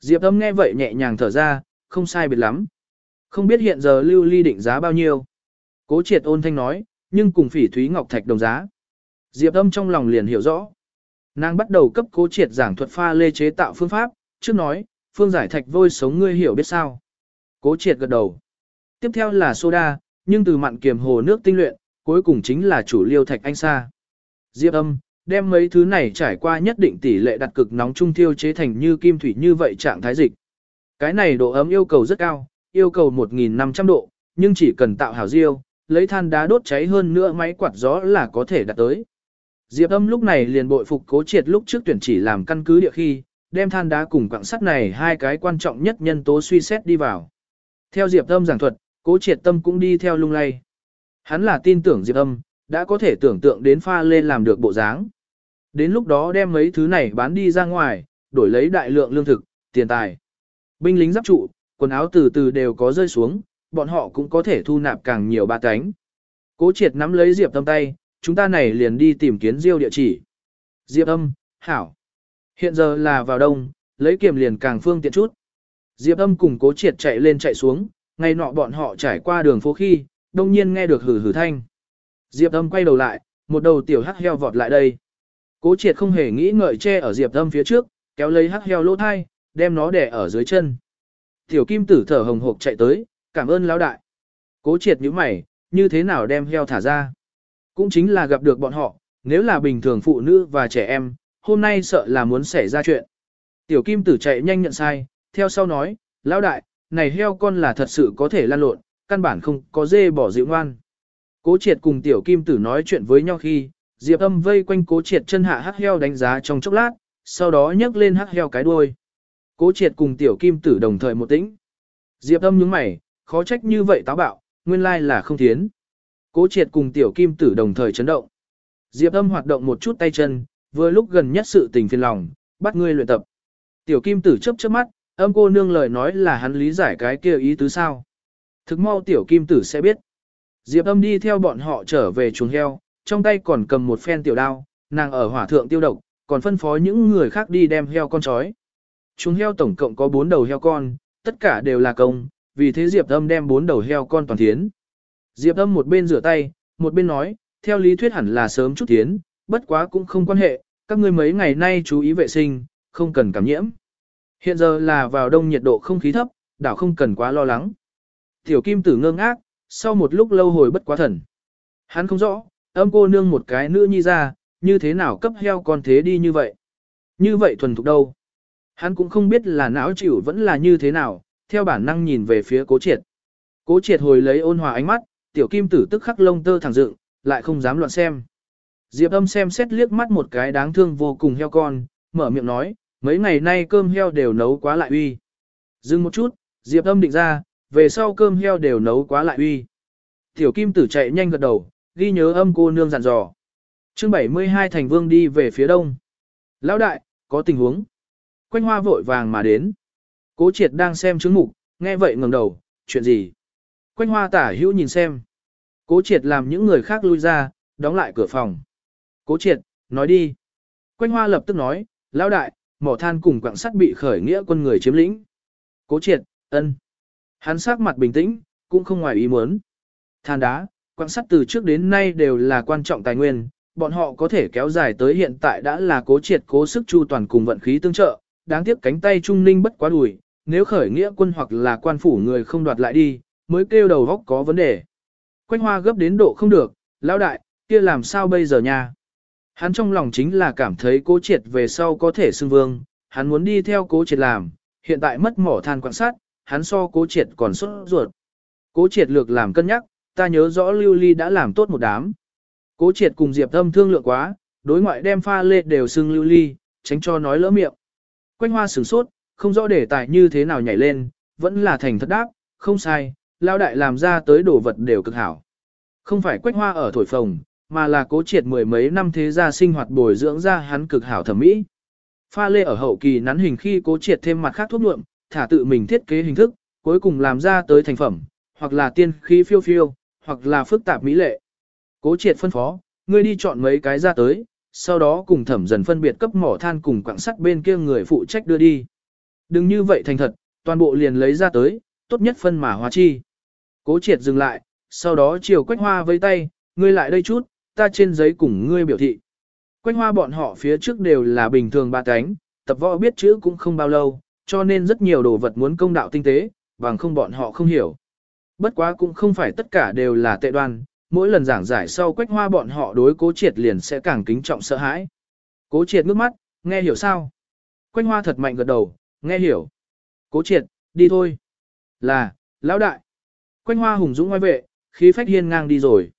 Diệp âm nghe vậy nhẹ nhàng thở ra, không sai biệt lắm. Không biết hiện giờ lưu ly định giá bao nhiêu. Cố triệt ôn thanh nói, nhưng cùng phỉ thúy ngọc thạch đồng giá. Diệp âm trong lòng liền hiểu rõ. Nàng bắt đầu cấp cố triệt giảng thuật pha lê chế tạo phương pháp, trước nói, phương giải thạch vôi sống ngươi hiểu biết sao. Cố triệt gật đầu. Tiếp theo là soda, nhưng từ mặn kiềm hồ nước tinh luyện, cuối cùng chính là chủ liêu thạch anh sa. Diệp âm, đem mấy thứ này trải qua nhất định tỷ lệ đặt cực nóng trung thiêu chế thành như kim thủy như vậy trạng thái dịch. Cái này độ ấm yêu cầu rất cao, yêu cầu 1.500 độ, nhưng chỉ cần tạo hảo diêu, lấy than đá đốt cháy hơn nữa máy quạt gió là có thể đạt tới. Diệp âm lúc này liền bội phục cố triệt lúc trước tuyển chỉ làm căn cứ địa khi, đem than đá cùng quặng sắt này hai cái quan trọng nhất nhân tố suy xét đi vào. Theo Diệp âm giảng thuật, cố triệt tâm cũng đi theo lung lay. Hắn là tin tưởng Diệp âm, đã có thể tưởng tượng đến pha lên làm được bộ dáng. Đến lúc đó đem mấy thứ này bán đi ra ngoài, đổi lấy đại lượng lương thực, tiền tài. Binh lính giáp trụ, quần áo từ từ đều có rơi xuống, bọn họ cũng có thể thu nạp càng nhiều ba cánh. Cố triệt nắm lấy Diệp Âm tay, chúng ta này liền đi tìm kiến diêu địa chỉ. Diệp Âm, hảo. Hiện giờ là vào đông, lấy kiềm liền càng phương tiện chút. Diệp Âm cùng cố triệt chạy lên chạy xuống, ngày nọ bọn họ trải qua đường phố khi, đông nhiên nghe được hử hử thanh. Diệp Âm quay đầu lại, một đầu tiểu hắc heo vọt lại đây. Cố triệt không hề nghĩ ngợi che ở Diệp Âm phía trước, kéo lấy hắc heo lỗ thai, đem nó đè ở dưới chân. Tiểu kim tử thở hồng hộc chạy tới, cảm ơn lão đại. Cố triệt nhíu mày, như thế nào đem heo thả ra. Cũng chính là gặp được bọn họ, nếu là bình thường phụ nữ và trẻ em, hôm nay sợ là muốn xảy ra chuyện. Tiểu kim tử chạy nhanh nhận sai, theo sau nói, lão đại, này heo con là thật sự có thể lan lộn, căn bản không có dê bỏ dịu ngoan. Cố triệt cùng tiểu kim tử nói chuyện với nhau khi, diệp âm vây quanh cố triệt chân hạ hắc heo đánh giá trong chốc lát, sau đó nhấc lên hắc heo cái đuôi. Cố triệt cùng tiểu kim tử đồng thời một tĩnh. Diệp âm nhướng mày, khó trách như vậy táo bạo, nguyên lai là không thiến. Cố triệt cùng tiểu kim tử đồng thời chấn động. Diệp âm hoạt động một chút tay chân, vừa lúc gần nhất sự tình phiền lòng, bắt ngươi luyện tập. Tiểu kim tử chớp chớp mắt, âm cô nương lời nói là hắn lý giải cái kia ý tứ sao. Thực mau tiểu kim tử sẽ biết. Diệp âm đi theo bọn họ trở về chuồng heo, trong tay còn cầm một phen tiểu đao, nàng ở hỏa thượng tiêu độc, còn phân phó những người khác đi đem heo con chói. chúng heo tổng cộng có 4 đầu heo con, tất cả đều là công, vì thế Diệp Âm đem 4 đầu heo con toàn thiến. Diệp Âm một bên rửa tay, một bên nói, theo lý thuyết hẳn là sớm chút thiến, bất quá cũng không quan hệ, các ngươi mấy ngày nay chú ý vệ sinh, không cần cảm nhiễm. Hiện giờ là vào đông nhiệt độ không khí thấp, đảo không cần quá lo lắng. Tiểu kim tử ngơ ngác, sau một lúc lâu hồi bất quá thần. Hắn không rõ, âm cô nương một cái nữ nhi ra, như thế nào cấp heo con thế đi như vậy. Như vậy thuần thục đâu. Hắn cũng không biết là não chịu vẫn là như thế nào, theo bản năng nhìn về phía cố triệt. Cố triệt hồi lấy ôn hòa ánh mắt, tiểu kim tử tức khắc lông tơ thẳng dựng, lại không dám loạn xem. Diệp âm xem xét liếc mắt một cái đáng thương vô cùng heo con, mở miệng nói, mấy ngày nay cơm heo đều nấu quá lại uy. Dừng một chút, Diệp âm định ra, về sau cơm heo đều nấu quá lại uy. Tiểu kim tử chạy nhanh gật đầu, ghi nhớ âm cô nương dặn dò. chương 72 thành vương đi về phía đông. Lão đại, có tình huống. Quanh hoa vội vàng mà đến. Cố triệt đang xem chứng mục, nghe vậy ngẩng đầu, chuyện gì? Quanh hoa tả hữu nhìn xem. Cố triệt làm những người khác lui ra, đóng lại cửa phòng. Cố triệt, nói đi. Quanh hoa lập tức nói, lão đại, mỏ than cùng quặng sắt bị khởi nghĩa quân người chiếm lĩnh. Cố triệt, ân. Hắn sắc mặt bình tĩnh, cũng không ngoài ý muốn. Than đá, Quan sắt từ trước đến nay đều là quan trọng tài nguyên, bọn họ có thể kéo dài tới hiện tại đã là cố triệt cố sức chu toàn cùng vận khí tương trợ, đáng tiếc cánh tay trung ninh bất quá đùi, nếu khởi nghĩa quân hoặc là quan phủ người không đoạt lại đi, mới kêu đầu góc có vấn đề. Quanh hoa gấp đến độ không được, lão đại, kia làm sao bây giờ nha? Hắn trong lòng chính là cảm thấy cố triệt về sau có thể xưng vương, hắn muốn đi theo cố triệt làm, hiện tại mất mỏ than quan sát, hắn so cố triệt còn xuất ruột. Cố triệt lược làm cân nhắc, ta nhớ rõ lưu ly đã làm tốt một đám. Cố triệt cùng diệp âm thương lượng quá, đối ngoại đem pha lê đều xưng lưu ly, tránh cho nói lỡ miệng. Quanh hoa sửng sốt, không rõ đề tài như thế nào nhảy lên, vẫn là thành thật đáp, không sai, lao đại làm ra tới đồ vật đều cực hảo. Không phải quách hoa ở thổi phồng, mà là cố triệt mười mấy năm thế gia sinh hoạt bồi dưỡng ra hắn cực hảo thẩm mỹ. Pha lê ở hậu kỳ nắn hình khi cố triệt thêm mặt khác thuốc nhuộm, thả tự mình thiết kế hình thức, cuối cùng làm ra tới thành phẩm, hoặc là tiên khí phiêu phiêu, hoặc là phức tạp mỹ lệ. Cố triệt phân phó, ngươi đi chọn mấy cái ra tới, sau đó cùng thẩm dần phân biệt cấp mỏ than cùng quặng sắt bên kia người phụ trách đưa đi. Đừng như vậy thành thật, toàn bộ liền lấy ra tới, tốt nhất phân mà hóa chi. Cố triệt dừng lại, sau đó chiều quách hoa với tay, ngươi lại đây chút, ta trên giấy cùng ngươi biểu thị. Quách hoa bọn họ phía trước đều là bình thường ba cánh, tập võ biết chữ cũng không bao lâu, cho nên rất nhiều đồ vật muốn công đạo tinh tế, bằng không bọn họ không hiểu. Bất quá cũng không phải tất cả đều là tệ đoan, mỗi lần giảng giải sau quách hoa bọn họ đối cố triệt liền sẽ càng kính trọng sợ hãi. Cố triệt ngước mắt, nghe hiểu sao? Quách hoa thật mạnh gật đầu, nghe hiểu. Cố triệt, đi thôi. Là, lão đại. Quách hoa hùng dũng ngoài vệ, khí phách hiên ngang đi rồi.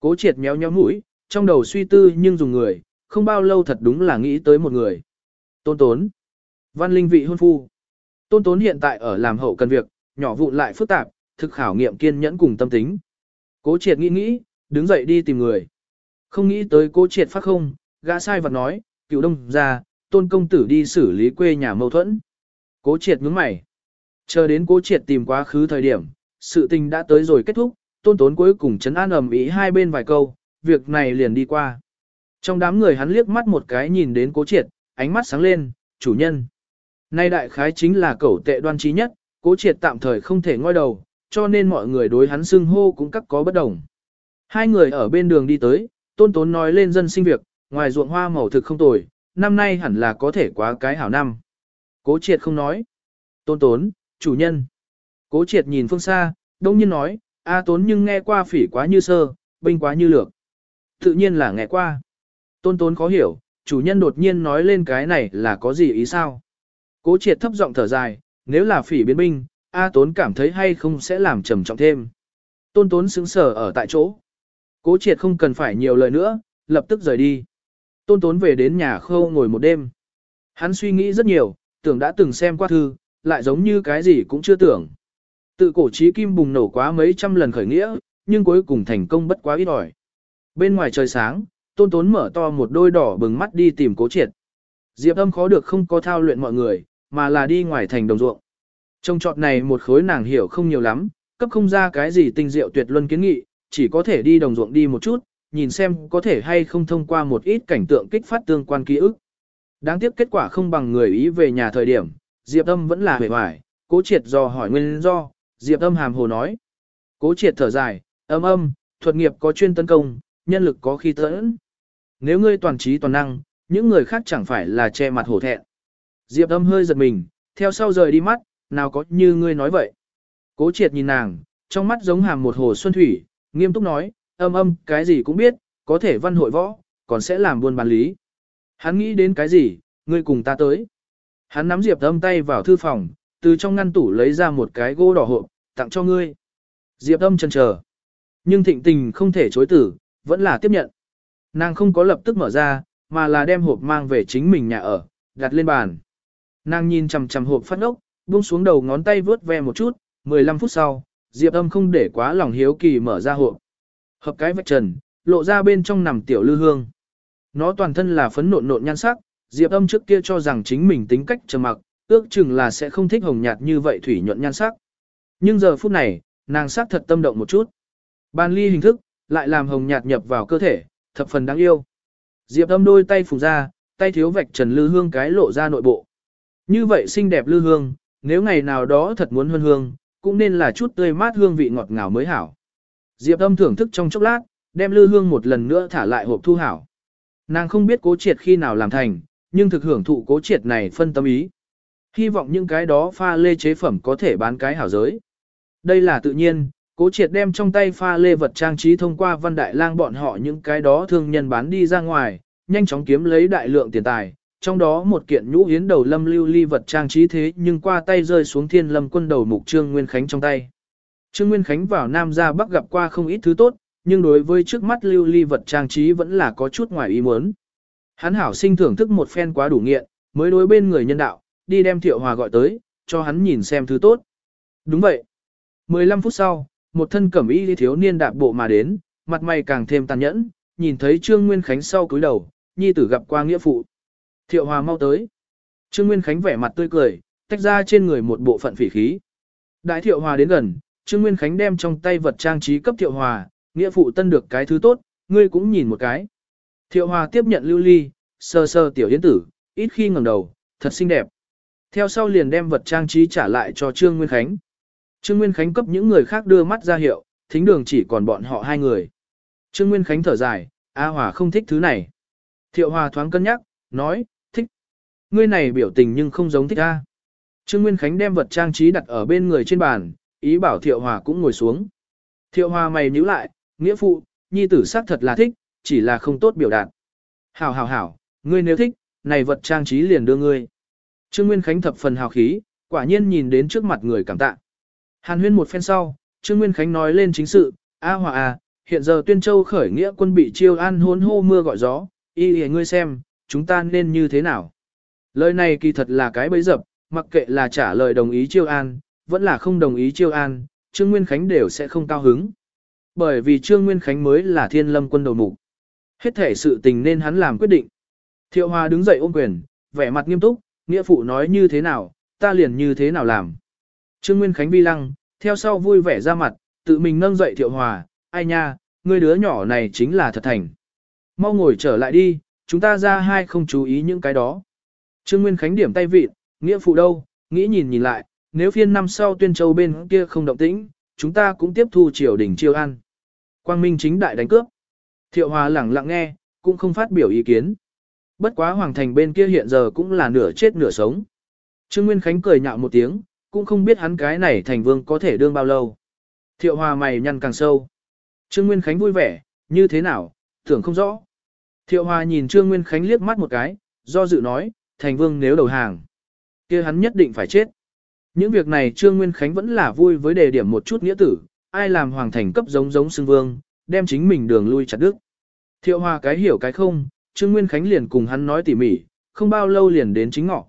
Cố triệt méo nhéo mũi, trong đầu suy tư nhưng dùng người, không bao lâu thật đúng là nghĩ tới một người. Tôn tốn. Văn linh vị hôn phu. Tôn tốn hiện tại ở làm hậu cần việc, nhỏ vụn lại phức tạp, thực khảo nghiệm kiên nhẫn cùng tâm tính. Cố triệt nghĩ nghĩ, đứng dậy đi tìm người. Không nghĩ tới cố triệt phát không, gã sai vật nói, cựu đông ra, tôn công tử đi xử lý quê nhà mâu thuẫn. Cố triệt nhướng mày. Chờ đến cố triệt tìm quá khứ thời điểm, sự tình đã tới rồi kết thúc, tôn tốn cuối cùng chấn an ầm ý hai bên vài câu, việc này liền đi qua. Trong đám người hắn liếc mắt một cái nhìn đến cố triệt, ánh mắt sáng lên, chủ nhân. Nay đại khái chính là cẩu tệ đoan trí nhất, cố triệt tạm thời không thể ngoi đầu, cho nên mọi người đối hắn xưng hô cũng các có bất đồng. Hai người ở bên đường đi tới, tôn tốn nói lên dân sinh việc, ngoài ruộng hoa màu thực không tồi, năm nay hẳn là có thể quá cái hảo năm. Cố triệt không nói. Tôn tốn, chủ nhân. Cố triệt nhìn phương xa, đông nhiên nói, a tốn nhưng nghe qua phỉ quá như sơ, binh quá như lược. Tự nhiên là nghe qua. Tôn tốn khó hiểu, chủ nhân đột nhiên nói lên cái này là có gì ý sao? Cố triệt thấp giọng thở dài, nếu là phỉ biến binh, A tốn cảm thấy hay không sẽ làm trầm trọng thêm. Tôn tốn sững sờ ở tại chỗ. Cố triệt không cần phải nhiều lời nữa, lập tức rời đi. Tôn tốn về đến nhà khâu ngồi một đêm. Hắn suy nghĩ rất nhiều, tưởng đã từng xem qua thư, lại giống như cái gì cũng chưa tưởng. Tự cổ trí kim bùng nổ quá mấy trăm lần khởi nghĩa, nhưng cuối cùng thành công bất quá ít ỏi. Bên ngoài trời sáng, tôn tốn mở to một đôi đỏ bừng mắt đi tìm cố triệt. Diệp âm khó được không có thao luyện mọi người, mà là đi ngoài thành đồng ruộng. Trong trọt này một khối nàng hiểu không nhiều lắm, cấp không ra cái gì tinh diệu tuyệt luân kiến nghị, chỉ có thể đi đồng ruộng đi một chút, nhìn xem có thể hay không thông qua một ít cảnh tượng kích phát tương quan ký ức. Đáng tiếc kết quả không bằng người ý về nhà thời điểm, Diệp Âm vẫn là hề hoài, cố triệt do hỏi nguyên do, Diệp Âm hàm hồ nói. Cố triệt thở dài, âm âm, thuật nghiệp có chuyên tấn công, nhân lực có khi tẫn. Nếu ngươi toàn trí toàn năng, những người khác chẳng phải là che mặt hổ thẹn. Diệp Âm hơi giật mình, theo sau rời đi mắt, nào có như ngươi nói vậy. Cố triệt nhìn nàng, trong mắt giống hàm một hồ xuân thủy, nghiêm túc nói, âm âm, cái gì cũng biết, có thể văn hội võ, còn sẽ làm buôn bán lý. Hắn nghĩ đến cái gì, ngươi cùng ta tới. Hắn nắm Diệp Âm tay vào thư phòng, từ trong ngăn tủ lấy ra một cái gỗ đỏ hộp, tặng cho ngươi. Diệp Âm chần chờ, nhưng thịnh tình không thể chối tử, vẫn là tiếp nhận. Nàng không có lập tức mở ra, mà là đem hộp mang về chính mình nhà ở, đặt lên bàn. Nàng nhìn chằm chằm hộp phát ốc, buông xuống đầu ngón tay vướt ve một chút, 15 phút sau, Diệp Âm không để quá lòng hiếu kỳ mở ra hộp. Hợp cái vạch trần, lộ ra bên trong nằm tiểu lư hương. Nó toàn thân là phấn nộn nộn nhan sắc, Diệp Âm trước kia cho rằng chính mình tính cách trầm mặc, ước chừng là sẽ không thích hồng nhạt như vậy thủy nhuận nhan sắc. Nhưng giờ phút này, nàng sắc thật tâm động một chút. Bàn ly hình thức, lại làm hồng nhạt nhập vào cơ thể, thập phần đáng yêu. Diệp Âm đôi tay phủ ra, tay thiếu vạch trần lư hương cái lộ ra nội bộ. Như vậy xinh đẹp lư hương, nếu ngày nào đó thật muốn hương hương, cũng nên là chút tươi mát hương vị ngọt ngào mới hảo. Diệp âm thưởng thức trong chốc lát, đem lư hương một lần nữa thả lại hộp thu hảo. Nàng không biết cố triệt khi nào làm thành, nhưng thực hưởng thụ cố triệt này phân tâm ý. Hy vọng những cái đó pha lê chế phẩm có thể bán cái hảo giới. Đây là tự nhiên, cố triệt đem trong tay pha lê vật trang trí thông qua văn đại lang bọn họ những cái đó thương nhân bán đi ra ngoài, nhanh chóng kiếm lấy đại lượng tiền tài, trong đó một kiện nhũ yến đầu lâm lưu ly vật trang trí thế nhưng qua tay rơi xuống thiên lâm quân đầu mục Trương Nguyên Khánh trong tay. Trương Nguyên Khánh vào Nam ra Bắc gặp qua không ít thứ tốt, nhưng đối với trước mắt lưu ly vật trang trí vẫn là có chút ngoài ý muốn. Hắn hảo sinh thưởng thức một phen quá đủ nghiện, mới đối bên người nhân đạo, đi đem Thiệu Hòa gọi tới, cho hắn nhìn xem thứ tốt. Đúng vậy. 15 phút sau, một thân cẩm y thiếu niên đạp bộ mà đến, mặt mày càng thêm tàn nhẫn, nhìn thấy Trương Nguyên Khánh sau cúi đầu, nhi tử gặp qua nghĩa phụ. Thiệu Hòa mau tới. Trương Nguyên Khánh vẻ mặt tươi cười, tách ra trên người một bộ phận phỉ khí. Đại Thiệu Hòa đến gần, Trương Nguyên Khánh đem trong tay vật trang trí cấp Thiệu Hòa, nghĩa phụ tân được cái thứ tốt, ngươi cũng nhìn một cái. Thiệu Hòa tiếp nhận lưu ly, sơ sơ tiểu yến tử, ít khi ngẩng đầu, thật xinh đẹp. Theo sau liền đem vật trang trí trả lại cho Trương Nguyên Khánh. Trương Nguyên Khánh cấp những người khác đưa mắt ra hiệu, thính đường chỉ còn bọn họ hai người. Trương Nguyên Khánh thở dài, A Hòa không thích thứ này. Thiệu Hòa thoáng cân nhắc, nói. Ngươi này biểu tình nhưng không giống thích ta. Trương Nguyên Khánh đem vật trang trí đặt ở bên người trên bàn, ý bảo Thiệu Hòa cũng ngồi xuống. Thiệu Hòa mày nhíu lại, nghĩa phụ, nhi tử xác thật là thích, chỉ là không tốt biểu đạt. Hảo hảo hảo, ngươi nếu thích, này vật trang trí liền đưa ngươi. Trương Nguyên Khánh thập phần hào khí, quả nhiên nhìn đến trước mặt người cảm tạ. Hàn huyên một phen sau, Trương Nguyên Khánh nói lên chính sự, A Hòa à, hiện giờ Tuyên Châu khởi nghĩa quân bị chiêu an hôn hô mưa gọi gió, y y ngươi xem, chúng ta nên như thế nào. Lời này kỳ thật là cái bấy dập, mặc kệ là trả lời đồng ý chiêu an, vẫn là không đồng ý chiêu an, Trương Nguyên Khánh đều sẽ không cao hứng. Bởi vì Trương Nguyên Khánh mới là thiên lâm quân đầu mục. Hết thể sự tình nên hắn làm quyết định. Thiệu Hòa đứng dậy ôm quyền, vẻ mặt nghiêm túc, nghĩa phụ nói như thế nào, ta liền như thế nào làm. Trương Nguyên Khánh vi lăng, theo sau vui vẻ ra mặt, tự mình nâng dậy Thiệu Hòa, ai nha, ngươi đứa nhỏ này chính là thật thành. Mau ngồi trở lại đi, chúng ta ra hai không chú ý những cái đó. Trương Nguyên Khánh điểm tay vịt, nghĩa phụ đâu, nghĩ nhìn nhìn lại, nếu phiên năm sau tuyên châu bên kia không động tĩnh, chúng ta cũng tiếp thu triều đình chiêu ăn. Quang Minh chính đại đánh cướp. Thiệu Hòa lẳng lặng nghe, cũng không phát biểu ý kiến. Bất quá Hoàng Thành bên kia hiện giờ cũng là nửa chết nửa sống. Trương Nguyên Khánh cười nhạo một tiếng, cũng không biết hắn cái này thành vương có thể đương bao lâu. Thiệu Hòa mày nhăn càng sâu. Trương Nguyên Khánh vui vẻ, như thế nào, tưởng không rõ. Thiệu Hòa nhìn Trương Nguyên Khánh liếc mắt một cái, do dự nói, thành vương nếu đầu hàng, kia hắn nhất định phải chết. Những việc này Trương Nguyên Khánh vẫn là vui với đề điểm một chút nghĩa tử, ai làm hoàng thành cấp giống giống xưng vương, đem chính mình đường lui chặt đứt. Thiệu Hòa cái hiểu cái không, Trương Nguyên Khánh liền cùng hắn nói tỉ mỉ, không bao lâu liền đến chính ngọ.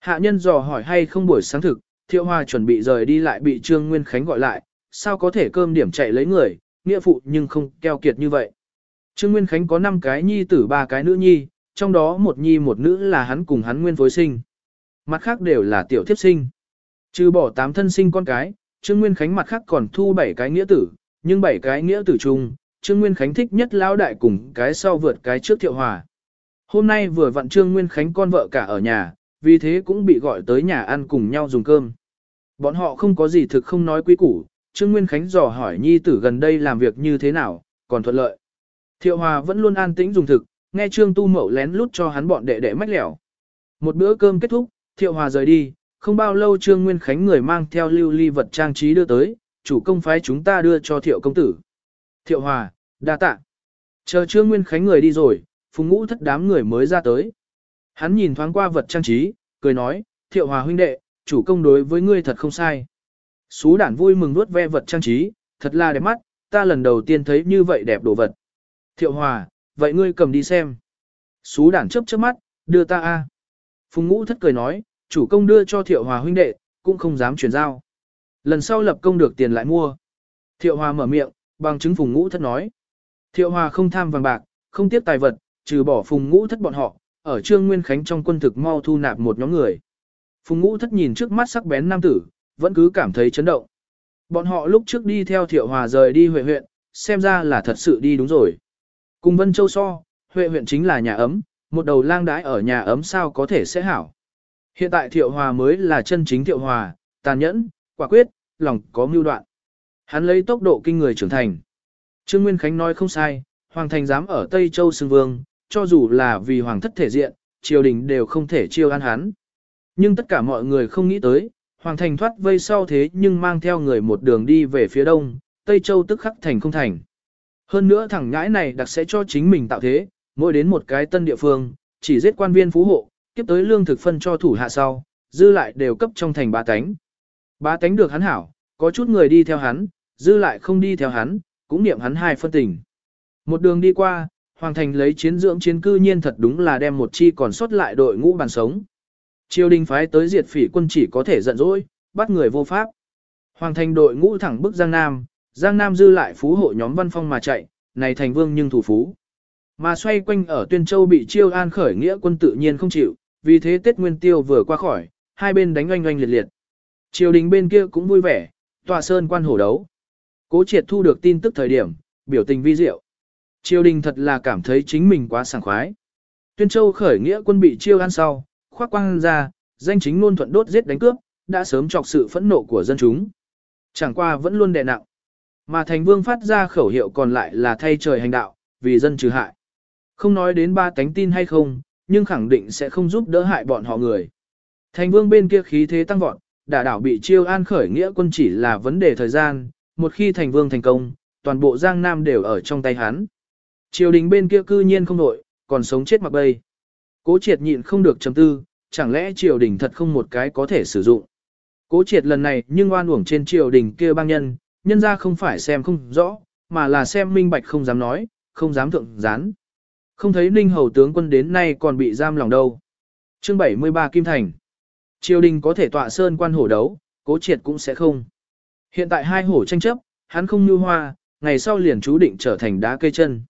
Hạ nhân dò hỏi hay không buổi sáng thực, Thiệu Hòa chuẩn bị rời đi lại bị Trương Nguyên Khánh gọi lại, sao có thể cơm điểm chạy lấy người, nghĩa phụ nhưng không keo kiệt như vậy. Trương Nguyên Khánh có 5 cái nhi tử ba cái nữ nhi, trong đó một nhi một nữ là hắn cùng hắn nguyên phối sinh. Mặt khác đều là tiểu thiếp sinh. Trừ bỏ tám thân sinh con cái, Trương Nguyên Khánh mặt khác còn thu bảy cái nghĩa tử, nhưng bảy cái nghĩa tử chung, Trương Nguyên Khánh thích nhất lão đại cùng cái sau vượt cái trước thiệu hòa. Hôm nay vừa vặn Trương Nguyên Khánh con vợ cả ở nhà, vì thế cũng bị gọi tới nhà ăn cùng nhau dùng cơm. Bọn họ không có gì thực không nói quý củ, Trương Nguyên Khánh dò hỏi nhi tử gần đây làm việc như thế nào, còn thuận lợi. Thiệu Hòa vẫn luôn an tĩnh dùng thực, nghe Trương Tu Mậu lén lút cho hắn bọn đệ đệ mách lẻo. Một bữa cơm kết thúc, Thiệu Hòa rời đi, không bao lâu Trương Nguyên Khánh người mang theo lưu ly vật trang trí đưa tới, chủ công phái chúng ta đưa cho Thiệu công tử. Thiệu Hòa, đa tạ. Chờ Trương Nguyên Khánh người đi rồi, phùng ngũ thất đám người mới ra tới. Hắn nhìn thoáng qua vật trang trí, cười nói, Thiệu Hòa huynh đệ, chủ công đối với ngươi thật không sai. Xú đản vui mừng nuốt ve vật trang trí, thật là đẹp mắt, ta lần đầu tiên thấy như vậy đẹp đồ vật. Thiệu Hòa, vậy ngươi cầm đi xem. Xú đản chớp chớp mắt, đưa ta a. Phùng ngũ thất cười nói, chủ công đưa cho Thiệu Hòa huynh đệ, cũng không dám chuyển giao. Lần sau lập công được tiền lại mua. Thiệu Hòa mở miệng, bằng chứng Phùng ngũ thất nói. Thiệu Hòa không tham vàng bạc, không tiếc tài vật, trừ bỏ Phùng ngũ thất bọn họ, ở Trương Nguyên Khánh trong quân thực mau thu nạp một nhóm người. Phùng ngũ thất nhìn trước mắt sắc bén nam tử, vẫn cứ cảm thấy chấn động. Bọn họ lúc trước đi theo Thiệu Hòa rời đi Huệ huyện, xem ra là thật sự đi đúng rồi. Cùng Vân Châu so, Huệ huyện chính là nhà ấm, một đầu lang đái ở nhà ấm sao có thể sẽ hảo. Hiện tại Thiệu Hòa mới là chân chính Thiệu Hòa, tàn nhẫn, quả quyết, lòng có mưu đoạn. Hắn lấy tốc độ kinh người trưởng thành. Trương Nguyên Khánh nói không sai, Hoàng thành dám ở Tây Châu xưng vương, cho dù là vì hoàng thất thể diện, triều đình đều không thể chiêu an hắn. Nhưng tất cả mọi người không nghĩ tới, Hoàng thành thoát vây sau thế nhưng mang theo người một đường đi về phía đông, Tây Châu tức khắc thành không thành. Hơn nữa thằng ngãi này đặc sẽ cho chính mình tạo thế, mỗi đến một cái tân địa phương, chỉ giết quan viên phú hộ, tiếp tới lương thực phân cho thủ hạ sau, dư lại đều cấp trong thành ba tánh. Ba tánh được hắn hảo, có chút người đi theo hắn, dư lại không đi theo hắn, cũng niệm hắn hai phân tình. Một đường đi qua, Hoàng thành lấy chiến dưỡng chiến cư nhiên thật đúng là đem một chi còn sót lại đội ngũ bàn sống. Triều đình phái tới diệt phỉ quân chỉ có thể giận dỗi, bắt người vô pháp. Hoàng thành đội ngũ thẳng bức Giang Nam, Giang Nam dư lại phú hộ nhóm văn phong mà chạy, này thành vương nhưng thủ phú. Mà xoay quanh ở Tuyên Châu bị chiêu an khởi nghĩa quân tự nhiên không chịu, vì thế Tết Nguyên Tiêu vừa qua khỏi, hai bên đánh oanh oanh liệt liệt. Triều đình bên kia cũng vui vẻ, tòa sơn quan hổ đấu. Cố triệt thu được tin tức thời điểm, biểu tình vi diệu. Triều đình thật là cảm thấy chính mình quá sảng khoái. Tuyên Châu khởi nghĩa quân bị chiêu an sau, khoác quang ra, danh chính luôn thuận đốt giết đánh cướp, đã sớm chọc sự phẫn nộ của dân chúng. Chẳng qua vẫn luôn đè nặng. Mà thành vương phát ra khẩu hiệu còn lại là thay trời hành đạo, vì dân trừ hại. Không nói đến ba tánh tin hay không, nhưng khẳng định sẽ không giúp đỡ hại bọn họ người. Thành vương bên kia khí thế tăng vọt, đả đảo bị chiêu an khởi nghĩa quân chỉ là vấn đề thời gian, một khi thành vương thành công, toàn bộ Giang Nam đều ở trong tay hắn. Triều đình bên kia cư nhiên không nội, còn sống chết mặc bay. Cố triệt nhịn không được chấm tư, chẳng lẽ triều đình thật không một cái có thể sử dụng. Cố triệt lần này nhưng oan uổng trên triều đình kia bang nhân, nhân ra không phải xem không rõ, mà là xem minh bạch không dám nói, không dám thượng gián. Không thấy ninh hầu tướng quân đến nay còn bị giam lòng đâu. Chương 73 Kim Thành Triều đình có thể tọa sơn quan hổ đấu, cố triệt cũng sẽ không. Hiện tại hai hổ tranh chấp, hắn không như hoa, ngày sau liền chú định trở thành đá cây chân.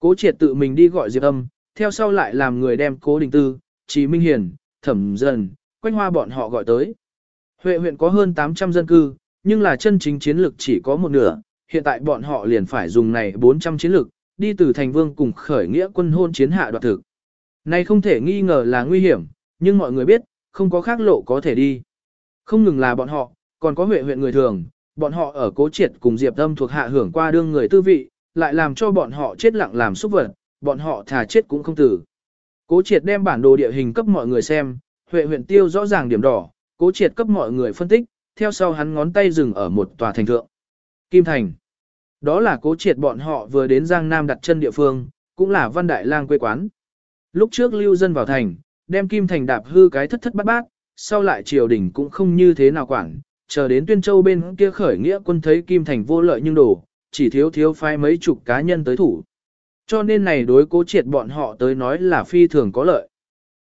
Cố triệt tự mình đi gọi Diệp Âm, theo sau lại làm người đem cố đình tư, Chí Minh Hiền, Thẩm Dần, Quanh Hoa bọn họ gọi tới. Huệ huyện có hơn 800 dân cư, nhưng là chân chính chiến lực chỉ có một nửa, hiện tại bọn họ liền phải dùng này 400 chiến lực, đi từ thành vương cùng khởi nghĩa quân hôn chiến hạ đoạt thực. Này không thể nghi ngờ là nguy hiểm, nhưng mọi người biết, không có khác lộ có thể đi. Không ngừng là bọn họ, còn có huệ huyện người thường, bọn họ ở cố triệt cùng Diệp tâm thuộc hạ hưởng qua đương người tư vị, lại làm cho bọn họ chết lặng làm xúc vật, bọn họ thà chết cũng không tử. Cố triệt đem bản đồ địa hình cấp mọi người xem, huệ huyện tiêu rõ ràng điểm đỏ, cố triệt cấp mọi người phân tích, theo sau hắn ngón tay dừng ở một tòa thành thượng. Kim Thành. Đó là cố triệt bọn họ vừa đến Giang Nam đặt chân địa phương, cũng là văn đại lang quê quán. Lúc trước lưu dân vào thành, đem Kim Thành đạp hư cái thất thất bát bát, sau lại triều đình cũng không như thế nào quản, chờ đến Tuyên Châu bên kia khởi nghĩa quân thấy Kim Thành vô lợi nhưng đổ, chỉ thiếu thiếu phái mấy chục cá nhân tới thủ. Cho nên này đối cố triệt bọn họ tới nói là phi thường có lợi.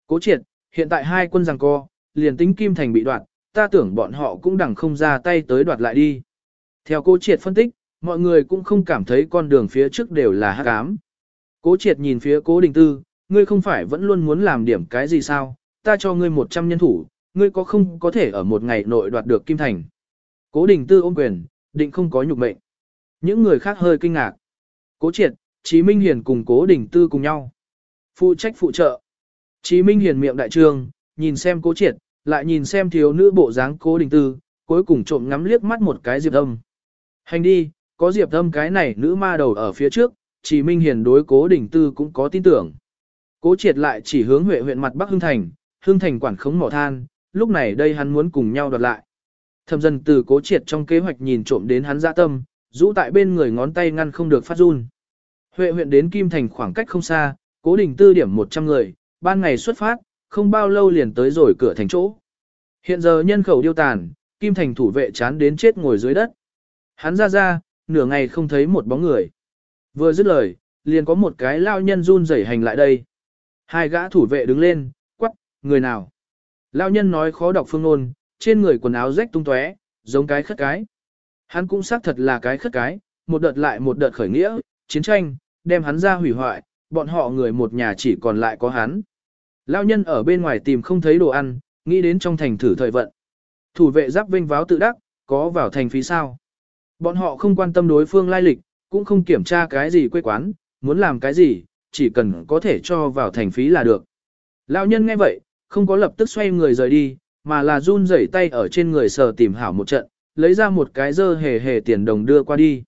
Cố triệt, hiện tại hai quân giằng co, liền tính Kim Thành bị đoạt, ta tưởng bọn họ cũng đằng không ra tay tới đoạt lại đi. Theo cố triệt phân tích, mọi người cũng không cảm thấy con đường phía trước đều là hắc ám. Cố triệt nhìn phía cố đình tư, ngươi không phải vẫn luôn muốn làm điểm cái gì sao, ta cho ngươi 100 nhân thủ, ngươi có không có thể ở một ngày nội đoạt được Kim Thành. Cố đình tư ôm quyền, định không có nhục mệnh. Những người khác hơi kinh ngạc. Cố triệt, Chí Minh Hiền cùng cố đình tư cùng nhau. Phụ trách phụ trợ. Chí Minh Hiền miệng đại trương, nhìn xem cố triệt, lại nhìn xem thiếu nữ bộ dáng cố đình tư, cuối cùng trộm ngắm liếc mắt một cái diệp âm. Hành đi, có diệp âm cái này nữ ma đầu ở phía trước, chỉ Minh Hiền đối cố đình tư cũng có tin tưởng. Cố triệt lại chỉ hướng huệ huyện mặt Bắc Hưng Thành, Hưng Thành quản khống mỏ than, lúc này đây hắn muốn cùng nhau đoạt lại. Thâm dân từ cố triệt trong kế hoạch nhìn trộm đến hắn dạ tâm, rũ tại bên người ngón tay ngăn không được phát run. Huệ huyện đến Kim Thành khoảng cách không xa, cố đình tư điểm 100 người, ban ngày xuất phát, không bao lâu liền tới rồi cửa thành chỗ. Hiện giờ nhân khẩu điêu tàn, Kim Thành thủ vệ chán đến chết ngồi dưới đất. Hắn ra ra, nửa ngày không thấy một bóng người. Vừa dứt lời, liền có một cái lao nhân run rẩy hành lại đây. Hai gã thủ vệ đứng lên, quắc, người nào? Lao nhân nói khó đọc phương ngôn, trên người quần áo rách tung tóe, giống cái khất cái. Hắn cũng xác thật là cái khất cái, một đợt lại một đợt khởi nghĩa, chiến tranh, đem hắn ra hủy hoại, bọn họ người một nhà chỉ còn lại có hắn. Lao nhân ở bên ngoài tìm không thấy đồ ăn, nghĩ đến trong thành thử thời vận. Thủ vệ giáp vinh váo tự đắc, có vào thành phí sao. Bọn họ không quan tâm đối phương lai lịch, cũng không kiểm tra cái gì quê quán, muốn làm cái gì, chỉ cần có thể cho vào thành phí là được. Lão nhân nghe vậy, không có lập tức xoay người rời đi, mà là run rẩy tay ở trên người sờ tìm hảo một trận, lấy ra một cái dơ hề hề tiền đồng đưa qua đi.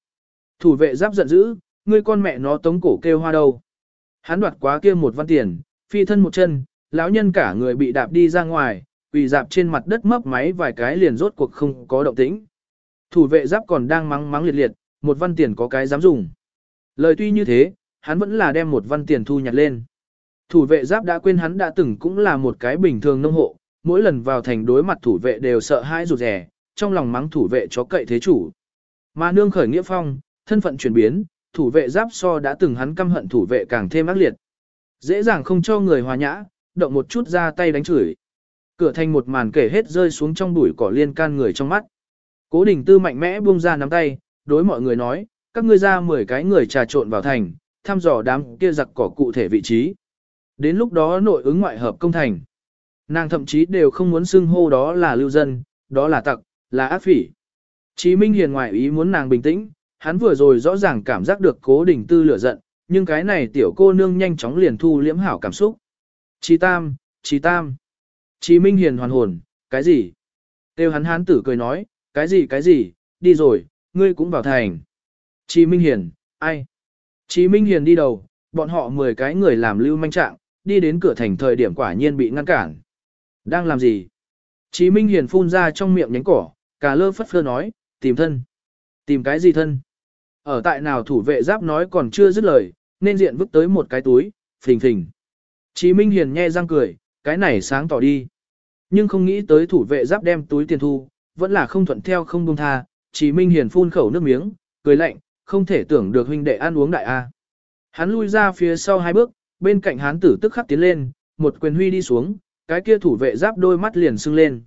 Thủ vệ giáp giận dữ, ngươi con mẹ nó tống cổ kêu hoa đâu. Hắn đoạt quá kia một văn tiền, phi thân một chân, lão nhân cả người bị đạp đi ra ngoài, quỳ dạp trên mặt đất mấp máy vài cái liền rốt cuộc không có động tĩnh. Thủ vệ giáp còn đang mắng mắng liệt liệt, một văn tiền có cái dám dùng. Lời tuy như thế, hắn vẫn là đem một văn tiền thu nhặt lên. Thủ vệ giáp đã quên hắn đã từng cũng là một cái bình thường nông hộ, mỗi lần vào thành đối mặt thủ vệ đều sợ hãi rụt rẻ, trong lòng mắng thủ vệ chó cậy thế chủ. Mà nương khởi nghĩa phong, thân phận chuyển biến, thủ vệ giáp so đã từng hắn căm hận thủ vệ càng thêm ác liệt. Dễ dàng không cho người hòa nhã, động một chút ra tay đánh chửi. Cửa thành một màn kể hết rơi xuống trong bụi cỏ liên can người trong mắt. Cố đình tư mạnh mẽ buông ra nắm tay, đối mọi người nói, các ngươi ra 10 cái người trà trộn vào thành, thăm dò đám kia giặc cỏ cụ thể vị trí. Đến lúc đó nội ứng ngoại hợp công thành. Nàng thậm chí đều không muốn xưng hô đó là lưu dân, đó là tặc, là ác phỉ. Chí Minh Hiền ngoại ý muốn nàng bình tĩnh, hắn vừa rồi rõ ràng cảm giác được cố đình tư lửa giận, nhưng cái này tiểu cô nương nhanh chóng liền thu liễm hảo cảm xúc. Chí Tam, Chí Tam. Chí Minh Hiền hoàn hồn, cái gì? Tiêu hắn hán tử cười nói, cái gì cái gì, đi rồi, ngươi cũng vào thành. Chí Minh Hiền, ai? Chí Minh Hiền đi đầu, bọn họ 10 cái người làm lưu manh trạng, đi đến cửa thành thời điểm quả nhiên bị ngăn cản. Đang làm gì? Chí Minh Hiền phun ra trong miệng nhánh cỏ, cà lơ phất phơ nói, tìm thân. Tìm cái gì thân? Ở tại nào thủ vệ giáp nói còn chưa dứt lời, nên diện vứt tới một cái túi, phình phình. Chí Minh Hiền nghe răng cười, cái này sáng tỏ đi. Nhưng không nghĩ tới thủ vệ giáp đem túi tiền thu, vẫn là không thuận theo không buông tha, Chí Minh Hiền phun khẩu nước miếng, cười lạnh, không thể tưởng được huynh đệ ăn uống đại a. À. Hắn lui ra phía sau hai bước, bên cạnh hắn tử tức khắc tiến lên, một quyền huy đi xuống, cái kia thủ vệ giáp đôi mắt liền sưng lên.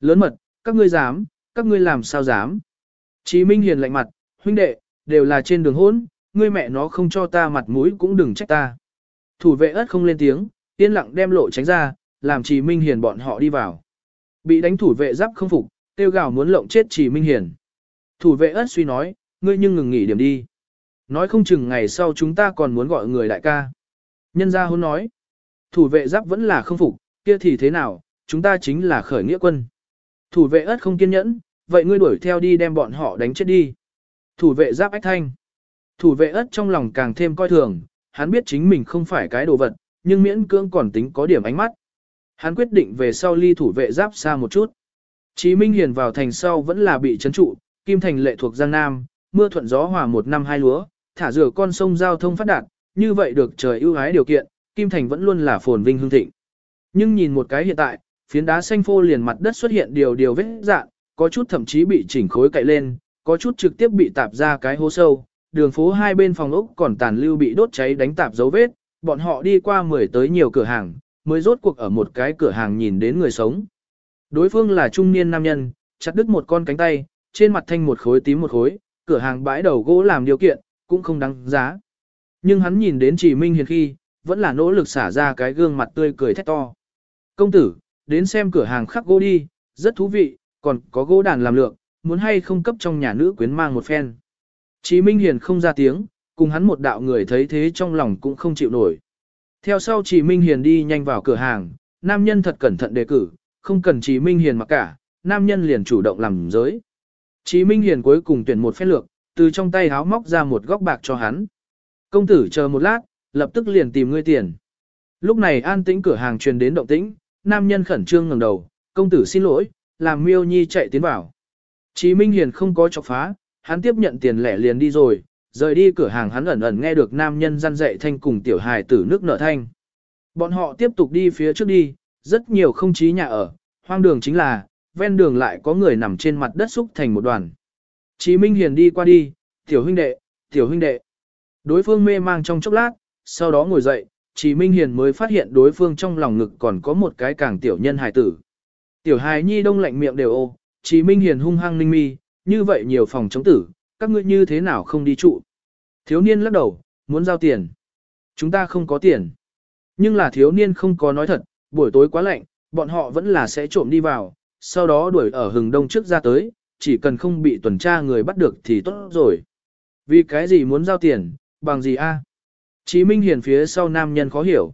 Lớn mật, các ngươi dám, các ngươi làm sao dám. Chí Minh Hiền lạnh mặt, huynh đệ, đều là trên đường hỗn, ngươi mẹ nó không cho ta mặt mũi cũng đừng trách ta. Thủ vệ ớt không lên tiếng, yên lặng đem lộ tránh ra, làm trì Minh Hiền bọn họ đi vào. Bị đánh thủ vệ giáp không phục, tiêu gào muốn lộng chết trì Minh Hiền. Thủ vệ ớt suy nói, ngươi nhưng ngừng nghỉ điểm đi. Nói không chừng ngày sau chúng ta còn muốn gọi người đại ca. Nhân gia hôn nói, thủ vệ giáp vẫn là không phục, kia thì thế nào, chúng ta chính là khởi nghĩa quân. Thủ vệ ớt không kiên nhẫn, vậy ngươi đuổi theo đi đem bọn họ đánh chết đi. Thủ vệ giáp ách thanh. Thủ vệ ớt trong lòng càng thêm coi thường, hắn biết chính mình không phải cái đồ vật, nhưng miễn cưỡng còn tính có điểm ánh mắt. Hắn quyết định về sau ly thủ vệ giáp xa một chút. Chí Minh Hiền vào thành sau vẫn là bị chấn trụ, Kim Thành lệ thuộc Giang Nam, mưa thuận gió hòa một năm hai lúa, thả rửa con sông giao thông phát đạt, như vậy được trời ưu ái điều kiện, Kim Thành vẫn luôn là phồn vinh hương thịnh. Nhưng nhìn một cái hiện tại, phiến đá xanh phô liền mặt đất xuất hiện điều điều vết dạng, có chút thậm chí bị chỉnh khối cậy lên, có chút trực tiếp bị tạp ra cái hố sâu, đường phố hai bên phòng ốc còn tàn lưu bị đốt cháy đánh tạp dấu vết, bọn họ đi qua mười tới nhiều cửa hàng, mới rốt cuộc ở một cái cửa hàng nhìn đến người sống. Đối phương là trung niên nam nhân, chặt đứt một con cánh tay, trên mặt thanh một khối tím một khối, cửa hàng bãi đầu gỗ làm điều kiện, cũng không đáng giá. Nhưng hắn nhìn đến chỉ minh hiền khi, vẫn là nỗ lực xả ra cái gương mặt tươi cười thét to. Công tử, đến xem cửa hàng khắc gỗ đi, rất thú vị, còn có gỗ đàn làm lượng, muốn hay không cấp trong nhà nữ quyến mang một phen. Chí Minh Hiền không ra tiếng, cùng hắn một đạo người thấy thế trong lòng cũng không chịu nổi. Theo sau Chí Minh Hiền đi nhanh vào cửa hàng, nam nhân thật cẩn thận đề cử, không cần Chí Minh Hiền mặc cả, nam nhân liền chủ động làm giới. Chí Minh Hiền cuối cùng tuyển một phép lược, từ trong tay háo móc ra một góc bạc cho hắn. Công tử chờ một lát, lập tức liền tìm ngươi tiền. Lúc này an tĩnh cửa hàng truyền đến động tĩnh, nam nhân khẩn trương ngẩng đầu, công tử xin lỗi, làm miêu nhi chạy tiến vào. Chí Minh Hiền không có chọc phá, hắn tiếp nhận tiền lẻ liền đi rồi, rời đi cửa hàng hắn ẩn ẩn nghe được nam nhân răn dạy thanh cùng tiểu hài tử nước nở thanh. Bọn họ tiếp tục đi phía trước đi, rất nhiều không chí nhà ở, hoang đường chính là, ven đường lại có người nằm trên mặt đất xúc thành một đoàn. Chí Minh Hiền đi qua đi, tiểu huynh đệ, tiểu huynh đệ. Đối phương mê mang trong chốc lát, sau đó ngồi dậy, Chí Minh Hiền mới phát hiện đối phương trong lòng ngực còn có một cái càng tiểu nhân hài tử. Tiểu hài nhi đông lạnh miệng đều ô, Chí Minh Hiền hung hăng ninh mi, như vậy nhiều phòng chống tử, các ngươi như thế nào không đi trụ. Thiếu niên lắc đầu, muốn giao tiền. Chúng ta không có tiền. Nhưng là thiếu niên không có nói thật, buổi tối quá lạnh, bọn họ vẫn là sẽ trộm đi vào, sau đó đuổi ở hừng đông trước ra tới, chỉ cần không bị tuần tra người bắt được thì tốt rồi. Vì cái gì muốn giao tiền, bằng gì a? Chí Minh Hiền phía sau nam nhân khó hiểu.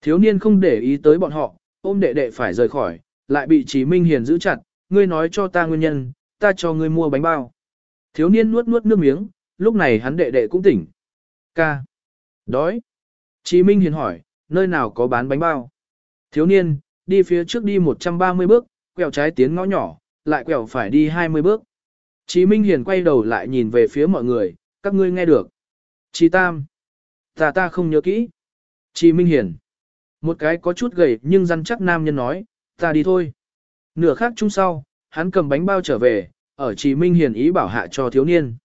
Thiếu niên không để ý tới bọn họ, ôm đệ đệ phải rời khỏi, lại bị Chí Minh Hiền giữ chặt, ngươi nói cho ta nguyên nhân, ta cho ngươi mua bánh bao. Thiếu niên nuốt nuốt nước miếng, lúc này hắn đệ đệ cũng tỉnh. Ca. Đói. Chí Minh Hiền hỏi, nơi nào có bán bánh bao? Thiếu niên, đi phía trước đi 130 bước, quẹo trái tiến ngõ nhỏ, lại quẹo phải đi 20 bước. Chí Minh Hiền quay đầu lại nhìn về phía mọi người, các ngươi nghe được. Chí Tam. Ta ta không nhớ kỹ. Chí Minh Hiền. Một cái có chút gầy nhưng răn chắc nam nhân nói, ta đi thôi. Nửa khác chung sau, hắn cầm bánh bao trở về, ở Chí Minh Hiền ý bảo hạ cho thiếu niên.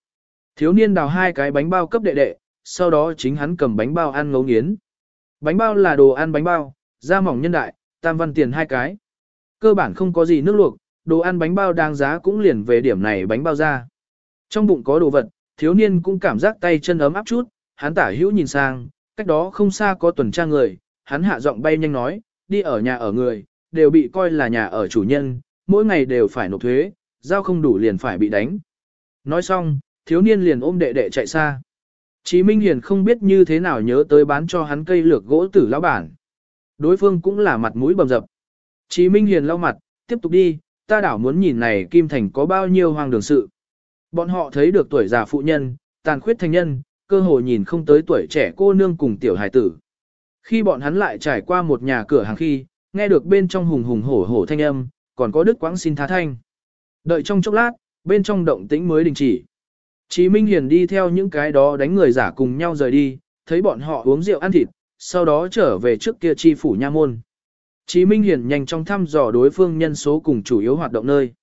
Thiếu niên đào hai cái bánh bao cấp đệ đệ, sau đó chính hắn cầm bánh bao ăn ngấu nghiến. Bánh bao là đồ ăn bánh bao, da mỏng nhân đại, tam văn tiền hai cái. Cơ bản không có gì nước luộc, đồ ăn bánh bao đáng giá cũng liền về điểm này bánh bao ra. Trong bụng có đồ vật, thiếu niên cũng cảm giác tay chân ấm áp chút, hắn tả hữu nhìn sang, cách đó không xa có tuần tra người, hắn hạ giọng bay nhanh nói, đi ở nhà ở người, đều bị coi là nhà ở chủ nhân, mỗi ngày đều phải nộp thuế, giao không đủ liền phải bị đánh. Nói xong, thiếu niên liền ôm đệ đệ chạy xa. Chí Minh Hiền không biết như thế nào nhớ tới bán cho hắn cây lược gỗ tử lão bản. Đối phương cũng là mặt mũi bầm dập. Chí Minh Hiền lau mặt, tiếp tục đi, ta đảo muốn nhìn này Kim Thành có bao nhiêu hoang đường sự. Bọn họ thấy được tuổi già phụ nhân, tàn khuyết thành nhân, cơ hồ nhìn không tới tuổi trẻ cô nương cùng tiểu hài tử. Khi bọn hắn lại trải qua một nhà cửa hàng khi, nghe được bên trong hùng hùng hổ hổ thanh âm, còn có đức quãng xin thá thanh. Đợi trong chốc lát, bên trong động tĩnh mới đình chỉ. Chí Minh Hiền đi theo những cái đó đánh người giả cùng nhau rời đi, thấy bọn họ uống rượu ăn thịt, sau đó trở về trước kia chi phủ nha môn. Chí Minh Hiền nhanh chóng thăm dò đối phương nhân số cùng chủ yếu hoạt động nơi.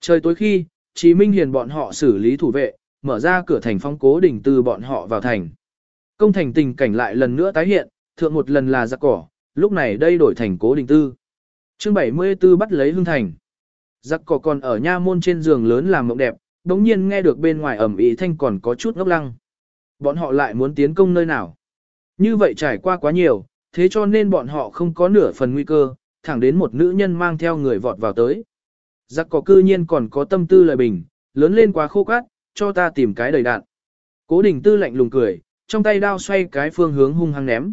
Trời tối khi, Chí Minh Hiền bọn họ xử lý thủ vệ, mở ra cửa thành phong cố đỉnh từ bọn họ vào thành. Công thành tình cảnh lại lần nữa tái hiện, thượng một lần là giặc cỏ, lúc này đây đổi thành cố đình tư. chương 74 bắt lấy hương thành. Giặc cỏ còn ở nha môn trên giường lớn làm mộng đẹp, đống nhiên nghe được bên ngoài ẩm ý thanh còn có chút ngốc lăng. Bọn họ lại muốn tiến công nơi nào. Như vậy trải qua quá nhiều, thế cho nên bọn họ không có nửa phần nguy cơ, thẳng đến một nữ nhân mang theo người vọt vào tới. Giặc cỏ cư nhiên còn có tâm tư lời bình, lớn lên quá khô cát, cho ta tìm cái đầy đạn. Cố đình tư lạnh lùng cười, trong tay đao xoay cái phương hướng hung hăng ném.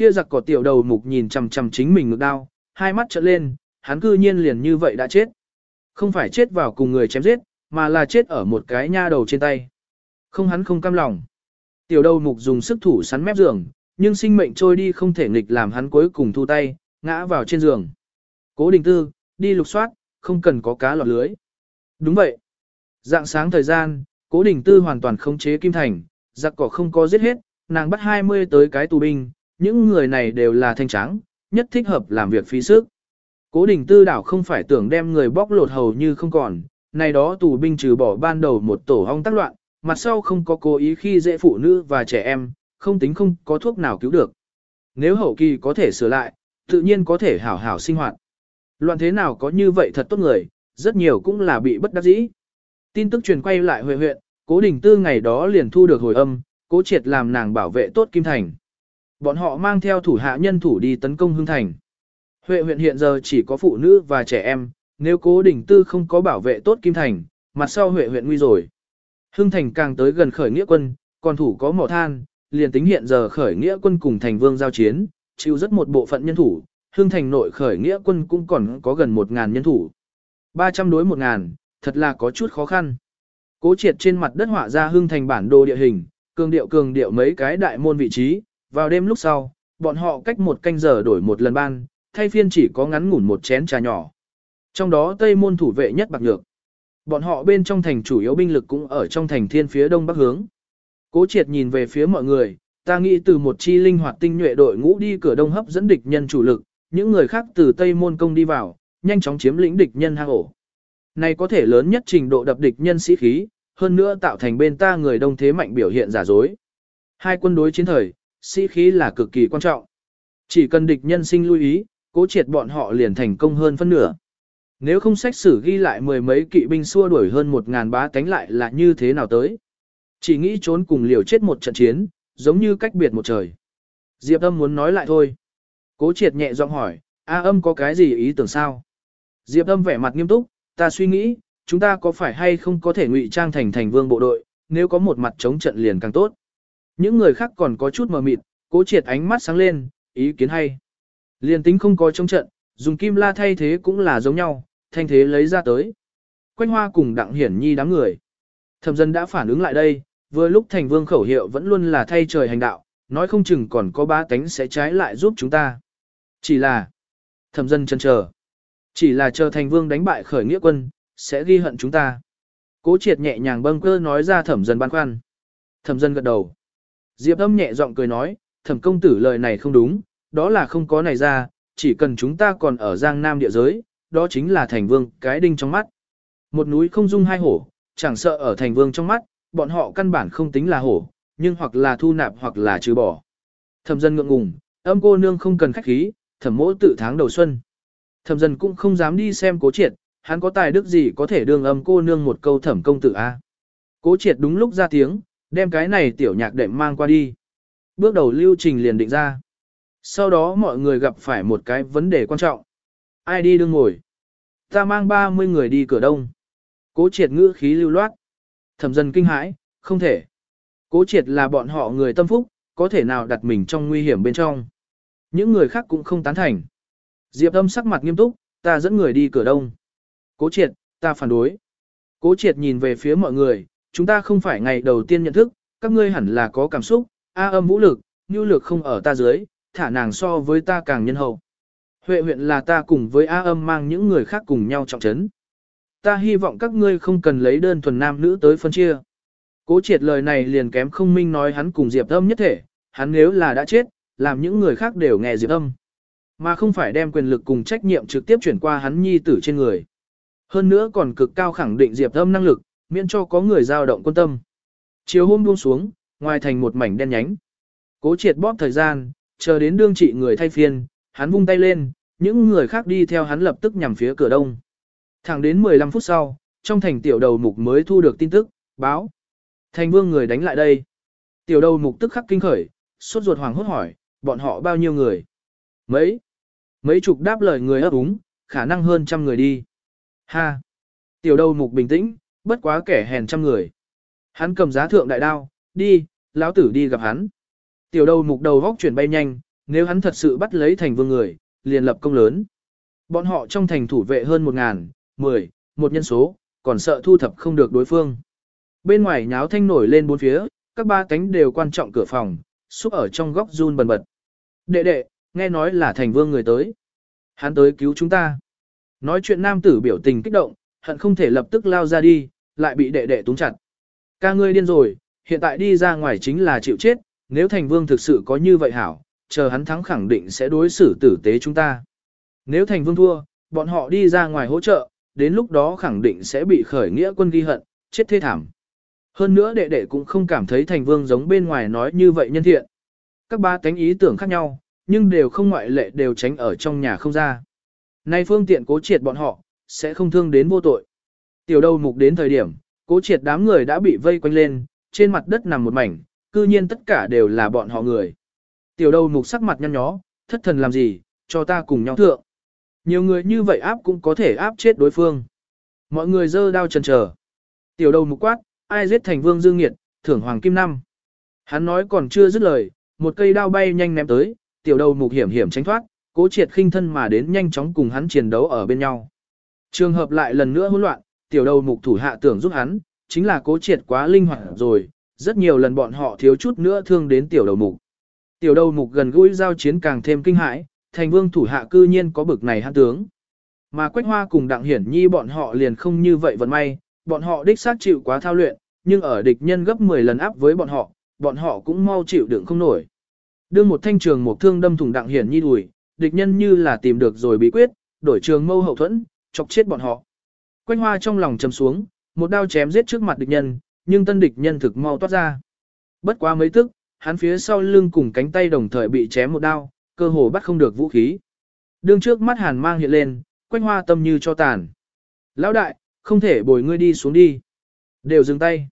Kia giặc cỏ tiểu đầu mục nhìn chằm chằm chính mình ngực đao, hai mắt trợn lên, hắn cư nhiên liền như vậy đã chết. Không phải chết vào cùng người chém giết, mà là chết ở một cái nha đầu trên tay. Không hắn không cam lòng. Tiểu đầu mục dùng sức thủ sắn mép giường, nhưng sinh mệnh trôi đi không thể nghịch làm hắn cuối cùng thu tay, ngã vào trên giường. Cố đình tư, đi lục soát, không cần có cá lọt lưới. Đúng vậy. Dạng sáng thời gian, cố đình tư hoàn toàn không chế kim thành, giặc cỏ không có giết hết, nàng bắt 20 tới cái tù binh, những người này đều là thanh trắng, nhất thích hợp làm việc phí sức. Cố đình tư đảo không phải tưởng đem người bóc lột hầu như không còn, này đó tù binh trừ bỏ ban đầu một tổ hong tác loạn, mặt sau không có cố ý khi dễ phụ nữ và trẻ em, không tính không có thuốc nào cứu được. Nếu hậu kỳ có thể sửa lại, tự nhiên có thể hảo hảo sinh hoạt. Loạn thế nào có như vậy thật tốt người, rất nhiều cũng là bị bất đắc dĩ. Tin tức truyền quay lại huệ huyện, cố đình tư ngày đó liền thu được hồi âm, cố triệt làm nàng bảo vệ tốt Kim Thành. Bọn họ mang theo thủ hạ nhân thủ đi tấn công Hưng Thành. Huệ huyện hiện giờ chỉ có phụ nữ và trẻ em, nếu cố đình tư không có bảo vệ tốt Kim Thành, mặt sau Huệ huyện nguy rồi. Hưng Thành càng tới gần khởi nghĩa quân, còn thủ có mỏ than, liền tính hiện giờ khởi nghĩa quân cùng thành vương giao chiến, chịu rất một bộ phận nhân thủ, Hưng Thành nội khởi nghĩa quân cũng còn có gần 1.000 nhân thủ. 300 đối 1.000, thật là có chút khó khăn. Cố triệt trên mặt đất họa ra Hưng Thành bản đồ địa hình, cường điệu cường điệu mấy cái đại môn vị trí, vào đêm lúc sau, bọn họ cách một canh giờ đổi một lần ban, thay phiên chỉ có ngắn ngủn một chén trà nhỏ. Trong đó Tây môn thủ vệ nhất bạc nhược. Bọn họ bên trong thành chủ yếu binh lực cũng ở trong thành thiên phía đông bắc hướng. Cố triệt nhìn về phía mọi người, ta nghĩ từ một chi linh hoạt tinh nhuệ đội ngũ đi cửa đông hấp dẫn địch nhân chủ lực, những người khác từ Tây môn công đi vào, nhanh chóng chiếm lĩnh địch nhân hang ổ. Này có thể lớn nhất trình độ đập địch nhân sĩ khí, hơn nữa tạo thành bên ta người đông thế mạnh biểu hiện giả dối. Hai quân đối chiến thời, sĩ khí là cực kỳ quan trọng. Chỉ cần địch nhân sinh lưu ý, cố triệt bọn họ liền thành công hơn phân nửa. Nếu không sách sử ghi lại mười mấy kỵ binh xua đuổi hơn một ngàn bá tánh lại là như thế nào tới. Chỉ nghĩ trốn cùng liều chết một trận chiến, giống như cách biệt một trời. Diệp âm muốn nói lại thôi. Cố triệt nhẹ giọng hỏi, A âm có cái gì ý tưởng sao? Diệp âm vẻ mặt nghiêm túc, ta suy nghĩ, chúng ta có phải hay không có thể ngụy trang thành thành vương bộ đội, nếu có một mặt chống trận liền càng tốt. Những người khác còn có chút mờ mịt, cố triệt ánh mắt sáng lên, ý kiến hay. Liền tính không có trong trận, dùng kim la thay thế cũng là giống nhau, thanh thế lấy ra tới. Quanh hoa cùng đặng hiển nhi đám người. Thẩm dân đã phản ứng lại đây, vừa lúc thành vương khẩu hiệu vẫn luôn là thay trời hành đạo, nói không chừng còn có ba tánh sẽ trái lại giúp chúng ta. Chỉ là, thẩm dân chân chờ. Chỉ là chờ thành vương đánh bại khởi nghĩa quân, sẽ ghi hận chúng ta. Cố triệt nhẹ nhàng bâng cơ nói ra thẩm dân băn khoăn. Thẩm dân gật đầu. Diệp âm nhẹ giọng cười nói, thẩm công tử lời này không đúng, đó là không có này ra, chỉ cần chúng ta còn ở giang nam địa giới, đó chính là thành vương cái đinh trong mắt. Một núi không dung hai hổ, chẳng sợ ở thành vương trong mắt, bọn họ căn bản không tính là hổ, nhưng hoặc là thu nạp hoặc là trừ bỏ. Thẩm dân ngượng ngùng, âm cô nương không cần khách khí, thẩm mỗ tự tháng đầu xuân. Thẩm dân cũng không dám đi xem cố triệt, hắn có tài đức gì có thể đương âm cô nương một câu thẩm công tử a. Cố triệt đúng lúc ra tiếng, đem cái này tiểu nhạc đệm mang qua đi. Bước đầu lưu trình liền định ra. Sau đó mọi người gặp phải một cái vấn đề quan trọng. Ai đi đương ngồi? Ta mang 30 người đi cửa đông. Cố triệt ngữ khí lưu loát. Thẩm dân kinh hãi, không thể. Cố triệt là bọn họ người tâm phúc, có thể nào đặt mình trong nguy hiểm bên trong. Những người khác cũng không tán thành. Diệp âm sắc mặt nghiêm túc, ta dẫn người đi cửa đông. Cố triệt, ta phản đối. Cố triệt nhìn về phía mọi người, chúng ta không phải ngày đầu tiên nhận thức, các ngươi hẳn là có cảm xúc, A âm vũ lực, nhu lực không ở ta dưới, thả nàng so với ta càng nhân hậu. Huệ huyện là ta cùng với A âm mang những người khác cùng nhau trọng trấn. Ta hy vọng các ngươi không cần lấy đơn thuần nam nữ tới phân chia. Cố triệt lời này liền kém không minh nói hắn cùng Diệp âm nhất thể, hắn nếu là đã chết, làm những người khác đều nghe Diệp âm. Mà không phải đem quyền lực cùng trách nhiệm trực tiếp chuyển qua hắn nhi tử trên người. Hơn nữa còn cực cao khẳng định Diệp âm năng lực, miễn cho có người giao động quân tâm. Chiều hôm buông xuống, ngoài thành một mảnh đen nhánh. Cố triệt bóp thời gian, chờ đến đương trị người thay phiên, hắn vung tay lên, những người khác đi theo hắn lập tức nhằm phía cửa đông. Thẳng đến 15 phút sau, trong thành tiểu đầu mục mới thu được tin tức, báo. Thành vương người đánh lại đây. Tiểu đầu mục tức khắc kinh khởi, sốt ruột hoàng hốt hỏi, bọn họ bao nhiêu người? Mấy? Mấy chục đáp lời người ấp úng, khả năng hơn trăm người đi. Ha! Tiểu đầu mục bình tĩnh, bất quá kẻ hèn trăm người. Hắn cầm giá thượng đại đao, đi, lão tử đi gặp hắn. Tiểu đầu mục đầu vóc chuyển bay nhanh, nếu hắn thật sự bắt lấy thành vương người, liền lập công lớn. Bọn họ trong thành thủ vệ hơn một ngàn, mười, một nhân số, còn sợ thu thập không được đối phương. Bên ngoài nháo thanh nổi lên bốn phía, các ba cánh đều quan trọng cửa phòng, xúc ở trong góc run bần bật. Đệ đệ, nghe nói là thành vương người tới. Hắn tới cứu chúng ta. Nói chuyện nam tử biểu tình kích động, hận không thể lập tức lao ra đi, lại bị đệ đệ túng chặt. Ca ngươi điên rồi, hiện tại đi ra ngoài chính là chịu chết, nếu thành vương thực sự có như vậy hảo, chờ hắn thắng khẳng định sẽ đối xử tử tế chúng ta. Nếu thành vương thua, bọn họ đi ra ngoài hỗ trợ, đến lúc đó khẳng định sẽ bị khởi nghĩa quân ghi hận, chết thê thảm. Hơn nữa đệ đệ cũng không cảm thấy thành vương giống bên ngoài nói như vậy nhân thiện. Các ba tánh ý tưởng khác nhau, nhưng đều không ngoại lệ đều tránh ở trong nhà không ra. Nay phương tiện cố triệt bọn họ, sẽ không thương đến vô tội. Tiểu đầu mục đến thời điểm, cố triệt đám người đã bị vây quanh lên, trên mặt đất nằm một mảnh, cư nhiên tất cả đều là bọn họ người. Tiểu đầu mục sắc mặt nhăn nhó, thất thần làm gì, cho ta cùng nhau thượng. Nhiều người như vậy áp cũng có thể áp chết đối phương. Mọi người dơ đao chần chờ. Tiểu đầu mục quát, ai giết thành vương dương nghiệt, thưởng hoàng kim năm. Hắn nói còn chưa dứt lời, một cây đao bay nhanh ném tới, tiểu đầu mục hiểm hiểm tránh thoát, cố triệt khinh thân mà đến nhanh chóng cùng hắn chiến đấu ở bên nhau. Trường hợp lại lần nữa hỗn loạn, tiểu đầu mục thủ hạ tưởng giúp hắn, chính là cố triệt quá linh hoạt rồi, rất nhiều lần bọn họ thiếu chút nữa thương đến tiểu đầu mục. Tiểu đầu mục gần gũi giao chiến càng thêm kinh hãi, thành vương thủ hạ cư nhiên có bực này hắn tướng. Mà Quách Hoa cùng Đặng Hiển Nhi bọn họ liền không như vậy vận may, bọn họ đích xác chịu quá thao luyện, nhưng ở địch nhân gấp 10 lần áp với bọn họ, bọn họ cũng mau chịu đựng không nổi. Đương một thanh trường một thương đâm thủng Đặng Hiển Nhi đùi, địch nhân như là tìm được rồi bí quyết, đổi trường mâu hậu thuẫn, chọc chết bọn họ. Quanh Hoa trong lòng chầm xuống, một đao chém giết trước mặt địch nhân, nhưng tân địch nhân thực mau toát ra. Bất quá mấy tức, hắn phía sau lưng cùng cánh tay đồng thời bị chém một đao, cơ hồ bắt không được vũ khí. Đường trước mắt hàn mang hiện lên, quanh hoa tâm như cho tàn. Lão đại, không thể bồi ngươi đi xuống đi. Đều dừng tay.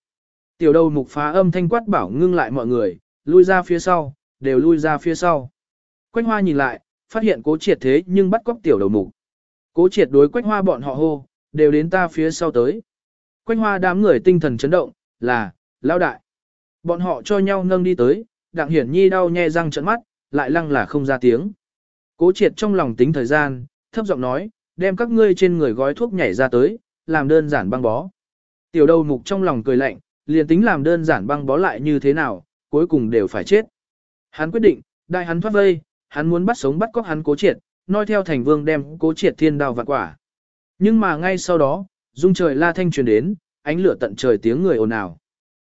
Tiểu đầu mục phá âm thanh quát bảo ngưng lại mọi người, lui ra phía sau, đều lui ra phía sau. Quanh hoa nhìn lại, phát hiện cố triệt thế nhưng bắt cóc tiểu đầu mục. Cố triệt đối quách hoa bọn họ hô, đều đến ta phía sau tới. Quách hoa đám người tinh thần chấn động, là, lao đại. Bọn họ cho nhau nâng đi tới, đặng hiển nhi đau nhe răng trận mắt, lại lăng là không ra tiếng. Cố triệt trong lòng tính thời gian, thấp giọng nói, đem các ngươi trên người gói thuốc nhảy ra tới, làm đơn giản băng bó. Tiểu đầu mục trong lòng cười lạnh, liền tính làm đơn giản băng bó lại như thế nào, cuối cùng đều phải chết. Hắn quyết định, đại hắn thoát vây, hắn muốn bắt sống bắt cóc hắn cố triệt, nói theo thành vương đem cố triệt thiên đao vạn quả. Nhưng mà ngay sau đó, dung trời la thanh truyền đến, ánh lửa tận trời tiếng người ồn ào.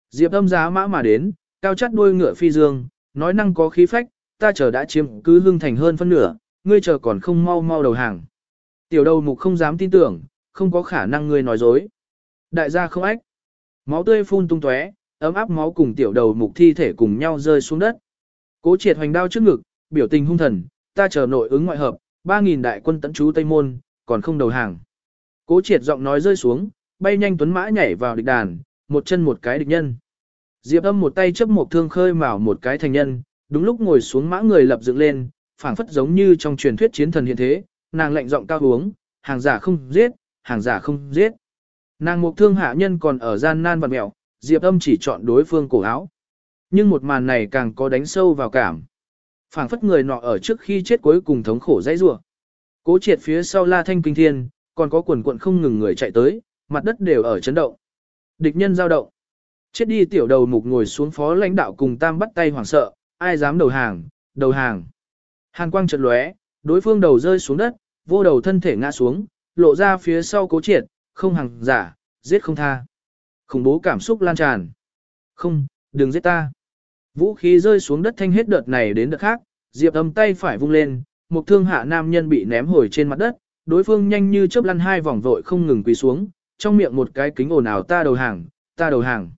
Diệp âm giá mã mà đến, cao chắt đuôi ngựa phi dương, nói năng có khí phách, ta chờ đã chiếm cứ hưng thành hơn phân nửa, ngươi chờ còn không mau mau đầu hàng. Tiểu đầu mục không dám tin tưởng, không có khả năng ngươi nói dối. Đại gia không ách. Máu tươi phun tung tóe, ấm áp máu cùng tiểu đầu mục thi thể cùng nhau rơi xuống đất. Cố triệt hoành đao trước ngực, biểu tình hung thần, ta chờ nội ứng ngoại hợp, 3.000 đại quân tấn trú Tây Môn, còn không đầu hàng. Cố triệt giọng nói rơi xuống, bay nhanh tuấn mã nhảy vào địch đàn, một chân một cái địch nhân. Diệp âm một tay chấp một thương khơi mào một cái thành nhân, đúng lúc ngồi xuống mã người lập dựng lên, phảng phất giống như trong truyền thuyết chiến thần hiện thế, nàng lệnh giọng cao uống, hàng giả không giết, hàng giả không giết. Nàng một thương hạ nhân còn ở gian nan vật mẹo, Diệp âm chỉ chọn đối phương cổ áo. Nhưng một màn này càng có đánh sâu vào cảm phảng phất người nọ ở trước khi chết cuối cùng thống khổ dãy rủa. Cố triệt phía sau la thanh kinh thiên, còn có quần quận không ngừng người chạy tới, mặt đất đều ở chấn động. Địch nhân giao động. Chết đi tiểu đầu mục ngồi xuống phó lãnh đạo cùng tam bắt tay hoảng sợ, ai dám đầu hàng, đầu hàng. Hàn quang chợt lóe, đối phương đầu rơi xuống đất, vô đầu thân thể ngã xuống, lộ ra phía sau cố triệt, không hàng giả, giết không tha. Khủng bố cảm xúc lan tràn. Không, đừng giết ta. Vũ khí rơi xuống đất thanh hết đợt này đến đợt khác, Diệp âm tay phải vung lên, một thương hạ nam nhân bị ném hồi trên mặt đất, đối phương nhanh như chớp lăn hai vòng vội không ngừng quỳ xuống, trong miệng một cái kính ồn ào ta đầu hàng, ta đầu hàng.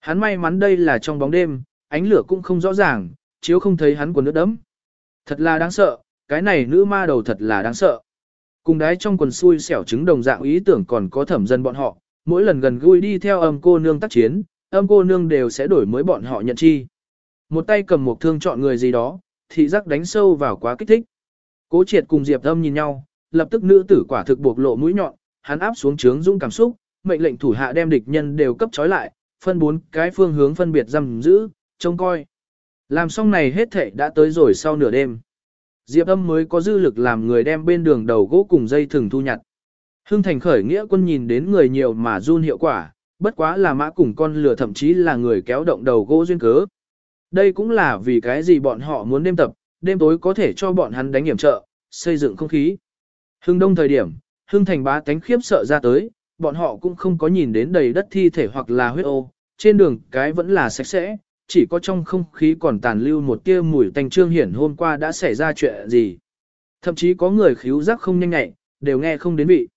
Hắn may mắn đây là trong bóng đêm, ánh lửa cũng không rõ ràng, chiếu không thấy hắn quần nước đấm. Thật là đáng sợ, cái này nữ ma đầu thật là đáng sợ. Cùng đái trong quần xui xẻo trứng đồng dạng ý tưởng còn có thẩm dân bọn họ, mỗi lần gần gũi đi theo âm cô nương tác chiến, âm cô nương đều sẽ đổi mới bọn họ nhận chi. Một tay cầm một thương chọn người gì đó, thị giác đánh sâu vào quá kích thích. Cố triệt cùng Diệp âm nhìn nhau, lập tức nữ tử quả thực buộc lộ mũi nhọn, hắn áp xuống trướng dung cảm xúc, mệnh lệnh thủ hạ đem địch nhân đều cấp trói lại, phân bốn cái phương hướng phân biệt giam giữ, trông coi. Làm xong này hết thảy đã tới rồi sau nửa đêm. Diệp âm mới có dư lực làm người đem bên đường đầu gỗ cùng dây thừng thu nhặt. Hưng thành khởi nghĩa quân nhìn đến người nhiều mà run hiệu quả, bất quá là mã cùng con lửa thậm chí là người kéo động đầu gỗ duyên cớ. Đây cũng là vì cái gì bọn họ muốn đêm tập, đêm tối có thể cho bọn hắn đánh hiểm trợ, xây dựng không khí. Hưng đông thời điểm, hưng thành bá tánh khiếp sợ ra tới, bọn họ cũng không có nhìn đến đầy đất thi thể hoặc là huyết ô, trên đường cái vẫn là sạch sẽ, chỉ có trong không khí còn tàn lưu một tia mùi tanh trương hiển hôm qua đã xảy ra chuyện gì. Thậm chí có người khíu giác không nhanh nhạy, đều nghe không đến vị.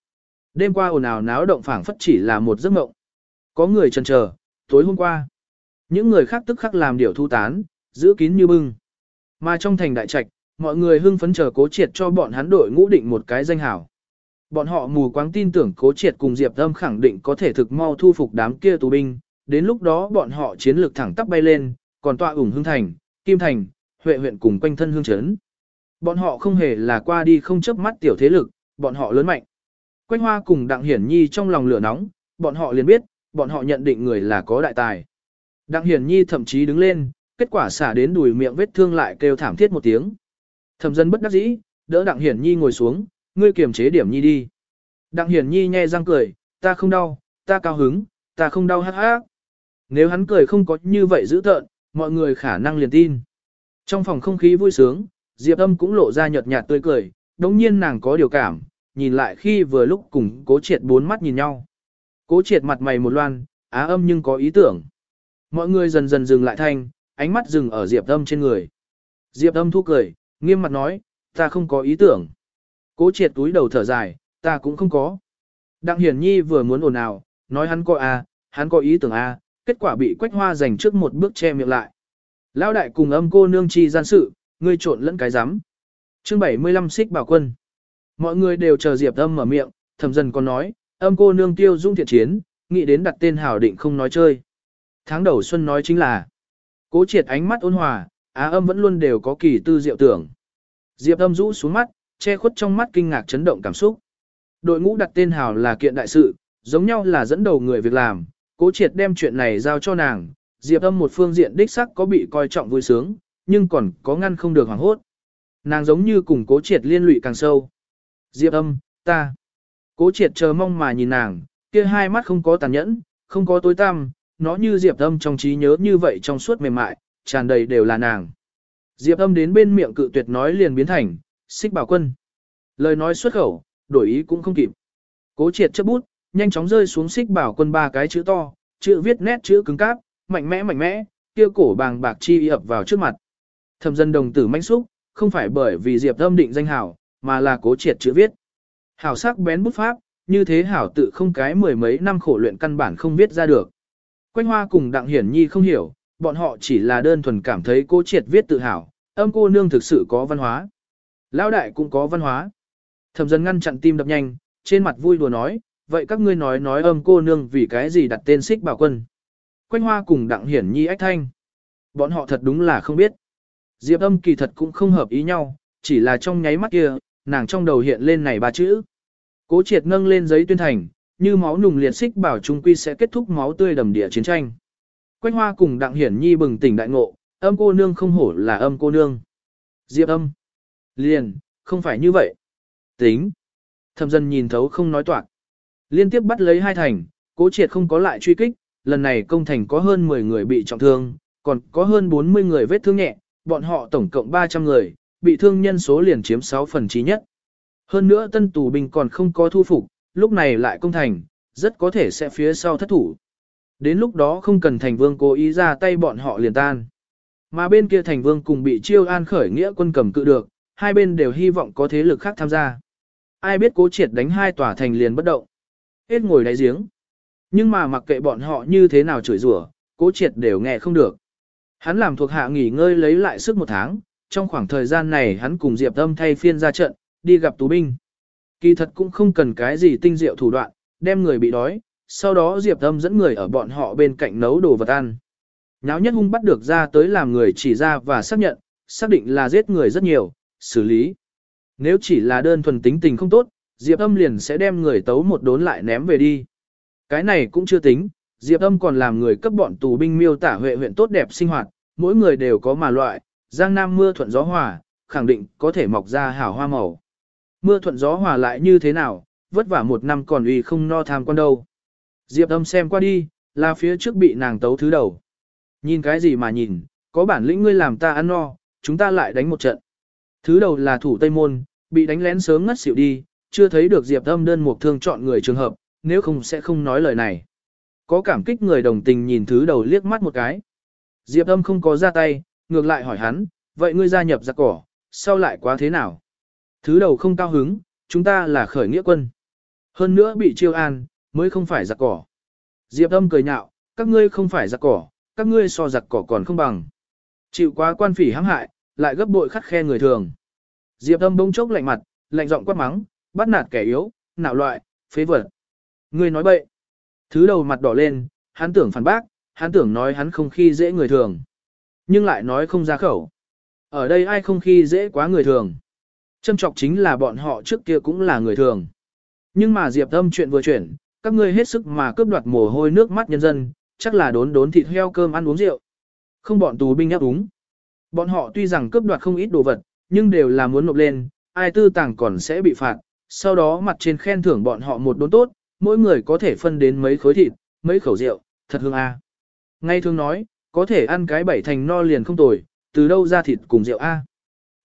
Đêm qua ồn ào náo động phảng phất chỉ là một giấc mộng. Có người chần chờ, tối hôm qua. Những người khác tức khắc làm điều thu tán, giữ kín như bưng. Mà trong thành đại trạch, mọi người hưng phấn chờ cố triệt cho bọn hắn đội ngũ định một cái danh hảo. Bọn họ mù quáng tin tưởng cố triệt cùng Diệp Âm khẳng định có thể thực mau thu phục đám kia tù binh, đến lúc đó bọn họ chiến lược thẳng tắp bay lên, còn tọa ủng hương thành, kim thành, huệ huyện cùng quanh thân hương chấn. Bọn họ không hề là qua đi không chớp mắt tiểu thế lực, bọn họ lớn mạnh. Quanh hoa cùng Đặng Hiển Nhi trong lòng lửa nóng, bọn họ liền biết, bọn họ nhận định người là có đại tài. Đặng Hiển Nhi thậm chí đứng lên, kết quả xả đến đùi miệng vết thương lại kêu thảm thiết một tiếng. Thẩm dân bất đắc dĩ, đỡ Đặng Hiển Nhi ngồi xuống, ngươi kiềm chế điểm Nhi đi. Đặng Hiển Nhi nhe răng cười, ta không đau, ta cao hứng, ta không đau hát hát. Nếu hắn cười không có như vậy dữ tợn, mọi người khả năng liền tin. Trong phòng không khí vui sướng, Diệp Âm cũng lộ ra nhợt nhạt tươi cười, đống nhiên nàng có điều cảm, nhìn lại khi vừa lúc cùng cố triệt bốn mắt nhìn nhau. Cố triệt mặt mày một loan, á âm nhưng có ý tưởng. Mọi người dần dần dừng lại thanh, ánh mắt dừng ở Diệp Âm trên người. Diệp Âm thu cười, nghiêm mặt nói, ta không có ý tưởng. Cố triệt túi đầu thở dài, ta cũng không có. Đặng Hiển Nhi vừa muốn ồn ào, nói hắn có a, hắn có ý tưởng a, kết quả bị Quách Hoa giành trước một bước che miệng lại. Lão đại cùng âm cô nương chi gian sự, ngươi trộn lẫn cái rắm. Chương 75 xích bảo quân. Mọi người đều chờ Diệp Âm mở miệng, thầm dần còn nói, âm cô nương tiêu dung thiện chiến, nghĩ đến đặt tên hảo định không nói chơi. Tháng đầu xuân nói chính là, cố triệt ánh mắt ôn hòa, á âm vẫn luôn đều có kỳ tư diệu tưởng. Diệp Âm rũ xuống mắt, che khuất trong mắt kinh ngạc chấn động cảm xúc. Đội ngũ đặt tên hào là kiện đại sự, giống nhau là dẫn đầu người việc làm, cố triệt đem chuyện này giao cho nàng, Diệp âm một phương diện đích sắc có bị coi trọng vui sướng, nhưng còn có ngăn không được hoảng hốt. Nàng giống như cùng cố triệt liên lụy càng sâu. Diệp âm, ta. Cố triệt chờ mong mà nhìn nàng, kia hai mắt không có tàn nhẫn, không có tối tăm, nó như Diệp âm trong trí nhớ như vậy trong suốt mềm mại, tràn đầy đều là nàng. Diệp âm đến bên miệng cự tuyệt nói liền biến thành, xích bảo quân. Lời nói xuất khẩu, đổi ý cũng không kịp. Cố triệt chấp bút, nhanh chóng rơi xuống xích bảo quân ba cái chữ to, chữ viết nét chữ cứng cáp, mạnh mẽ mạnh mẽ, kia cổ bàng bạc chi ập vào trước mặt. Thẩm dân đồng tử manh xúc, không phải bởi vì Diệp Âm định danh hảo, mà là cố triệt chữ viết. Hảo sắc bén bút pháp, như thế hảo tự không cái mười mấy năm khổ luyện căn bản không viết ra được. Quanh Hoa cùng Đặng Hiển Nhi không hiểu, bọn họ chỉ là đơn thuần cảm thấy cô triệt viết tự hào, âm cô nương thực sự có văn hóa. Lão đại cũng có văn hóa. Thẩm dân ngăn chặn tim đập nhanh, trên mặt vui đùa nói, vậy các ngươi nói nói âm cô nương vì cái gì đặt tên xích bảo quân. Quanh hoa cùng đặng hiển nhi ách thanh. Bọn họ thật đúng là không biết. Diệp âm kỳ thật cũng không hợp ý nhau, chỉ là trong nháy mắt kia, nàng trong đầu hiện lên này ba chữ. Cố triệt nâng lên giấy tuyên thành, như máu nùng liệt xích bảo trung quy sẽ kết thúc máu tươi đầm địa chiến tranh. Quanh hoa cùng đặng hiển nhi bừng tỉnh đại ngộ, âm cô nương không hổ là âm cô nương. Diệp âm. Liền, không phải như vậy. Tính. Thẩm dân nhìn thấu không nói toạc. Liên tiếp bắt lấy hai thành, cố triệt không có lại truy kích, lần này công thành có hơn 10 người bị trọng thương, còn có hơn 40 người vết thương nhẹ, bọn họ tổng cộng 300 người, bị thương nhân số liền chiếm 6 phần trí nhất. Hơn nữa tân tù binh còn không có thu phục, lúc này lại công thành, rất có thể sẽ phía sau thất thủ. Đến lúc đó không cần thành vương cố ý ra tay bọn họ liền tan. Mà bên kia thành vương cùng bị chiêu an khởi nghĩa quân cầm cự được, hai bên đều hy vọng có thế lực khác tham gia. Ai biết cố triệt đánh hai tòa thành liền bất động. Hết ngồi đáy giếng. Nhưng mà mặc kệ bọn họ như thế nào chửi rủa, cố triệt đều nghe không được. Hắn làm thuộc hạ nghỉ ngơi lấy lại sức một tháng, trong khoảng thời gian này hắn cùng Diệp Âm thay phiên ra trận, đi gặp tù binh. Kỳ thật cũng không cần cái gì tinh diệu thủ đoạn, đem người bị đói, sau đó Diệp Âm dẫn người ở bọn họ bên cạnh nấu đồ vật ăn. Nháo nhất hung bắt được ra tới làm người chỉ ra và xác nhận, xác định là giết người rất nhiều, xử lý. Nếu chỉ là đơn thuần tính tình không tốt, Diệp Âm liền sẽ đem người tấu một đốn lại ném về đi. Cái này cũng chưa tính, Diệp Âm còn làm người cấp bọn tù binh miêu tả huệ huyện tốt đẹp sinh hoạt, mỗi người đều có mà loại, giang nam mưa thuận gió hòa, khẳng định có thể mọc ra hảo hoa màu. Mưa thuận gió hòa lại như thế nào, vất vả một năm còn uy không no tham quan đâu. Diệp Âm xem qua đi, là phía trước bị nàng tấu thứ đầu. Nhìn cái gì mà nhìn, có bản lĩnh ngươi làm ta ăn no, chúng ta lại đánh một trận. Thứ đầu là thủ Tây Môn, bị đánh lén sớm ngất xỉu đi, chưa thấy được Diệp Âm đơn mục thương chọn người trường hợp, nếu không sẽ không nói lời này. Có cảm kích người đồng tình nhìn thứ đầu liếc mắt một cái. Diệp Âm không có ra tay, ngược lại hỏi hắn, vậy ngươi gia nhập giặc cỏ, sao lại quá thế nào? Thứ đầu không cao hứng, chúng ta là khởi nghĩa quân. Hơn nữa bị chiêu an, mới không phải giặc cỏ. Diệp Âm cười nhạo, các ngươi không phải giặc cỏ, các ngươi so giặc cỏ còn không bằng. Chịu quá quan phỉ hãm hại, lại gấp bội khắt khe người thường. Diệp Âm bỗng chốc lạnh mặt, lạnh giọng quát mắng, bắt nạt kẻ yếu, nạo loại, phế vật. Ngươi nói bậy. Thứ đầu mặt đỏ lên, hắn tưởng phản bác, hắn tưởng nói hắn không khi dễ người thường. Nhưng lại nói không ra khẩu. Ở đây ai không khi dễ quá người thường. Châm trọc chính là bọn họ trước kia cũng là người thường. Nhưng mà Diệp Âm chuyện vừa chuyển, các ngươi hết sức mà cướp đoạt mồ hôi nước mắt nhân dân, chắc là đốn đốn thịt heo cơm ăn uống rượu. Không bọn tù binh ép đúng. Bọn họ tuy rằng cướp đoạt không ít đồ vật, nhưng đều là muốn nộp lên, ai tư tàng còn sẽ bị phạt. Sau đó mặt trên khen thưởng bọn họ một đốn tốt, mỗi người có thể phân đến mấy khối thịt, mấy khẩu rượu, thật hương a. Ngay thường nói, có thể ăn cái bảy thành no liền không tồi, từ đâu ra thịt cùng rượu a.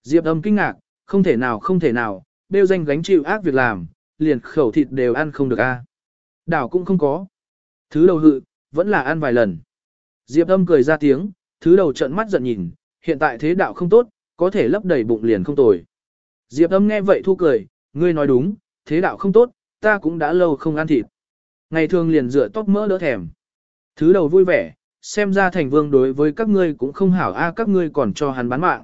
Diệp âm kinh ngạc, không thể nào không thể nào, bêu danh gánh chịu ác việc làm, liền khẩu thịt đều ăn không được a. Đảo cũng không có. Thứ đầu hự, vẫn là ăn vài lần. Diệp âm cười ra tiếng, thứ đầu trận mắt giận nhìn, hiện tại thế đạo không tốt, có thể lấp đầy bụng liền không tồi. Diệp âm nghe vậy thu cười, ngươi nói đúng, thế đạo không tốt, ta cũng đã lâu không ăn thịt. Ngày thường liền rửa tóc mỡ đỡ thèm. Thứ đầu vui vẻ, xem ra thành vương đối với các ngươi cũng không hảo a các ngươi còn cho hắn bán mạng.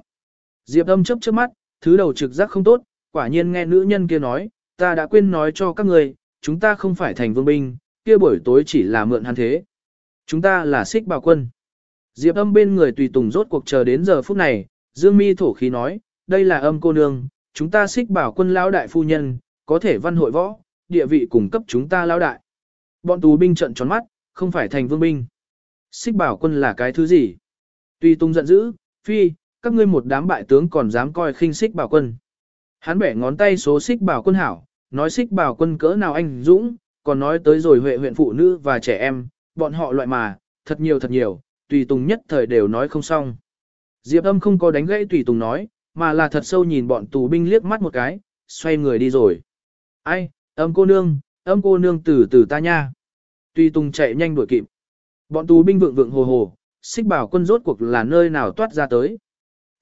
Diệp âm chấp trước mắt, thứ đầu trực giác không tốt, quả nhiên nghe nữ nhân kia nói, ta đã quên nói cho các người, chúng ta không phải thành vương binh, kia buổi tối chỉ là mượn hắn thế. Chúng ta là xích bào quân. Diệp âm bên người tùy tùng rốt cuộc chờ đến giờ phút này, Dương mi thổ khí nói, đây là âm cô nương, chúng ta xích bảo quân lão đại phu nhân, có thể văn hội võ, địa vị cung cấp chúng ta lão đại. Bọn tù binh trận tròn mắt, không phải thành vương binh. Xích bảo quân là cái thứ gì? Tùy tùng giận dữ, phi, các ngươi một đám bại tướng còn dám coi khinh xích bảo quân. Hắn bẻ ngón tay số xích bảo quân hảo, nói xích bảo quân cỡ nào anh dũng, còn nói tới rồi huệ huyện phụ nữ và trẻ em, bọn họ loại mà, thật nhiều thật nhiều, tùy tùng nhất thời đều nói không xong. Diệp âm không có đánh gãy tùy tùng nói, mà là thật sâu nhìn bọn tù binh liếc mắt một cái, xoay người đi rồi. Ai, âm cô nương, âm cô nương từ từ ta nha. Tùy tùng chạy nhanh đuổi kịp. Bọn tù binh vượng vượng hồ hồ, xích bảo quân rốt cuộc là nơi nào toát ra tới.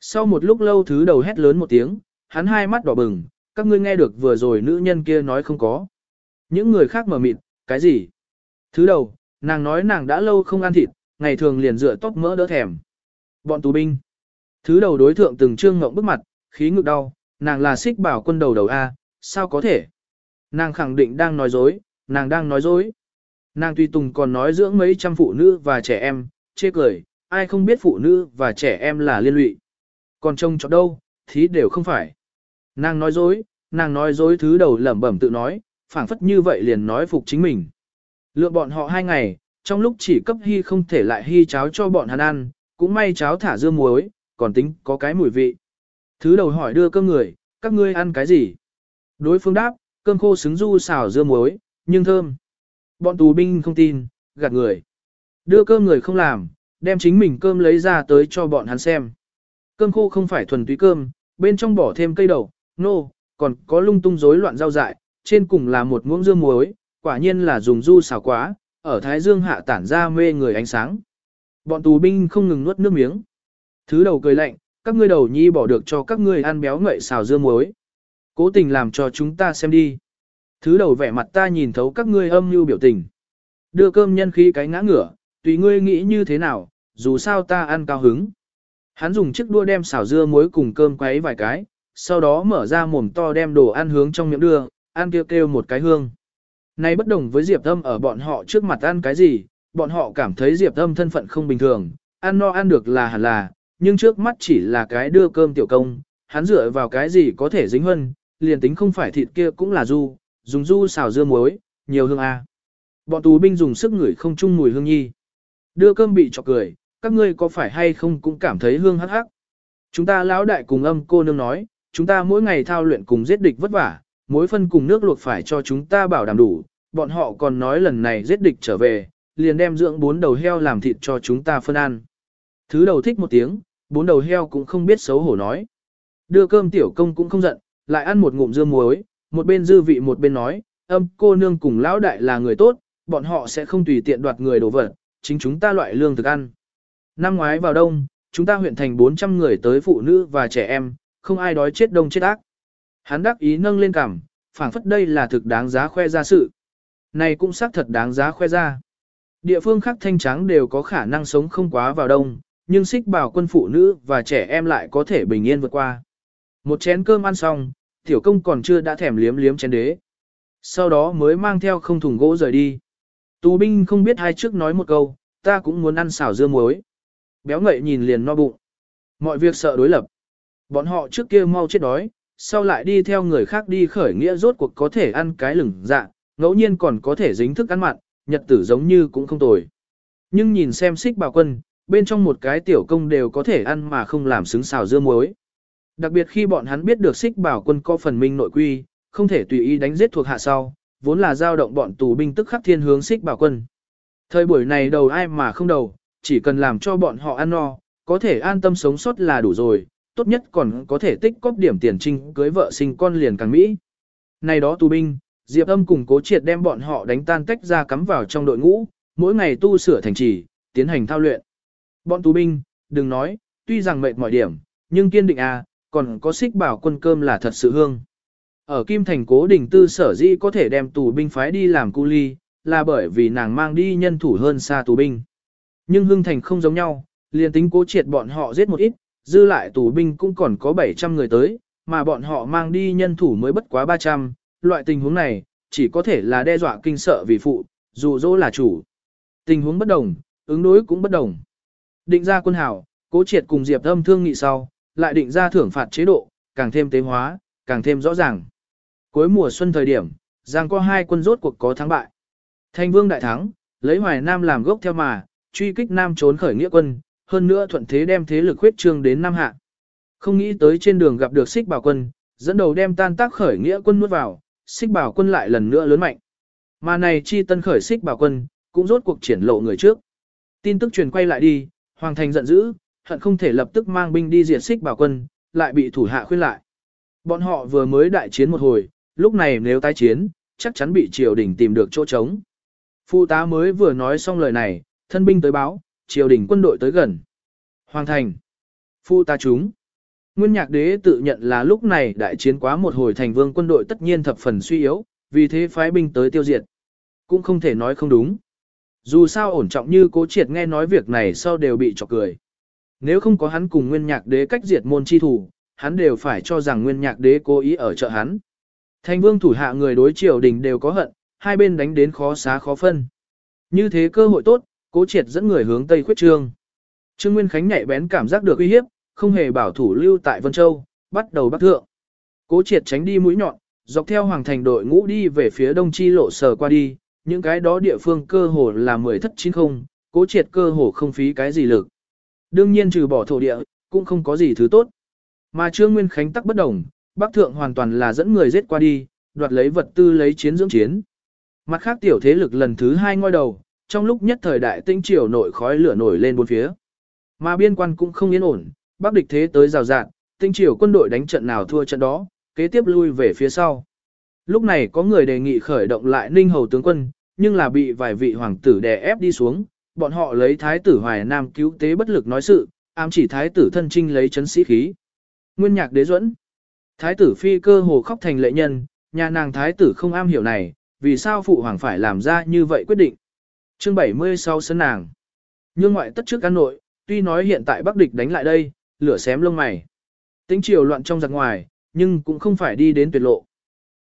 Sau một lúc lâu thứ đầu hét lớn một tiếng, hắn hai mắt đỏ bừng, các ngươi nghe được vừa rồi nữ nhân kia nói không có. Những người khác mở mịt, cái gì? Thứ đầu, nàng nói nàng đã lâu không ăn thịt, ngày thường liền rửa tóc mỡ đỡ thèm. Bọn tù binh. Thứ đầu đối thượng từng trương ngộng bức mặt, khí ngực đau, nàng là xích bảo quân đầu đầu A, sao có thể? Nàng khẳng định đang nói dối, nàng đang nói dối. Nàng tùy tùng còn nói dưỡng mấy trăm phụ nữ và trẻ em, chê cười, ai không biết phụ nữ và trẻ em là liên lụy. Còn trông cho đâu, thí đều không phải. Nàng nói dối, nàng nói dối thứ đầu lẩm bẩm tự nói, phảng phất như vậy liền nói phục chính mình. Lượng bọn họ hai ngày, trong lúc chỉ cấp hy không thể lại hy cháo cho bọn hắn ăn, cũng may cháo thả dưa muối, còn tính có cái mùi vị. Thứ đầu hỏi đưa cơm người, các ngươi ăn cái gì? Đối phương đáp, cơm khô xứng du xào dưa muối, nhưng thơm. Bọn tù binh không tin, gạt người. Đưa cơm người không làm, đem chính mình cơm lấy ra tới cho bọn hắn xem. Cơm khô không phải thuần túy cơm, bên trong bỏ thêm cây đậu, nô, còn có lung tung rối loạn rau dại, trên cùng là một muỗng dưa muối, quả nhiên là dùng du xào quá, ở Thái Dương hạ tản ra mê người ánh sáng. Bọn tù binh không ngừng nuốt nước miếng. Thứ đầu cười lạnh, các ngươi đầu nhi bỏ được cho các ngươi ăn béo ngậy xào dưa muối. Cố tình làm cho chúng ta xem đi. Thứ đầu vẻ mặt ta nhìn thấu các ngươi âm mưu biểu tình. Đưa cơm nhân khí cái ngã ngửa, tùy ngươi nghĩ như thế nào, dù sao ta ăn cao hứng. Hắn dùng chiếc đua đem xào dưa muối cùng cơm quấy vài cái, sau đó mở ra mồm to đem đồ ăn hướng trong miệng đưa, ăn kêu kêu một cái hương. Này bất đồng với Diệp Âm ở bọn họ trước mặt ăn cái gì, bọn họ cảm thấy Diệp Âm thân phận không bình thường, ăn no ăn được là hẳn là, nhưng trước mắt chỉ là cái đưa cơm tiểu công, hắn dựa vào cái gì có thể dính hơn, liền tính không phải thịt kia cũng là du, dùng du xào dưa muối, nhiều hương a. Bọn tù binh dùng sức ngửi không chung mùi hương nhi. Đưa cơm bị chọc cười, các ngươi có phải hay không cũng cảm thấy hương hắc hắc. Chúng ta lão đại cùng âm cô nương nói, chúng ta mỗi ngày thao luyện cùng giết địch vất vả, mỗi phân cùng nước luộc phải cho chúng ta bảo đảm đủ, bọn họ còn nói lần này giết địch trở về, liền đem dưỡng bốn đầu heo làm thịt cho chúng ta phân ăn. Thứ đầu thích một tiếng, bốn đầu heo cũng không biết xấu hổ nói. Đưa cơm tiểu công cũng không giận, lại ăn một ngụm dưa muối, một bên dư vị một bên nói, âm cô nương cùng lão đại là người tốt, bọn họ sẽ không tùy tiện đoạt người đồ vật, chính chúng ta loại lương thực ăn. Năm ngoái vào đông, chúng ta huyện thành 400 người tới phụ nữ và trẻ em, không ai đói chết đông chết ác. Hắn đắc ý nâng lên cằm, phảng phất đây là thực đáng giá khoe ra sự. Này cũng xác thật đáng giá khoe ra. Địa phương khác thanh trắng đều có khả năng sống không quá vào đông, nhưng xích bảo quân phụ nữ và trẻ em lại có thể bình yên vượt qua. Một chén cơm ăn xong, tiểu công còn chưa đã thèm liếm liếm chén đế. Sau đó mới mang theo không thùng gỗ rời đi. Tù binh không biết hai trước nói một câu, ta cũng muốn ăn xào dưa muối. Béo ngậy nhìn liền no bụng. Mọi việc sợ đối lập. Bọn họ trước kia mau chết đói, sau lại đi theo người khác đi khởi nghĩa rốt cuộc có thể ăn cái lửng dạ, ngẫu nhiên còn có thể dính thức ăn mặn, nhật tử giống như cũng không tồi. Nhưng nhìn xem xích bào quân, bên trong một cái tiểu công đều có thể ăn mà không làm xứng xào dưa muối. Đặc biệt khi bọn hắn biết được xích bảo quân có phần minh nội quy, không thể tùy ý đánh giết thuộc hạ sau, vốn là giao động bọn tù binh tức khắc thiên hướng xích bảo quân. Thời buổi này đầu ai mà không đầu, chỉ cần làm cho bọn họ ăn no, có thể an tâm sống sót là đủ rồi, tốt nhất còn có thể tích cóp điểm tiền trinh cưới vợ sinh con liền càng Mỹ. Này đó tù binh, Diệp âm cùng cố triệt đem bọn họ đánh tan tách ra cắm vào trong đội ngũ, mỗi ngày tu sửa thành trì, tiến hành thao luyện. Bọn tù binh, đừng nói, tuy rằng mệt mỏi điểm, nhưng kiên định à, còn có xích bảo quân cơm là thật sự hương. Ở Kim Thành cố đình tư sở dĩ có thể đem tù binh phái đi làm cu ly, là bởi vì nàng mang đi nhân thủ hơn xa tù binh. Nhưng Hưng Thành không giống nhau, liền tính cố triệt bọn họ giết một ít, dư lại tù binh cũng còn có 700 người tới, mà bọn họ mang đi nhân thủ mới bất quá 300, loại tình huống này, chỉ có thể là đe dọa kinh sợ vì phụ, dù dỗ là chủ. Tình huống bất đồng, ứng đối cũng bất đồng. Định ra quân hảo, cố triệt cùng Diệp âm thương nghị sau, lại định ra thưởng phạt chế độ, càng thêm tế hóa, càng thêm rõ ràng. Cuối mùa xuân thời điểm, Giang có hai quân rốt cuộc có thắng bại. Thanh vương đại thắng, lấy Hoài Nam làm gốc theo mà, truy kích Nam trốn khởi nghĩa quân, hơn nữa thuận thế đem thế lực huyết trương đến Nam Hạ. Không nghĩ tới trên đường gặp được xích bảo quân, dẫn đầu đem tan tác khởi nghĩa quân nuốt vào, xích bảo quân lại lần nữa lớn mạnh. Mà này chi tân khởi xích bảo quân, cũng rốt cuộc triển lộ người trước. Tin tức truyền quay lại đi, Hoàng Thành giận dữ, hận không thể lập tức mang binh đi diệt xích bảo quân, lại bị thủ hạ khuyên lại. Bọn họ vừa mới đại chiến một hồi, lúc này nếu tái chiến, chắc chắn bị triều đình tìm được chỗ trống. Phụ tá mới vừa nói xong lời này, thân binh tới báo, triều đình quân đội tới gần. Hoàng thành. Phụ ta chúng. Nguyên nhạc đế tự nhận là lúc này đại chiến quá một hồi thành vương quân đội tất nhiên thập phần suy yếu, vì thế phái binh tới tiêu diệt. Cũng không thể nói không đúng. Dù sao ổn trọng như cố triệt nghe nói việc này sau đều bị chọc cười. Nếu không có hắn cùng nguyên nhạc đế cách diệt môn chi thủ, hắn đều phải cho rằng nguyên nhạc đế cố ý ở trợ hắn. Thành vương thủ hạ người đối triều đình đều có hận, hai bên đánh đến khó xá khó phân. Như thế cơ hội tốt, cố triệt dẫn người hướng Tây khuyết trương. Trương Nguyên Khánh nhạy bén cảm giác được uy hiếp, không hề bảo thủ lưu tại Vân Châu, bắt đầu bắt thượng. Cố triệt tránh đi mũi nhọn, dọc theo hoàng thành đội ngũ đi về phía đông chi lộ sờ qua đi, những cái đó địa phương cơ hồ là mười thất chín không, cố triệt cơ hồ không phí cái gì lực. Đương nhiên trừ bỏ thổ địa, cũng không có gì thứ tốt. Mà Trương Nguyên Khánh tắc bất đồng, Bắc Thượng hoàn toàn là dẫn người giết qua đi, đoạt lấy vật tư lấy chiến dưỡng chiến. Mặt khác tiểu thế lực lần thứ hai ngoi đầu, trong lúc nhất thời đại tinh triều nội khói lửa nổi lên bốn phía. Mà biên quan cũng không yên ổn, bắc địch thế tới rào rạn, tinh triều quân đội đánh trận nào thua trận đó, kế tiếp lui về phía sau. Lúc này có người đề nghị khởi động lại ninh hầu tướng quân, nhưng là bị vài vị hoàng tử đè ép đi xuống, bọn họ lấy thái tử Hoài Nam cứu tế bất lực nói sự, ám chỉ thái tử thân trinh lấy chấn sĩ khí. Nguyên nhạc đế duẫn Thái tử phi cơ hồ khóc thành lệ nhân, nhà nàng thái tử không am hiểu này, vì sao phụ hoàng phải làm ra như vậy quyết định. Chương 70 sau sân nàng. Nhưng ngoại tất trước căn nội, tuy nói hiện tại Bắc địch đánh lại đây, lửa xém lông mày. Tính chiều loạn trong giặc ngoài, nhưng cũng không phải đi đến tuyệt lộ.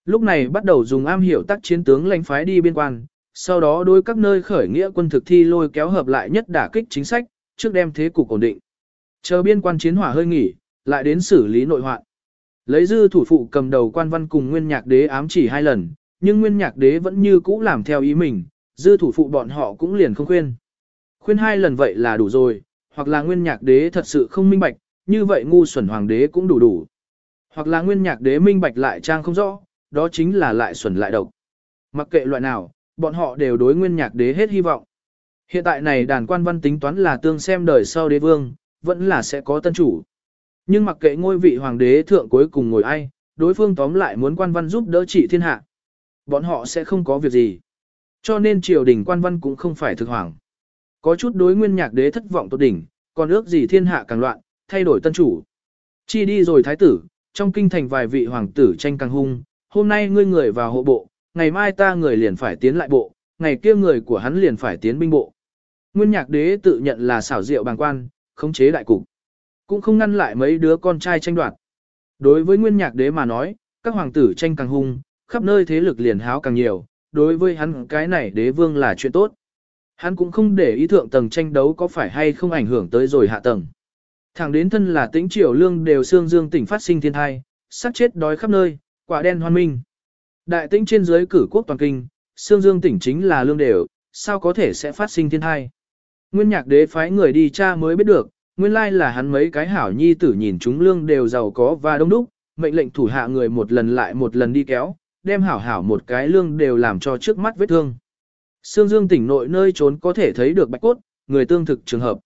Lúc này bắt đầu dùng am hiểu tác chiến tướng lãnh phái đi biên quan, sau đó đối các nơi khởi nghĩa quân thực thi lôi kéo hợp lại nhất đả kích chính sách, trước đem thế cục ổn định. Chờ biên quan chiến hỏa hơi nghỉ, lại đến xử lý nội hoạn. Lấy dư thủ phụ cầm đầu quan văn cùng nguyên nhạc đế ám chỉ hai lần, nhưng nguyên nhạc đế vẫn như cũ làm theo ý mình, dư thủ phụ bọn họ cũng liền không khuyên. Khuyên hai lần vậy là đủ rồi, hoặc là nguyên nhạc đế thật sự không minh bạch, như vậy ngu xuẩn hoàng đế cũng đủ đủ. Hoặc là nguyên nhạc đế minh bạch lại trang không rõ, đó chính là lại xuẩn lại độc. Mặc kệ loại nào, bọn họ đều đối nguyên nhạc đế hết hy vọng. Hiện tại này đàn quan văn tính toán là tương xem đời sau đế vương, vẫn là sẽ có tân chủ. Nhưng mặc kệ ngôi vị hoàng đế thượng cuối cùng ngồi ai, đối phương tóm lại muốn quan văn giúp đỡ trị thiên hạ. Bọn họ sẽ không có việc gì. Cho nên triều đình quan văn cũng không phải thực hoàng. Có chút đối nguyên nhạc đế thất vọng tốt đỉnh, còn ước gì thiên hạ càng loạn, thay đổi tân chủ. Chi đi rồi thái tử, trong kinh thành vài vị hoàng tử tranh càng hung, hôm nay ngươi người vào hộ bộ, ngày mai ta người liền phải tiến lại bộ, ngày kia người của hắn liền phải tiến binh bộ. Nguyên nhạc đế tự nhận là xảo diệu bàng quan, khống chế đại cục. Cũng không ngăn lại mấy đứa con trai tranh đoạt. Đối với nguyên nhạc đế mà nói, các hoàng tử tranh càng hung, khắp nơi thế lực liền háo càng nhiều, đối với hắn cái này đế vương là chuyện tốt. Hắn cũng không để ý thượng tầng tranh đấu có phải hay không ảnh hưởng tới rồi hạ tầng. Thẳng đến thân là tĩnh triều lương đều xương dương tỉnh phát sinh thiên thai, sát chết đói khắp nơi, quả đen hoan minh. Đại tĩnh trên dưới cử quốc toàn kinh, xương dương tỉnh chính là lương đều, sao có thể sẽ phát sinh thiên thai. Nguyên nhạc đế phái người đi cha mới biết được, nguyên lai là hắn mấy cái hảo nhi tử nhìn chúng lương đều giàu có và đông đúc, mệnh lệnh thủ hạ người một lần lại một lần đi kéo, đem hảo hảo một cái lương đều làm cho trước mắt vết thương. Sương Dương tỉnh nội nơi trốn có thể thấy được bạch cốt, người tương thực trường hợp.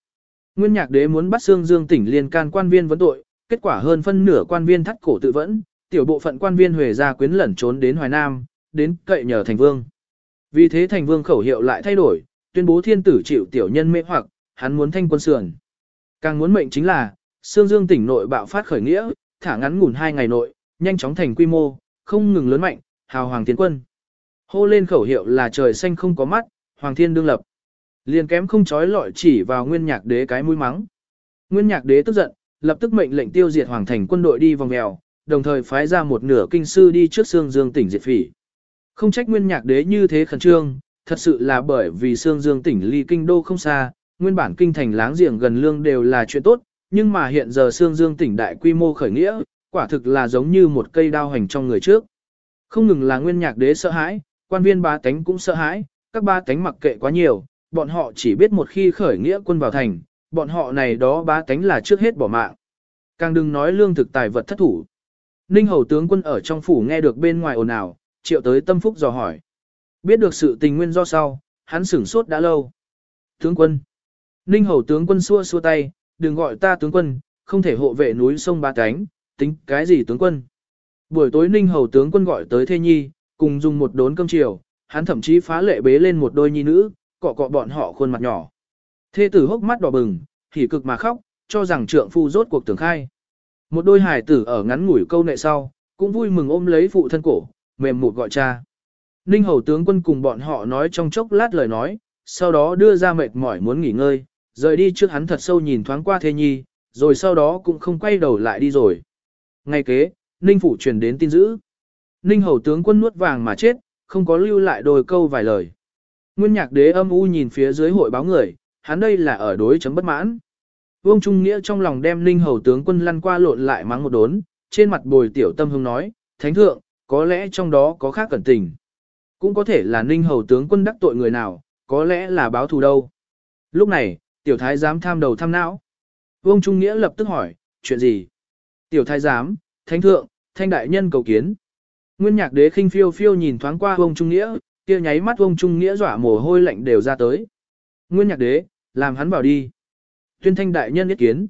Nguyên nhạc đế muốn bắt Sương Dương tỉnh liên can quan viên vấn tội, kết quả hơn phân nửa quan viên thắt cổ tự vẫn, tiểu bộ phận quan viên huề ra quyến lẩn trốn đến Hoài Nam, đến cậy nhờ thành vương. Vì thế thành vương khẩu hiệu lại thay đổi, tuyên bố thiên tử chịu tiểu nhân mê hoặc, hắn muốn thanh quân sườn. Càng muốn mệnh chính là, Sương Dương tỉnh nội bạo phát khởi nghĩa, thả ngắn ngủn hai ngày nội, nhanh chóng thành quy mô, không ngừng lớn mạnh, hào hoàng tiến quân. Hô lên khẩu hiệu là trời xanh không có mắt, hoàng thiên đương lập. Liền kém không trói lọi chỉ vào nguyên nhạc đế cái mũi mắng. Nguyên nhạc đế tức giận, lập tức mệnh lệnh tiêu diệt hoàng thành quân đội đi vòng mèo, đồng thời phái ra một nửa kinh sư đi trước Sương Dương tỉnh diệt phỉ. Không trách nguyên nhạc đế như thế khẩn trương, thật sự là bởi vì Sương Dương tỉnh ly kinh đô không xa, nguyên bản kinh thành láng giềng gần lương đều là chuyện tốt, nhưng mà hiện giờ Sương Dương tỉnh đại quy mô khởi nghĩa, quả thực là giống như một cây đao hành trong người trước. Không ngừng là nguyên nhạc đế sợ hãi, quan viên ba tánh cũng sợ hãi, các ba tánh mặc kệ quá nhiều, bọn họ chỉ biết một khi khởi nghĩa quân vào thành, bọn họ này đó ba tánh là trước hết bỏ mạng. Càng đừng nói lương thực tài vật thất thủ. Ninh hầu tướng quân ở trong phủ nghe được bên ngoài ồn ào, triệu tới tâm phúc dò hỏi. Biết được sự tình nguyên do sau, hắn sửng sốt đã lâu. Tướng quân. Ninh hầu tướng quân xua xua tay, đừng gọi ta tướng quân, không thể hộ vệ núi sông ba cánh, tính cái gì tướng quân. Buổi tối Ninh hầu tướng quân gọi tới Thê Nhi, cùng dùng một đốn cơm chiều, hắn thậm chí phá lệ bế lên một đôi nhi nữ, cọ cọ bọn họ khuôn mặt nhỏ. Thê tử hốc mắt đỏ bừng, hỉ cực mà khóc, cho rằng trượng phu rốt cuộc tưởng khai. Một đôi hài tử ở ngắn ngủi câu nệ sau, cũng vui mừng ôm lấy phụ thân cổ, mềm một gọi cha. Ninh hầu tướng quân cùng bọn họ nói trong chốc lát lời nói, sau đó đưa ra mệt mỏi muốn nghỉ ngơi, rời đi trước hắn thật sâu nhìn thoáng qua thê nhi, rồi sau đó cũng không quay đầu lại đi rồi. Ngay kế, Ninh phủ truyền đến tin dữ. Ninh hầu tướng quân nuốt vàng mà chết, không có lưu lại đôi câu vài lời. Nguyên nhạc đế âm u nhìn phía dưới hội báo người, hắn đây là ở đối chấm bất mãn. Vương Trung Nghĩa trong lòng đem Ninh hầu tướng quân lăn qua lộn lại mắng một đốn, trên mặt bồi tiểu tâm hương nói, Thánh thượng, có lẽ trong đó có khác cẩn tình. Cũng có thể là Ninh hầu tướng quân đắc tội người nào, có lẽ là báo thù đâu. Lúc này, tiểu thái giám tham đầu tham não. Vương Trung Nghĩa lập tức hỏi, chuyện gì? Tiểu thái giám, thánh thượng, thanh đại nhân cầu kiến. Nguyên nhạc đế khinh phiêu phiêu nhìn thoáng qua ông Trung Nghĩa, kia nháy mắt ông Trung Nghĩa dọa mồ hôi lạnh đều ra tới. Nguyên nhạc đế, làm hắn vào đi. Tuyên thanh đại nhân ý kiến.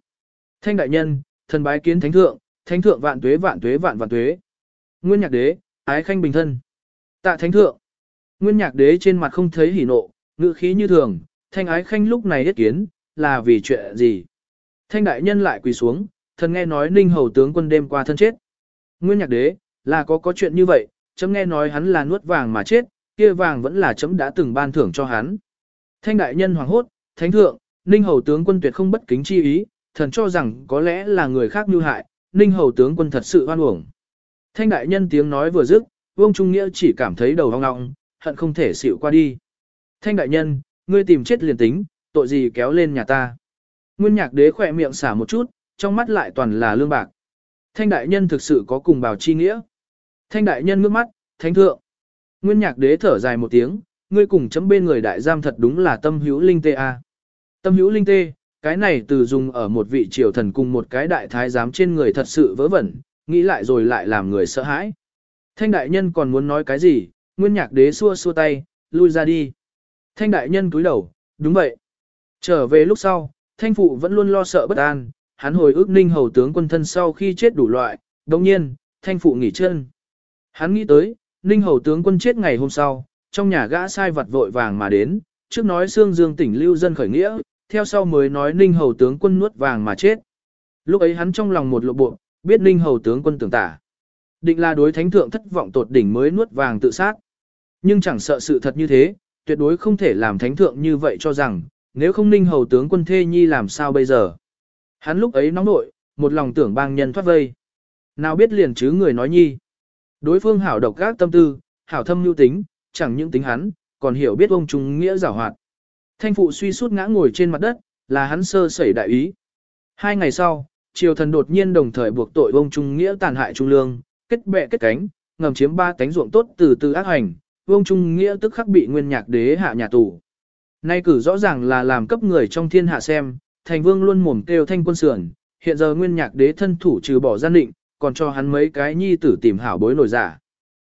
Thanh đại nhân, thần bái kiến thánh thượng, thánh thượng vạn tuế vạn tuế vạn vạn tuế. Nguyên nhạc đế, ái khanh bình thân. Tạ thánh thượng. Nguyên nhạc đế trên mặt không thấy hỉ nộ, ngữ khí như thường, thanh ái khanh lúc này ý kiến, là vì chuyện gì. Thanh đại nhân lại quỳ xuống, thần nghe nói ninh hầu tướng quân đêm qua thân chết. Nguyên nhạc đế, là có có chuyện như vậy, chấm nghe nói hắn là nuốt vàng mà chết, kia vàng vẫn là chấm đã từng ban thưởng cho hắn. Thanh đại nhân hoàng hốt, thánh thượng, ninh hầu tướng quân tuyệt không bất kính chi ý, thần cho rằng có lẽ là người khác như hại, ninh hầu tướng quân thật sự hoan uổng. Thanh đại nhân tiếng nói vừa dứt, vương trung nghĩa chỉ cảm thấy đầu hoang ngọng, hận không thể xịu qua đi. Thanh đại nhân, ngươi tìm chết liền tính, tội gì kéo lên nhà ta. Nguyên nhạc đế khỏe miệng xả một chút, trong mắt lại toàn là lương bạc. Thanh đại nhân thực sự có cùng bào chi nghĩa. Thanh đại nhân ngước mắt, thánh thượng. Nguyên nhạc đế thở dài một tiếng, ngươi cùng chấm bên người đại giam thật đúng là tâm hữu linh tê a. Tâm hữu linh tê, cái này từ dùng ở một vị triều thần cùng một cái đại thái giám trên người thật sự vớ vẩn, nghĩ lại rồi lại làm người sợ hãi. Thanh đại nhân còn muốn nói cái gì, nguyên nhạc đế xua xua tay, lui ra đi. Thanh đại nhân cúi đầu, đúng vậy. Trở về lúc sau, thanh phụ vẫn luôn lo sợ bất an, hắn hồi ức ninh hầu tướng quân thân sau khi chết đủ loại, đồng nhiên, thanh phụ nghỉ chân. Hắn nghĩ tới, ninh hầu tướng quân chết ngày hôm sau, trong nhà gã sai vật vội vàng mà đến, trước nói xương dương tỉnh lưu dân khởi nghĩa, theo sau mới nói ninh hầu tướng quân nuốt vàng mà chết. Lúc ấy hắn trong lòng một lộ bộ, biết ninh hầu tướng quân tưởng tả. Định là đối thánh thượng thất vọng tột đỉnh mới nuốt vàng tự sát. Nhưng chẳng sợ sự thật như thế, tuyệt đối không thể làm thánh thượng như vậy cho rằng, nếu không ninh hầu tướng quân thê nhi làm sao bây giờ. Hắn lúc ấy nóng nội, một lòng tưởng bang nhân thoát vây. Nào biết liền chứ người nói nhi. Đối phương hảo độc gác tâm tư, hảo thâm lưu tính, chẳng những tính hắn, còn hiểu biết ông trung nghĩa giảo hoạt. Thanh phụ suy suốt ngã ngồi trên mặt đất, là hắn sơ sẩy đại ý. Hai ngày sau, triều thần đột nhiên đồng thời buộc tội ông trung nghĩa tàn hại trung lương, kết bè kết cánh, ngầm chiếm ba cánh ruộng tốt từ từ ác hành, ông trung nghĩa tức khắc bị nguyên nhạc đế hạ nhà tù. Nay cử rõ ràng là làm cấp người trong thiên hạ xem, thành vương luôn mồm kêu thanh quân sườn, hiện giờ nguyên nhạc đế thân thủ trừ bỏ gian định, còn cho hắn mấy cái nhi tử tìm hảo bối nổi giả.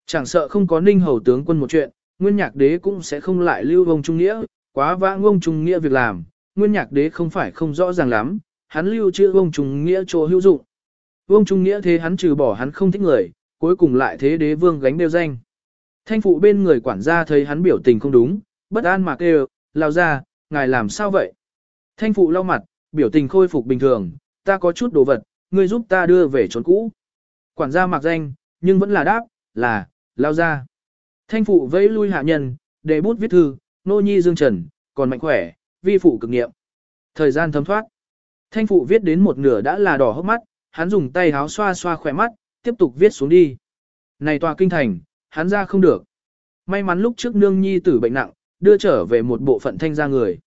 Chẳng sợ không có ninh hầu tướng quân một chuyện, nguyên nhạc đế cũng sẽ không lại lưu vông trung nghĩa, quá vã vông trung nghĩa việc làm, nguyên nhạc đế không phải không rõ ràng lắm, hắn lưu chữ vông trung nghĩa chỗ hữu dụng. Vông trung nghĩa thế hắn trừ bỏ hắn không thích người, cuối cùng lại thế đế vương gánh đeo danh. Thanh phụ bên người quản gia thấy hắn biểu tình không đúng, bất an mà kêu, lao ra, ngài làm sao vậy? Thanh phụ lau mặt, biểu tình khôi phục bình thường, ta có chút đồ vật, ngươi giúp ta đưa về trốn cũ. Quản gia mặc danh, nhưng vẫn là đáp, là, lao ra. Thanh phụ vẫy lui hạ nhân, để bút viết thư, nô nhi dương trần, còn mạnh khỏe, vi phụ cực nghiệm. Thời gian thấm thoát. Thanh phụ viết đến một nửa đã là đỏ hốc mắt, hắn dùng tay háo xoa xoa khỏe mắt, tiếp tục viết xuống đi. Này tòa kinh thành, hắn ra không được. May mắn lúc trước nương nhi tử bệnh nặng, đưa trở về một bộ phận thanh gia người.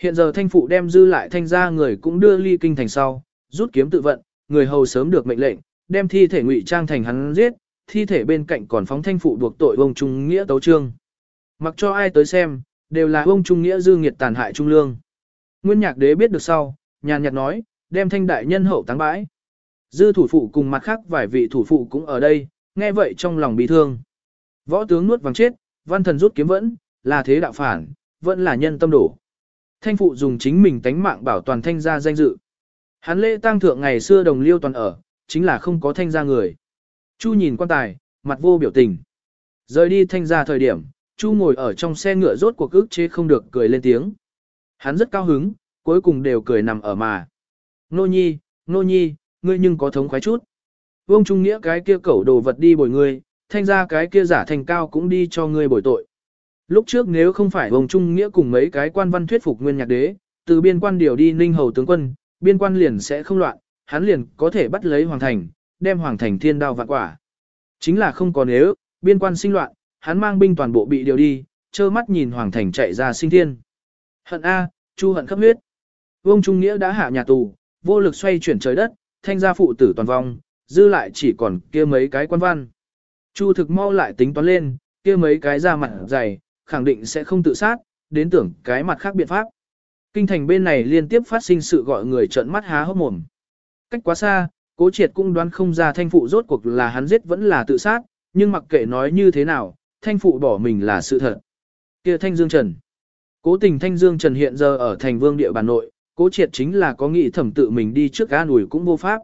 Hiện giờ thanh phụ đem dư lại thanh gia người cũng đưa ly kinh thành sau, rút kiếm tự vận, người hầu sớm được mệnh lệnh, đem thi thể ngụy trang thành hắn giết, thi thể bên cạnh còn phóng thanh phụ buộc tội ông Trung Nghĩa tấu trương. Mặc cho ai tới xem, đều là ông Trung Nghĩa dư nghiệt tàn hại Trung Lương. Nguyên nhạc đế biết được sau, nhàn nhạt nói, đem thanh đại nhân hậu táng bãi. Dư thủ phụ cùng mặt khác vài vị thủ phụ cũng ở đây, nghe vậy trong lòng bị thương. Võ tướng nuốt vàng chết, văn thần rút kiếm vẫn, là thế đạo phản, vẫn là nhân tâm đổ. Thanh phụ dùng chính mình tánh mạng bảo toàn thanh gia danh dự. Hắn lễ tang thượng ngày xưa đồng liêu toàn ở, chính là không có thanh gia người. Chu nhìn quan tài, mặt vô biểu tình. Rời đi thanh gia thời điểm, Chu ngồi ở trong xe ngựa rốt cuộc ức chế không được cười lên tiếng. Hắn rất cao hứng, cuối cùng đều cười nằm ở mà. Nô nhi, nô nhi, ngươi nhưng có thống khoái chút. Vương Trung Nghĩa cái kia cẩu đồ vật đi bồi ngươi, thanh ra cái kia giả thành cao cũng đi cho ngươi bồi tội. Lúc trước nếu không phải Vương Trung Nghĩa cùng mấy cái quan văn thuyết phục nguyên nhạc đế, từ biên quan điều đi ninh hầu tướng quân, biên quan liền sẽ không loạn, hắn liền có thể bắt lấy hoàng thành, đem hoàng thành thiên đao vạn quả. Chính là không có nếu, biên quan sinh loạn, hắn mang binh toàn bộ bị điều đi, trơ mắt nhìn hoàng thành chạy ra sinh thiên. Hận A, chu hận khắp huyết. Vương Trung Nghĩa đã hạ nhà tù, vô lực xoay chuyển trời đất, thanh gia phụ tử toàn vong, dư lại chỉ còn kia mấy cái quan văn. Chu thực mau lại tính toán lên, kia mấy cái ra mặt dày, khẳng định sẽ không tự sát, đến tưởng cái mặt khác biện pháp. Kinh thành bên này liên tiếp phát sinh sự gọi người trợn mắt há hốc mồm. Cách quá xa, cố triệt cũng đoán không ra thanh phụ rốt cuộc là hắn giết vẫn là tự sát, Nhưng mặc kệ nói như thế nào, thanh phụ bỏ mình là sự thật. Kia thanh dương trần. Cố tình thanh dương trần hiện giờ ở thành vương địa bàn nội, cố triệt chính là có nghĩ thẩm tự mình đi trước an ủi cũng vô pháp.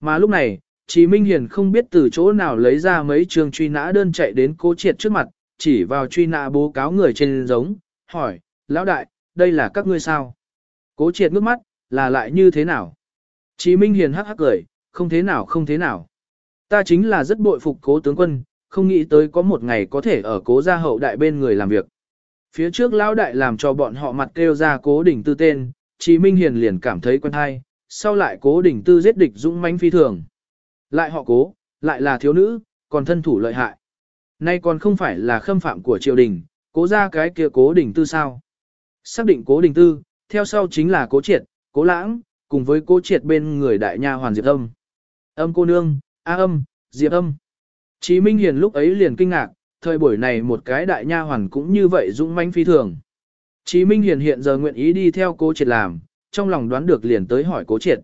Mà lúc này, Chí Minh Hiền không biết từ chỗ nào lấy ra mấy trường truy nã đơn chạy đến cố triệt trước mặt, chỉ vào truy nã bố cáo người trên giống, hỏi, lão đại, đây là các ngươi sao? Cố triệt ngước mắt, là lại như thế nào? Chí Minh Hiền hắc hắc cười, không thế nào không thế nào. Ta chính là rất bội phục cố tướng quân, không nghĩ tới có một ngày có thể ở cố gia hậu đại bên người làm việc. Phía trước lão đại làm cho bọn họ mặt kêu ra cố đỉnh tư tên, Chí Minh Hiền liền cảm thấy quen hay, sau lại cố đỉnh tư giết địch dũng mãnh phi thường. Lại họ cố, lại là thiếu nữ, còn thân thủ lợi hại. Nay còn không phải là khâm phạm của triều đình, cố ra cái kia cố đỉnh tư sao. Xác định cố đỉnh tư, theo sau chính là cố triệt, cố lãng, cùng với cố triệt bên người đại nha hoàn diệp âm. Âm cô nương, a âm, diệp âm. Chí Minh Hiền lúc ấy liền kinh ngạc, thời buổi này một cái đại nha hoàn cũng như vậy dũng mãnh phi thường. Chí Minh Hiền hiện giờ nguyện ý đi theo cố triệt làm, trong lòng đoán được liền tới hỏi cố triệt.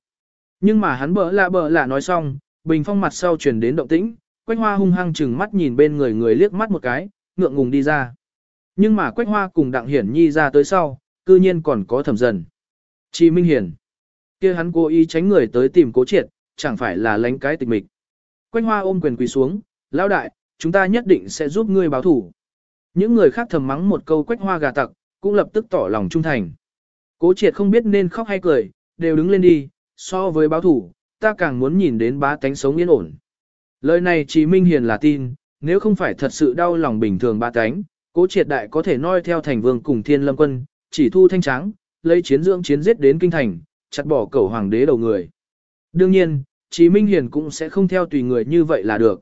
Nhưng mà hắn bỡ lạ bỡ lạ nói xong, bình phong mặt sau truyền đến động tĩnh, quách hoa hung hăng chừng mắt nhìn bên người người liếc mắt một cái, ngượng ngùng đi ra. Nhưng mà quách hoa cùng đặng hiển nhi ra tới sau, cư nhiên còn có thẩm dần. Chi Minh Hiển, kia hắn cố ý tránh người tới tìm cố triệt, chẳng phải là lánh cái tịch mịch. Quách hoa ôm quyền quỳ xuống, lão đại, chúng ta nhất định sẽ giúp ngươi báo thủ. Những người khác thầm mắng một câu quách hoa gà tặc, cũng lập tức tỏ lòng trung thành. Cố triệt không biết nên khóc hay cười, đều đứng lên đi, so với báo thủ, ta càng muốn nhìn đến bá tánh sống yên ổn. Lời này chỉ Minh Hiền là tin, nếu không phải thật sự đau lòng bình thường ba cánh, cố triệt đại có thể noi theo thành vương cùng thiên lâm quân, chỉ thu thanh trắng, lấy chiến dưỡng chiến giết đến kinh thành, chặt bỏ cẩu hoàng đế đầu người. Đương nhiên, Chí Minh Hiền cũng sẽ không theo tùy người như vậy là được.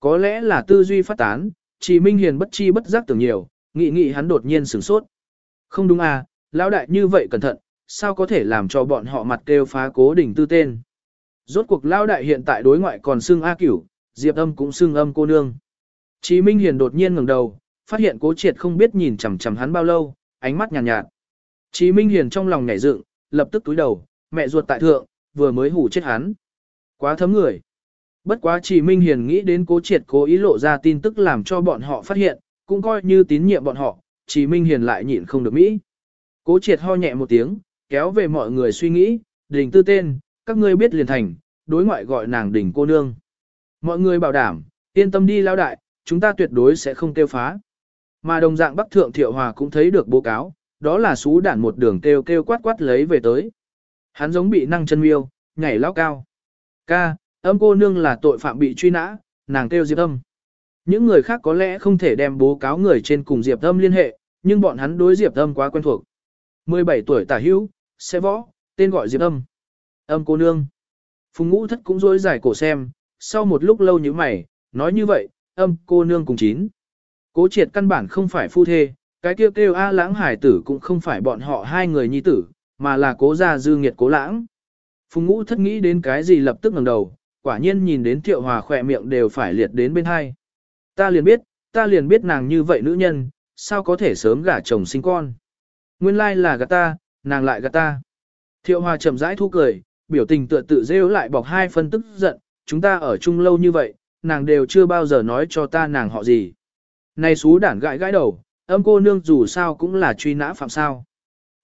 Có lẽ là tư duy phát tán, Chí Minh Hiền bất chi bất giác tưởng nhiều, nghị nghị hắn đột nhiên sửng sốt. Không đúng à, lão đại như vậy cẩn thận, sao có thể làm cho bọn họ mặt kêu phá cố đỉnh tư tên. Rốt cuộc lão đại hiện tại đối ngoại còn xưng A cửu, Diệp âm cũng xưng âm cô nương. Chí Minh Hiền đột nhiên ngẩng đầu, phát hiện cố triệt không biết nhìn chằm chằm hắn bao lâu, ánh mắt nhàn nhạt, nhạt. Chí Minh Hiền trong lòng nhảy dựng, lập tức túi đầu, mẹ ruột tại thượng, vừa mới hủ chết hắn. Quá thấm người. Bất quá Chí Minh Hiền nghĩ đến cố triệt cố ý lộ ra tin tức làm cho bọn họ phát hiện, cũng coi như tín nhiệm bọn họ, Chí Minh Hiền lại nhịn không được Mỹ. Cố triệt ho nhẹ một tiếng, kéo về mọi người suy nghĩ, đình tư tên, các ngươi biết liền thành, đối ngoại gọi nàng đỉnh cô nương. Mọi người bảo đảm, yên tâm đi lao đại, chúng ta tuyệt đối sẽ không tiêu phá. Mà đồng dạng Bắc Thượng Thiệu Hòa cũng thấy được bố cáo, đó là xú đản một đường kêu kêu quát quát lấy về tới. Hắn giống bị năng chân miêu, nhảy lao cao. Ca, âm cô nương là tội phạm bị truy nã, nàng kêu Diệp Âm. Những người khác có lẽ không thể đem bố cáo người trên cùng Diệp Âm liên hệ, nhưng bọn hắn đối Diệp Âm quá quen thuộc. 17 tuổi tả hữu, xe võ, tên gọi Diệp Âm. Âm cô nương. Phùng ngũ thất cũng dối giải cổ xem, sau một lúc lâu như mày, nói như vậy, âm cô nương cùng chín. Cố triệt căn bản không phải phu thê, cái kêu kêu A lãng hải tử cũng không phải bọn họ hai người nhi tử, mà là cố gia dư nghiệt cố lãng. Phùng ngũ thất nghĩ đến cái gì lập tức ngẩng đầu, quả nhiên nhìn đến thiệu hòa khỏe miệng đều phải liệt đến bên hai. Ta liền biết, ta liền biết nàng như vậy nữ nhân, sao có thể sớm gả chồng sinh con. Nguyên lai là gạt ta, nàng lại gạt ta. Thiệu hòa chậm rãi thu cười, biểu tình tựa tự rêu lại bọc hai phân tức giận, chúng ta ở chung lâu như vậy, nàng đều chưa bao giờ nói cho ta nàng họ gì. Này xú đản gãi gãi đầu, âm cô nương dù sao cũng là truy nã phạm sao.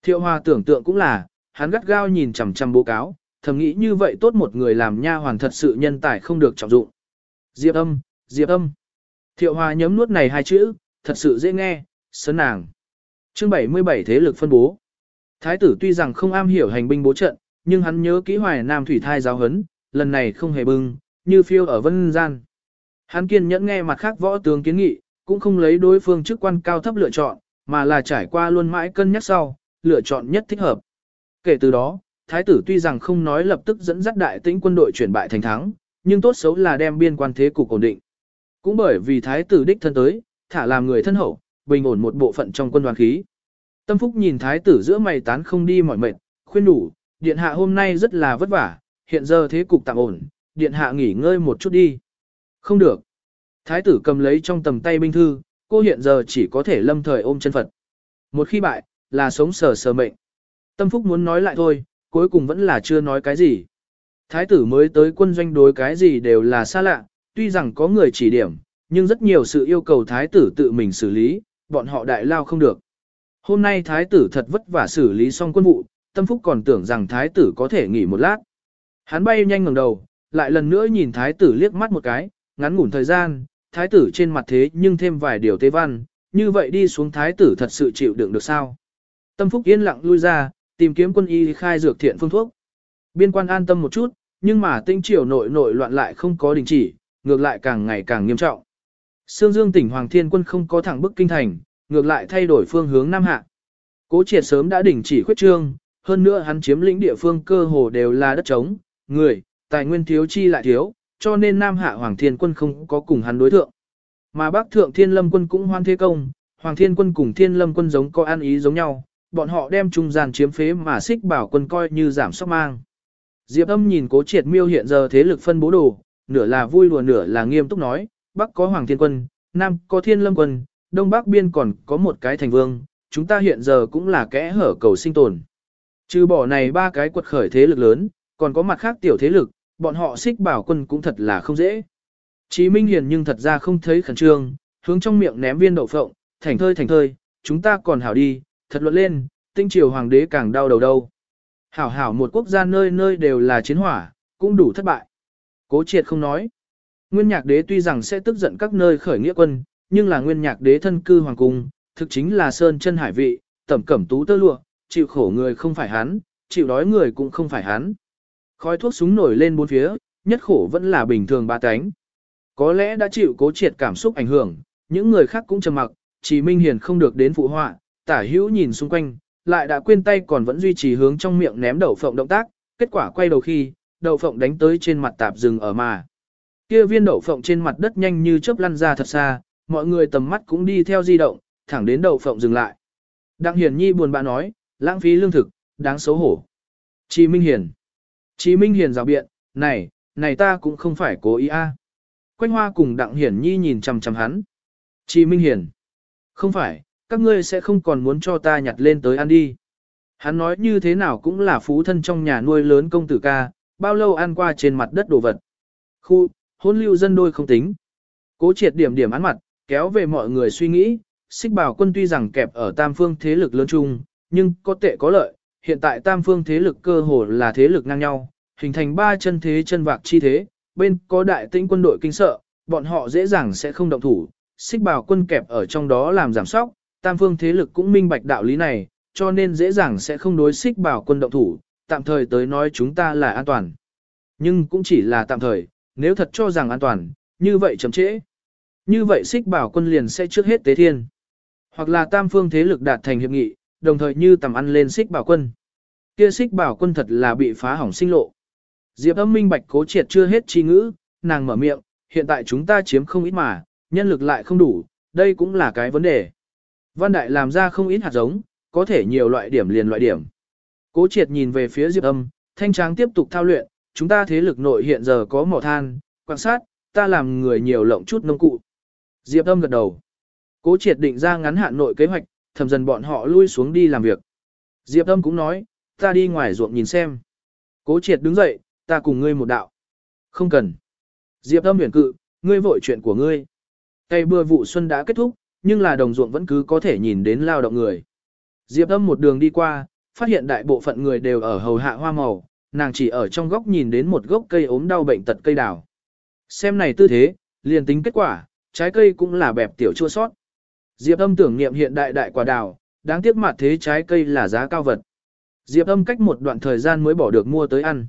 Thiệu hòa tưởng tượng cũng là, hắn gắt gao nhìn chằm chằm bố cáo, thầm nghĩ như vậy tốt một người làm nha hoàn thật sự nhân tài không được trọng dụng. Diệp âm, diệp âm. Thiệu hòa nhấm nuốt này hai chữ, thật sự dễ nghe, sớn nàng. Chương 77 thế lực phân bố. Thái tử tuy rằng không am hiểu hành binh bố trận, nhưng hắn nhớ kỹ hoài nam thủy thai giáo hấn, lần này không hề bưng, như phiêu ở vân gian. Hắn kiên nhẫn nghe mặt khác võ tướng kiến nghị, cũng không lấy đối phương chức quan cao thấp lựa chọn, mà là trải qua luôn mãi cân nhắc sau, lựa chọn nhất thích hợp. Kể từ đó, thái tử tuy rằng không nói lập tức dẫn dắt đại tĩnh quân đội chuyển bại thành thắng, nhưng tốt xấu là đem biên quan thế cục ổn định. Cũng bởi vì thái tử đích thân tới, thả làm người thân hậu, bình ổn một bộ phận trong quân đoàn khí. Tâm Phúc nhìn thái tử giữa mày tán không đi mỏi mệt, khuyên đủ, điện hạ hôm nay rất là vất vả, hiện giờ thế cục tạm ổn, điện hạ nghỉ ngơi một chút đi. Không được. Thái tử cầm lấy trong tầm tay binh thư, cô hiện giờ chỉ có thể lâm thời ôm chân Phật. Một khi bại, là sống sờ sờ mệnh. Tâm Phúc muốn nói lại thôi, cuối cùng vẫn là chưa nói cái gì. Thái tử mới tới quân doanh đối cái gì đều là xa lạ, tuy rằng có người chỉ điểm, nhưng rất nhiều sự yêu cầu thái tử tự mình xử lý, bọn họ đại lao không được. Hôm nay thái tử thật vất vả xử lý xong quân vụ, tâm phúc còn tưởng rằng thái tử có thể nghỉ một lát. Hắn bay nhanh ngẩng đầu, lại lần nữa nhìn thái tử liếc mắt một cái, ngắn ngủn thời gian, thái tử trên mặt thế nhưng thêm vài điều tế văn, như vậy đi xuống thái tử thật sự chịu đựng được sao. Tâm phúc yên lặng lui ra, tìm kiếm quân y khai dược thiện phương thuốc. Biên quan an tâm một chút, nhưng mà tinh triều nội nội loạn lại không có đình chỉ, ngược lại càng ngày càng nghiêm trọng. Sương Dương tỉnh Hoàng Thiên quân không có thẳng bức kinh thành, ngược lại thay đổi phương hướng Nam Hạ. Cố triệt sớm đã đình chỉ khuyết trương, hơn nữa hắn chiếm lĩnh địa phương cơ hồ đều là đất trống, người, tài nguyên thiếu chi lại thiếu, cho nên Nam Hạ Hoàng Thiên quân không có cùng hắn đối thượng. Mà Bắc Thượng Thiên Lâm quân cũng hoan thế công, Hoàng Thiên quân cùng Thiên Lâm quân giống có an ý giống nhau, bọn họ đem trung gian chiếm phế mà xích bảo quân coi như giảm sóc mang. Diệp âm nhìn cố triệt miêu hiện giờ thế lực phân bố đồ, nửa là vui đùa nửa là nghiêm túc nói, Bắc có Hoàng Thiên quân, Nam có Thiên Lâm quân, Đông Bắc biên còn có một cái thành vương, chúng ta hiện giờ cũng là kẽ hở cầu sinh tồn. Trừ bỏ này ba cái quật khởi thế lực lớn, còn có mặt khác tiểu thế lực, bọn họ xích bảo quân cũng thật là không dễ. Chí Minh Hiền nhưng thật ra không thấy khẩn trương, hướng trong miệng ném viên đậu phộng, thành thơi thành thơi, chúng ta còn hảo đi, thật luận lên, tinh triều hoàng đế càng đau đầu đâu. Hảo hảo một quốc gia nơi nơi đều là chiến hỏa, cũng đủ thất bại. Cố triệt không nói. Nguyên nhạc đế tuy rằng sẽ tức giận các nơi khởi nghĩa quân, nhưng là nguyên nhạc đế thân cư hoàng cung, thực chính là sơn chân hải vị, tẩm cẩm tú tơ lụa, chịu khổ người không phải hắn, chịu đói người cũng không phải hắn. Khói thuốc súng nổi lên bốn phía, nhất khổ vẫn là bình thường ba cánh. Có lẽ đã chịu cố triệt cảm xúc ảnh hưởng, những người khác cũng trầm mặc, chỉ Minh Hiền không được đến phụ họa, tả hữu nhìn xung quanh, lại đã quên tay còn vẫn duy trì hướng trong miệng ném đậu phộng động tác, kết quả quay đầu khi, đậu phộng đánh tới trên mặt tạp rừng ở mà. Kia viên đậu phộng trên mặt đất nhanh như chớp lăn ra thật xa, mọi người tầm mắt cũng đi theo di động, thẳng đến đậu phộng dừng lại. Đặng Hiển Nhi buồn bã nói, lãng phí lương thực, đáng xấu hổ. Chí Minh Hiền. Chí Minh Hiền rào biện, này, này ta cũng không phải cố ý a. À. Quanh Hoa cùng Đặng Hiển Nhi nhìn chằm chằm hắn. Chí Minh Hiền. Không phải, các ngươi sẽ không còn muốn cho ta nhặt lên tới ăn đi. Hắn nói như thế nào cũng là phú thân trong nhà nuôi lớn công tử ca, bao lâu ăn qua trên mặt đất đồ vật. Khu, hôn lưu dân đôi không tính. Cố triệt điểm điểm án mặt, kéo về mọi người suy nghĩ, xích bảo quân tuy rằng kẹp ở tam phương thế lực lớn chung, nhưng có tệ có lợi, hiện tại tam phương thế lực cơ hồ là thế lực ngang nhau, hình thành ba chân thế chân vạc chi thế, bên có đại tĩnh quân đội kinh sợ, bọn họ dễ dàng sẽ không động thủ, xích bảo quân kẹp ở trong đó làm giảm sóc, tam phương thế lực cũng minh bạch đạo lý này, cho nên dễ dàng sẽ không đối xích bảo quân động thủ, tạm thời tới nói chúng ta là an toàn. Nhưng cũng chỉ là tạm thời, nếu thật cho rằng an toàn, như vậy chậm trễ. Như vậy xích bảo quân liền sẽ trước hết tế thiên. Hoặc là tam phương thế lực đạt thành hiệp nghị, đồng thời như tầm ăn lên xích bảo quân. Kia xích bảo quân thật là bị phá hỏng sinh lộ. Diệp âm minh bạch cố triệt chưa hết chi ngữ, nàng mở miệng, hiện tại chúng ta chiếm không ít mà, nhân lực lại không đủ, đây cũng là cái vấn đề. Văn Đại làm ra không ít hạt giống, có thể nhiều loại điểm liền loại điểm. Cố triệt nhìn về phía Diệp âm, thanh tráng tiếp tục thao luyện, chúng ta thế lực nội hiện giờ có mỏ than, quan sát, ta làm người nhiều lộng chút nông cụ. Diệp âm gật đầu. Cố triệt định ra ngắn hạn nội kế hoạch, thầm dần bọn họ lui xuống đi làm việc. Diệp âm cũng nói, ta đi ngoài ruộng nhìn xem. Cố triệt đứng dậy, ta cùng ngươi một đạo. Không cần. Diệp âm huyền cự, ngươi vội chuyện của ngươi. Cây bưa vụ xuân đã kết thúc, nhưng là đồng ruộng vẫn cứ có thể nhìn đến lao động người. Diệp âm một đường đi qua, phát hiện đại bộ phận người đều ở hầu hạ hoa màu, nàng chỉ ở trong góc nhìn đến một gốc cây ốm đau bệnh tật cây đào. Xem này tư thế, liền tính kết quả, trái cây cũng là bẹp tiểu chua sót. Diệp âm tưởng niệm hiện đại đại quả đào, đáng tiếc mặt thế trái cây là giá cao vật. Diệp âm cách một đoạn thời gian mới bỏ được mua tới ăn.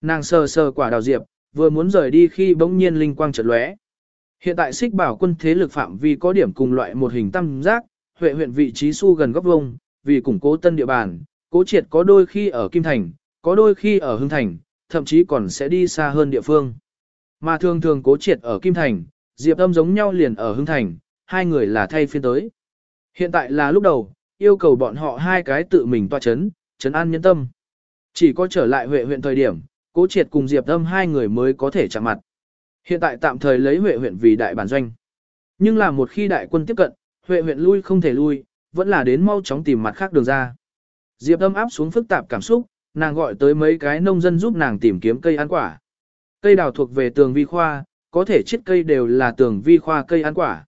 Nàng sờ sờ quả đào diệp, vừa muốn rời đi khi bỗng nhiên linh quang chợt lóe. Hiện tại xích bảo quân thế lực phạm vi có điểm cùng loại một hình tam giác, huệ huyện vị trí su gần góc vông, vì củng cố tân địa bàn, cố triệt có đôi khi ở Kim Thành, có đôi khi ở Hưng Thành, thậm chí còn sẽ đi xa hơn địa phương. Mà thường thường cố triệt ở Kim Thành, Diệp âm giống nhau liền ở Hưng Thành, hai người là thay phiên tới. Hiện tại là lúc đầu, yêu cầu bọn họ hai cái tự mình toa chấn, chấn an nhân tâm. Chỉ có trở lại Huệ huyện thời điểm, cố triệt cùng Diệp âm hai người mới có thể chạm mặt. Hiện tại tạm thời lấy Huệ huyện vì đại bản doanh. Nhưng là một khi đại quân tiếp cận, Huệ huyện lui không thể lui, vẫn là đến mau chóng tìm mặt khác đường ra. Diệp âm áp xuống phức tạp cảm xúc, nàng gọi tới mấy cái nông dân giúp nàng tìm kiếm cây ăn quả. Cây đào thuộc về tường vi khoa, có thể chiết cây đều là tường vi khoa cây ăn quả.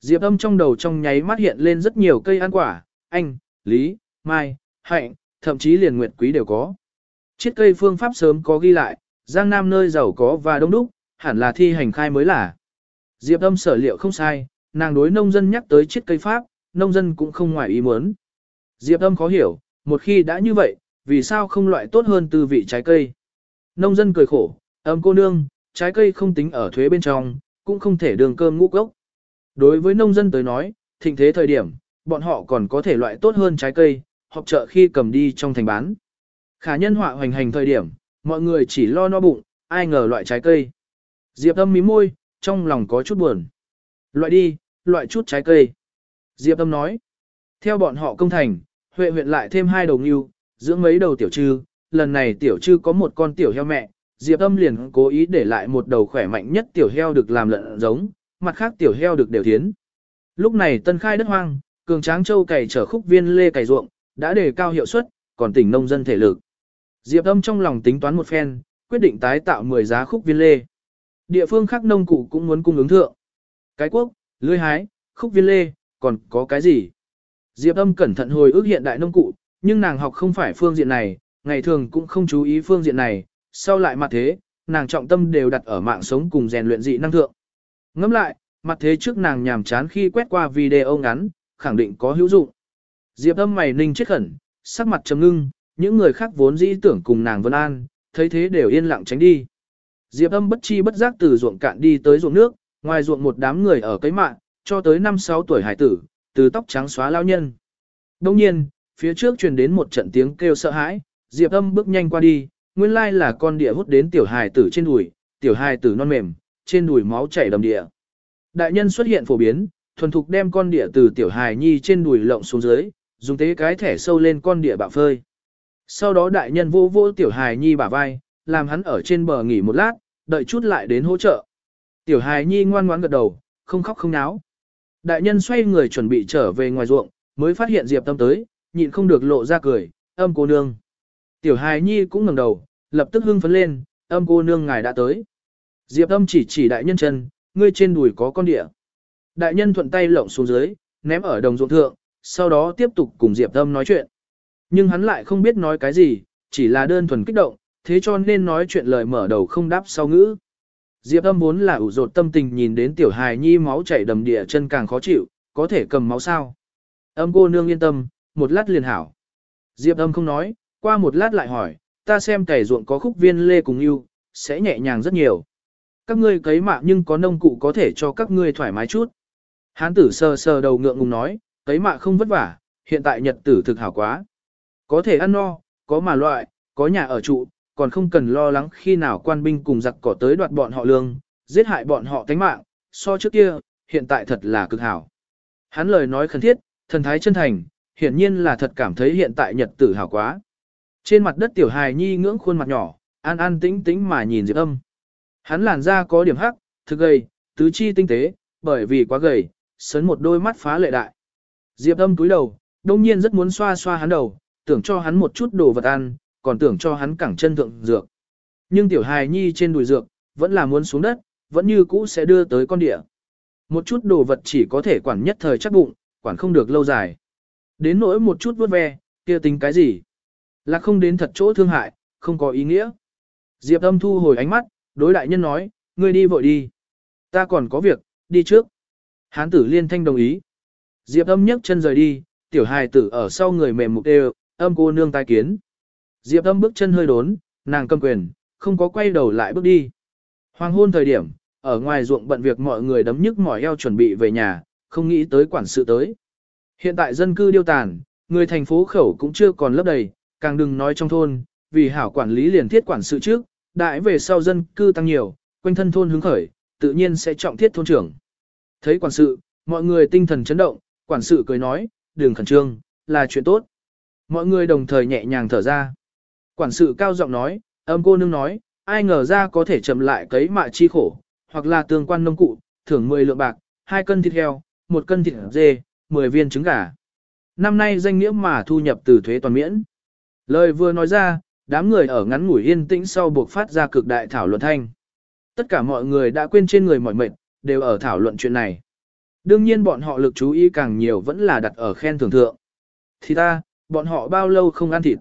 Diệp âm trong đầu trong nháy mắt hiện lên rất nhiều cây ăn quả, anh, lý, mai, hạnh, thậm chí liền nguyệt quý đều có. Chiết cây phương pháp sớm có ghi lại, Giang Nam nơi giàu có và đông đúc, hẳn là thi hành khai mới là. Diệp âm sở liệu không sai, nàng đối nông dân nhắc tới chiết cây pháp, nông dân cũng không ngoài ý muốn. Diệp âm khó hiểu, một khi đã như vậy, vì sao không loại tốt hơn từ vị trái cây. Nông dân cười khổ, âm cô nương, trái cây không tính ở thuế bên trong, cũng không thể đường cơm ngũ cốc. Đối với nông dân tới nói, thịnh thế thời điểm, bọn họ còn có thể loại tốt hơn trái cây, họp chợ khi cầm đi trong thành bán. Khả nhân họa hoành hành thời điểm, mọi người chỉ lo no bụng, ai ngờ loại trái cây. Diệp âm mí môi, trong lòng có chút buồn. Loại đi, loại chút trái cây. Diệp âm nói. Theo bọn họ công thành, Huệ huyện lại thêm hai đầu ngưu, dưỡng mấy đầu tiểu trư, lần này tiểu trư có một con tiểu heo mẹ, Diệp âm liền cố ý để lại một đầu khỏe mạnh nhất tiểu heo được làm lợn giống, mặt khác tiểu heo được đều tiến. Lúc này tân khai đất hoang, cường tráng châu cày trở khúc viên lê cày ruộng, đã đề cao hiệu suất, còn tỉnh nông dân thể lực. Diệp âm trong lòng tính toán một phen, quyết định tái tạo 10 giá khúc viên lê. Địa phương khác nông cụ cũng muốn cung ứng thượng. Cái quốc, lưới hái, khúc viên lê, còn có cái gì? Diệp âm cẩn thận hồi ức hiện đại nông cụ, nhưng nàng học không phải phương diện này, ngày thường cũng không chú ý phương diện này, sau lại mặt thế, nàng trọng tâm đều đặt ở mạng sống cùng rèn luyện dị năng thượng. Ngẫm lại, mặt thế trước nàng nhàm chán khi quét qua video ngắn, khẳng định có hữu dụng. Diệp âm mày ninh chết khẩn, sắc mặt trầm ngưng, những người khác vốn dĩ tưởng cùng nàng vân an, thấy thế đều yên lặng tránh đi. Diệp âm bất chi bất giác từ ruộng cạn đi tới ruộng nước, ngoài ruộng một đám người ở cấy mạng, cho tới 5-6 tuổi hải tử, từ tóc trắng xóa lao nhân. Đông nhiên, phía trước truyền đến một trận tiếng kêu sợ hãi, Diệp âm bước nhanh qua đi, nguyên lai là con địa hút đến tiểu Hải tử trên đùi, tiểu Hải tử non mềm, trên đùi máu chảy đầm địa. Đại nhân xuất hiện phổ biến, thuần thục đem con địa từ tiểu hài nhi trên đùi lộng xuống dưới, dùng tế cái thẻ sâu lên con địa bạo phơi. Sau đó đại nhân vô vô tiểu hài nhi bả vai, làm hắn ở trên bờ nghỉ một lát, đợi chút lại đến hỗ trợ. Tiểu hài nhi ngoan ngoãn gật đầu, không khóc không náo. Đại nhân xoay người chuẩn bị trở về ngoài ruộng, mới phát hiện Diệp Tâm tới, nhịn không được lộ ra cười, âm cô nương. Tiểu hài nhi cũng ngẩng đầu, lập tức hưng phấn lên, âm cô nương ngài đã tới. Diệp âm chỉ chỉ đại nhân chân, ngươi trên đùi có con địa. Đại nhân thuận tay lộng xuống dưới, ném ở đồng ruộng thượng, sau đó tiếp tục cùng Diệp âm nói chuyện. Nhưng hắn lại không biết nói cái gì, chỉ là đơn thuần kích động, thế cho nên nói chuyện lời mở đầu không đáp sau ngữ. Diệp âm vốn là ủ rột tâm tình nhìn đến tiểu hài nhi máu chảy đầm địa chân càng khó chịu, có thể cầm máu sao. Âm cô nương yên tâm, một lát liền hảo. Diệp âm không nói, qua một lát lại hỏi, ta xem cày ruộng có khúc viên lê cùng yêu, sẽ nhẹ nhàng rất nhiều. Các ngươi cấy mạ nhưng có nông cụ có thể cho các ngươi thoải mái chút. Hán tử sờ sờ đầu ngượng ngùng nói, cấy mạ không vất vả, hiện tại nhật tử thực hảo quá. Có thể ăn no, có mà loại, có nhà ở trụ, còn không cần lo lắng khi nào quan binh cùng giặc cỏ tới đoạt bọn họ lương, giết hại bọn họ tánh mạng, so trước kia, hiện tại thật là cực hảo. Hắn lời nói khẩn thiết, thần thái chân thành, hiển nhiên là thật cảm thấy hiện tại nhật tử hảo quá. Trên mặt đất tiểu hài nhi ngưỡng khuôn mặt nhỏ, an an tĩnh tĩnh mà nhìn Diệp Âm. Hắn làn da có điểm hắc, thực gầy, tứ chi tinh tế, bởi vì quá gầy, sấn một đôi mắt phá lệ đại. Diệp Âm túi đầu, đông nhiên rất muốn xoa xoa hắn đầu, tưởng cho hắn một chút đồ vật ăn, còn tưởng cho hắn cẳng chân thượng dược. Nhưng tiểu hài nhi trên đùi dược, vẫn là muốn xuống đất, vẫn như cũ sẽ đưa tới con địa. Một chút đồ vật chỉ có thể quản nhất thời chắc bụng, quản không được lâu dài. Đến nỗi một chút vuốt ve, kia tính cái gì? Là không đến thật chỗ thương hại, không có ý nghĩa. Diệp âm thu hồi ánh mắt, đối đại nhân nói, ngươi đi vội đi. Ta còn có việc, đi trước. Hán tử liên thanh đồng ý. Diệp âm nhấc chân rời đi, tiểu hài tử ở sau người mềm mục đều, âm cô nương tai kiến. Diệp âm bước chân hơi đốn, nàng cầm quyền, không có quay đầu lại bước đi. Hoàng hôn thời điểm, ở ngoài ruộng bận việc mọi người đấm nhức mỏi eo chuẩn bị về nhà, không nghĩ tới quản sự tới. Hiện tại dân cư điêu tàn, người thành phố khẩu cũng chưa còn lấp đầy, càng đừng nói trong thôn, vì hảo quản lý liền thiết quản sự trước, đại về sau dân cư tăng nhiều, quanh thân thôn hứng khởi, tự nhiên sẽ trọng thiết thôn trưởng. Thấy quản sự, mọi người tinh thần chấn động, quản sự cười nói, đừng khẩn trương, là chuyện tốt. Mọi người đồng thời nhẹ nhàng thở ra. Quản sự cao giọng nói, âm cô nương nói, ai ngờ ra có thể chậm lại cấy mạ chi khổ, hoặc là tương quan nông cụ, thưởng 10 lượng bạc, 2 cân thịt heo, 1 cân thịt dê, 10 viên trứng gà. Năm nay danh nghĩa mà thu nhập từ thuế toàn miễn. Lời vừa nói ra, đám người ở ngắn ngủi yên tĩnh sau buộc phát ra cực đại thảo luận thanh. Tất cả mọi người đã quên trên người mọi mệt, đều ở thảo luận chuyện này. Đương nhiên bọn họ lực chú ý càng nhiều vẫn là đặt ở khen thưởng thượng. Thì ta, bọn họ bao lâu không ăn thịt.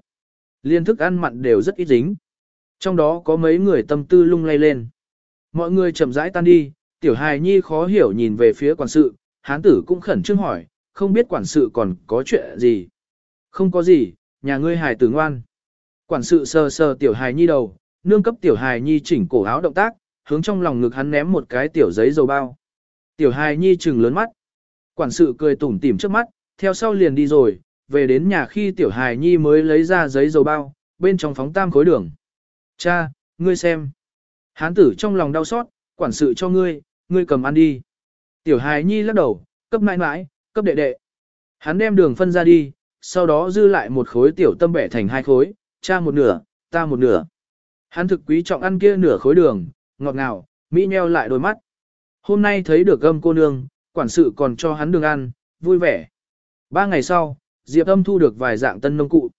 Liên thức ăn mặn đều rất ít dính. Trong đó có mấy người tâm tư lung lay lên. Mọi người chậm rãi tan đi, tiểu hài nhi khó hiểu nhìn về phía quản sự, hán tử cũng khẩn trương hỏi, không biết quản sự còn có chuyện gì. Không có gì, nhà ngươi hài tử ngoan. Quản sự sờ sờ tiểu hài nhi đầu, nương cấp tiểu hài nhi chỉnh cổ áo động tác, hướng trong lòng ngực hắn ném một cái tiểu giấy dầu bao. Tiểu hài nhi trừng lớn mắt. Quản sự cười tủm tỉm trước mắt, theo sau liền đi rồi, về đến nhà khi tiểu hài nhi mới lấy ra giấy dầu bao, bên trong phóng tam khối đường. Cha, ngươi xem. Hán tử trong lòng đau xót, quản sự cho ngươi, ngươi cầm ăn đi. Tiểu hài nhi lắc đầu, cấp mãi mãi, cấp đệ đệ. Hắn đem đường phân ra đi, sau đó dư lại một khối tiểu tâm bẻ thành hai khối, cha một nửa, ta một nửa. Hắn thực quý trọng ăn kia nửa khối đường, ngọt ngào, mỹ nheo lại đôi mắt. Hôm nay thấy được âm cô nương, quản sự còn cho hắn đường ăn, vui vẻ. Ba ngày sau, Diệp âm thu được vài dạng tân nông cụ.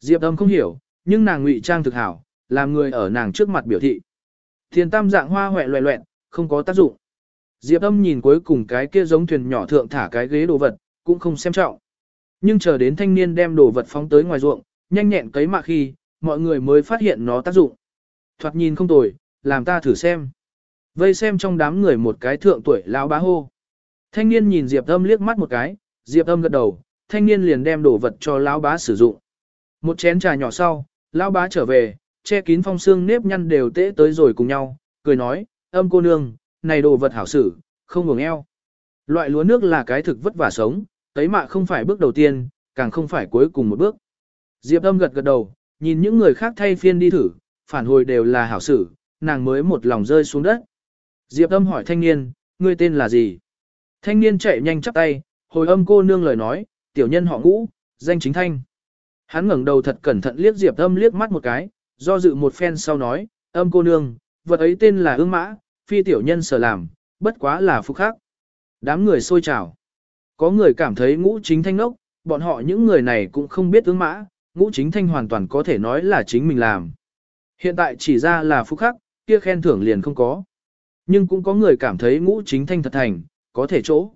Diệp âm không hiểu, nhưng nàng ngụy trang thực hảo, làm người ở nàng trước mặt biểu thị. Thiền tam dạng hoa hoẹ loẹ loẹn, không có tác dụng. Diệp âm nhìn cuối cùng cái kia giống thuyền nhỏ thượng thả cái ghế đồ vật, cũng không xem trọng. Nhưng chờ đến thanh niên đem đồ vật phóng tới ngoài ruộng, nhanh nhẹn cấy mạ khi, mọi người mới phát hiện nó tác dụng. Thoạt nhìn không tồi, làm ta thử xem. Vây xem trong đám người một cái thượng tuổi lão bá hô. Thanh niên nhìn Diệp Âm liếc mắt một cái, Diệp Âm gật đầu, thanh niên liền đem đồ vật cho lão bá sử dụng. Một chén trà nhỏ sau, lão bá trở về, che kín phong xương nếp nhăn đều tễ tới rồi cùng nhau, cười nói, âm cô nương, này đồ vật hảo sử, không ngừng eo. Loại lúa nước là cái thực vất vả sống, tấy mạ không phải bước đầu tiên, càng không phải cuối cùng một bước. Diệp âm gật gật đầu, nhìn những người khác thay phiên đi thử, phản hồi đều là hảo sử, nàng mới một lòng rơi xuống đất. Diệp âm hỏi thanh niên, ngươi tên là gì? Thanh niên chạy nhanh chắp tay, hồi âm cô nương lời nói, tiểu nhân họ ngũ, danh chính thanh. Hắn ngẩng đầu thật cẩn thận liếc Diệp âm liếc mắt một cái, do dự một phen sau nói, âm cô nương, vật ấy tên là ương mã, phi tiểu nhân sở làm, bất quá là phúc khác. Đám người xôi trào. Có người cảm thấy ngũ chính thanh nốc, bọn họ những người này cũng không biết ương mã, ngũ chính thanh hoàn toàn có thể nói là chính mình làm. Hiện tại chỉ ra là phúc khắc, kia khen thưởng liền không có. Nhưng cũng có người cảm thấy ngũ chính thanh thật thành, có thể chỗ.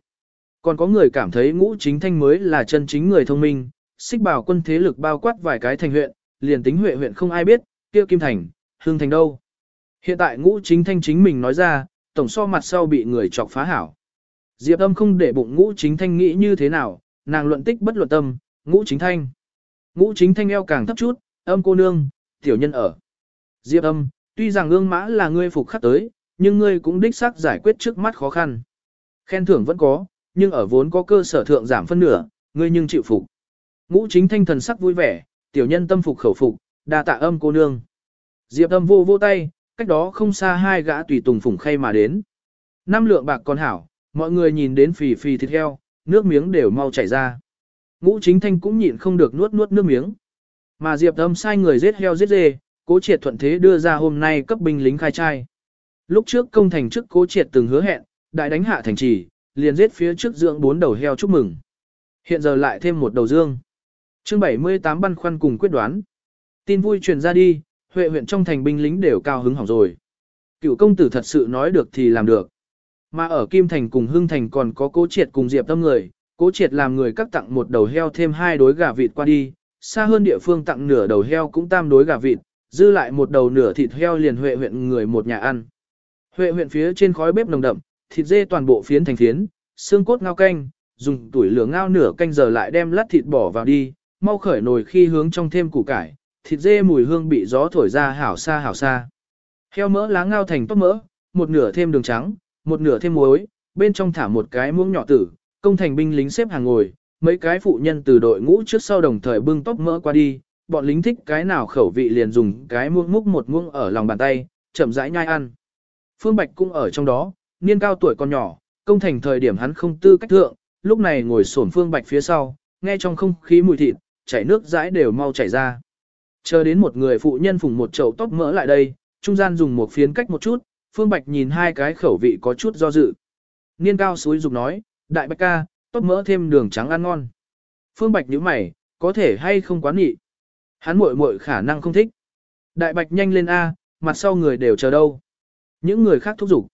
Còn có người cảm thấy ngũ chính thanh mới là chân chính người thông minh, xích bảo quân thế lực bao quát vài cái thành huyện, liền tính huệ huyện không ai biết, kia kim thành, hương thành đâu. Hiện tại ngũ chính thanh chính mình nói ra, tổng so mặt sau bị người chọc phá hảo. Diệp âm không để bụng ngũ chính thanh nghĩ như thế nào, nàng luận tích bất luận tâm, ngũ chính thanh. Ngũ chính thanh eo càng thấp chút, âm cô nương, tiểu nhân ở. Diệp âm, tuy rằng ương mã là ngươi phục khắc tới, nhưng ngươi cũng đích xác giải quyết trước mắt khó khăn. Khen thưởng vẫn có, nhưng ở vốn có cơ sở thượng giảm phân nửa, ngươi nhưng chịu phục. Ngũ chính thanh thần sắc vui vẻ, tiểu nhân tâm phục khẩu phục, đa tạ âm cô nương. Diệp âm vô vô tay, cách đó không xa hai gã tùy tùng phủng khay mà đến. Năm lượng bạc còn hảo, mọi người nhìn đến phì phì thịt heo, nước miếng đều mau chảy ra. Ngũ chính thanh cũng nhịn không được nuốt nuốt nước miếng. Mà Diệp âm sai người giết heo giết dê, cố triệt thuận thế đưa ra hôm nay cấp binh lính khai trai. Lúc trước công thành trước cố triệt từng hứa hẹn, đại đánh hạ thành trì, liền giết phía trước dưỡng bốn đầu heo chúc mừng. Hiện giờ lại thêm một đầu dương. chương 78 băn khoăn cùng quyết đoán. Tin vui truyền ra đi, Huệ huyện trong thành binh lính đều cao hứng hỏng rồi. Cựu công tử thật sự nói được thì làm được. Mà ở Kim Thành cùng Hưng Thành còn có cố triệt cùng Diệp Tâm người, cố triệt làm người cắt tặng một đầu heo thêm hai đối gà vịt qua đi, xa hơn địa phương tặng nửa đầu heo cũng tam đối gà vịt, dư lại một đầu nửa thịt heo liền Huệ huyện người một nhà ăn. Huệ huyện phía trên khói bếp nồng đậm, thịt dê toàn bộ phiến thành phiến, xương cốt ngao canh, dùng tuổi lửa ngao nửa canh giờ lại đem lát thịt bỏ vào đi, mau khởi nồi khi hướng trong thêm củ cải, thịt dê mùi hương bị gió thổi ra hảo xa hảo xa. Heo mỡ lá ngao thành tóc mỡ, một nửa thêm đường trắng, một nửa thêm muối, bên trong thả một cái muỗng nhỏ tử, công thành binh lính xếp hàng ngồi, mấy cái phụ nhân từ đội ngũ trước sau đồng thời bưng tóc mỡ qua đi, bọn lính thích cái nào khẩu vị liền dùng cái muỗng múc một muỗng ở lòng bàn tay, chậm rãi nhai ăn. Phương Bạch cũng ở trong đó, niên cao tuổi còn nhỏ, công thành thời điểm hắn không tư cách thượng, lúc này ngồi xổm Phương Bạch phía sau, nghe trong không khí mùi thịt, chảy nước dãi đều mau chảy ra. Chờ đến một người phụ nhân phùng một chậu tóc mỡ lại đây, trung gian dùng một phiến cách một chút, Phương Bạch nhìn hai cái khẩu vị có chút do dự. Niên cao suối dục nói, đại bạch ca, tốt mỡ thêm đường trắng ăn ngon. Phương Bạch nhíu mày, có thể hay không quán nghị. Hắn muội muội khả năng không thích. Đại bạch nhanh lên A, mặt sau người đều chờ đâu. Những người khác thúc giục.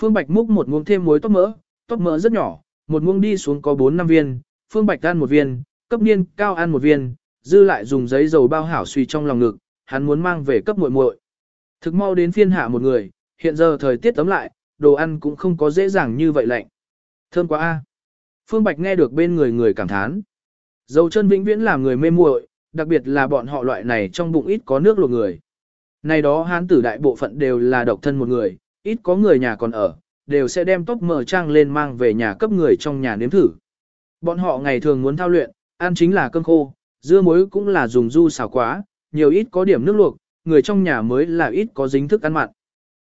Phương Bạch múc một muỗng thêm muối tốt mỡ, tốt mỡ rất nhỏ, một muỗng đi xuống có 4 năm viên, Phương Bạch ăn một viên, cấp niên cao ăn một viên, dư lại dùng giấy dầu bao hảo suy trong lòng ngực, hắn muốn mang về cấp muội muội. Thực mau đến phiên hạ một người, hiện giờ thời tiết tấm lại, đồ ăn cũng không có dễ dàng như vậy lạnh. Thơm quá a. Phương Bạch nghe được bên người người cảm thán. Dầu chân vĩnh viễn làm người mê muội, đặc biệt là bọn họ loại này trong bụng ít có nước luộc người. Này đó hán tử đại bộ phận đều là độc thân một người, ít có người nhà còn ở, đều sẽ đem tóc mở trang lên mang về nhà cấp người trong nhà nếm thử. Bọn họ ngày thường muốn thao luyện, ăn chính là cơm khô, dưa muối cũng là dùng du xào quá, nhiều ít có điểm nước luộc, người trong nhà mới là ít có dính thức ăn mặn.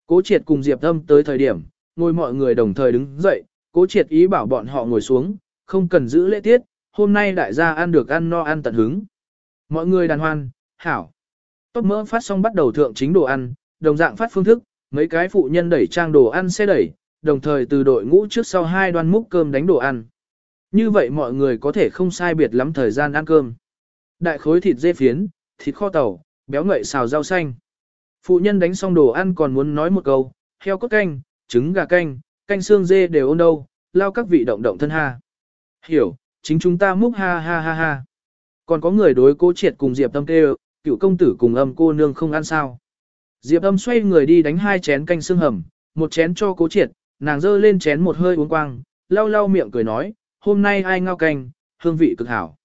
Cố triệt cùng Diệp Thâm tới thời điểm, ngồi mọi người đồng thời đứng dậy, cố triệt ý bảo bọn họ ngồi xuống, không cần giữ lễ tiết, hôm nay đại gia ăn được ăn no ăn tận hứng. Mọi người đàn hoan, hảo. Tốt mỡ phát xong bắt đầu thượng chính đồ ăn, đồng dạng phát phương thức, mấy cái phụ nhân đẩy trang đồ ăn xe đẩy, đồng thời từ đội ngũ trước sau hai đoan múc cơm đánh đồ ăn. Như vậy mọi người có thể không sai biệt lắm thời gian ăn cơm. Đại khối thịt dê phiến, thịt kho tàu, béo ngậy xào rau xanh. Phụ nhân đánh xong đồ ăn còn muốn nói một câu, heo cốt canh, trứng gà canh, canh xương dê đều ôn đâu, lao các vị động động thân ha. Hiểu, chính chúng ta múc ha ha ha ha. Còn có người đối cố triệt cùng Diệp Tâm kêu, cựu công tử cùng âm cô nương không ăn sao. Diệp âm xoay người đi đánh hai chén canh xương hầm, một chén cho cố triệt, nàng dơ lên chén một hơi uống quang, lau lau miệng cười nói, hôm nay ai ngao canh, hương vị cực hảo.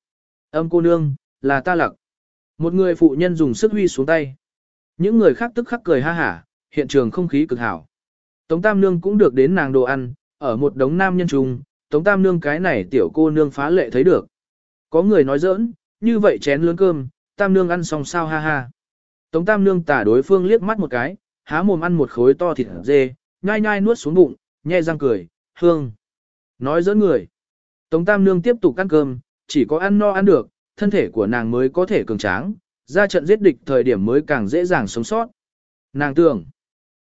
Âm cô nương, là ta lặc. Một người phụ nhân dùng sức huy xuống tay. Những người khác tức khắc cười ha hả, hiện trường không khí cực hảo. Tống Tam Nương cũng được đến nàng đồ ăn, ở một đống nam nhân trùng, Tống Tam Nương cái này tiểu cô nương phá lệ thấy được. Có người nói giỡn, như vậy chén lớn cơm, Tam Nương ăn xong sao ha ha. Tống Tam Nương tả đối phương liếc mắt một cái, há mồm ăn một khối to thịt dê, nhai nhai nuốt xuống bụng, nhẹ răng cười, hương. Nói giỡn người. Tống Tam Nương tiếp tục ăn cơm, chỉ có ăn no ăn được, thân thể của nàng mới có thể cường tráng, ra trận giết địch thời điểm mới càng dễ dàng sống sót. Nàng tưởng.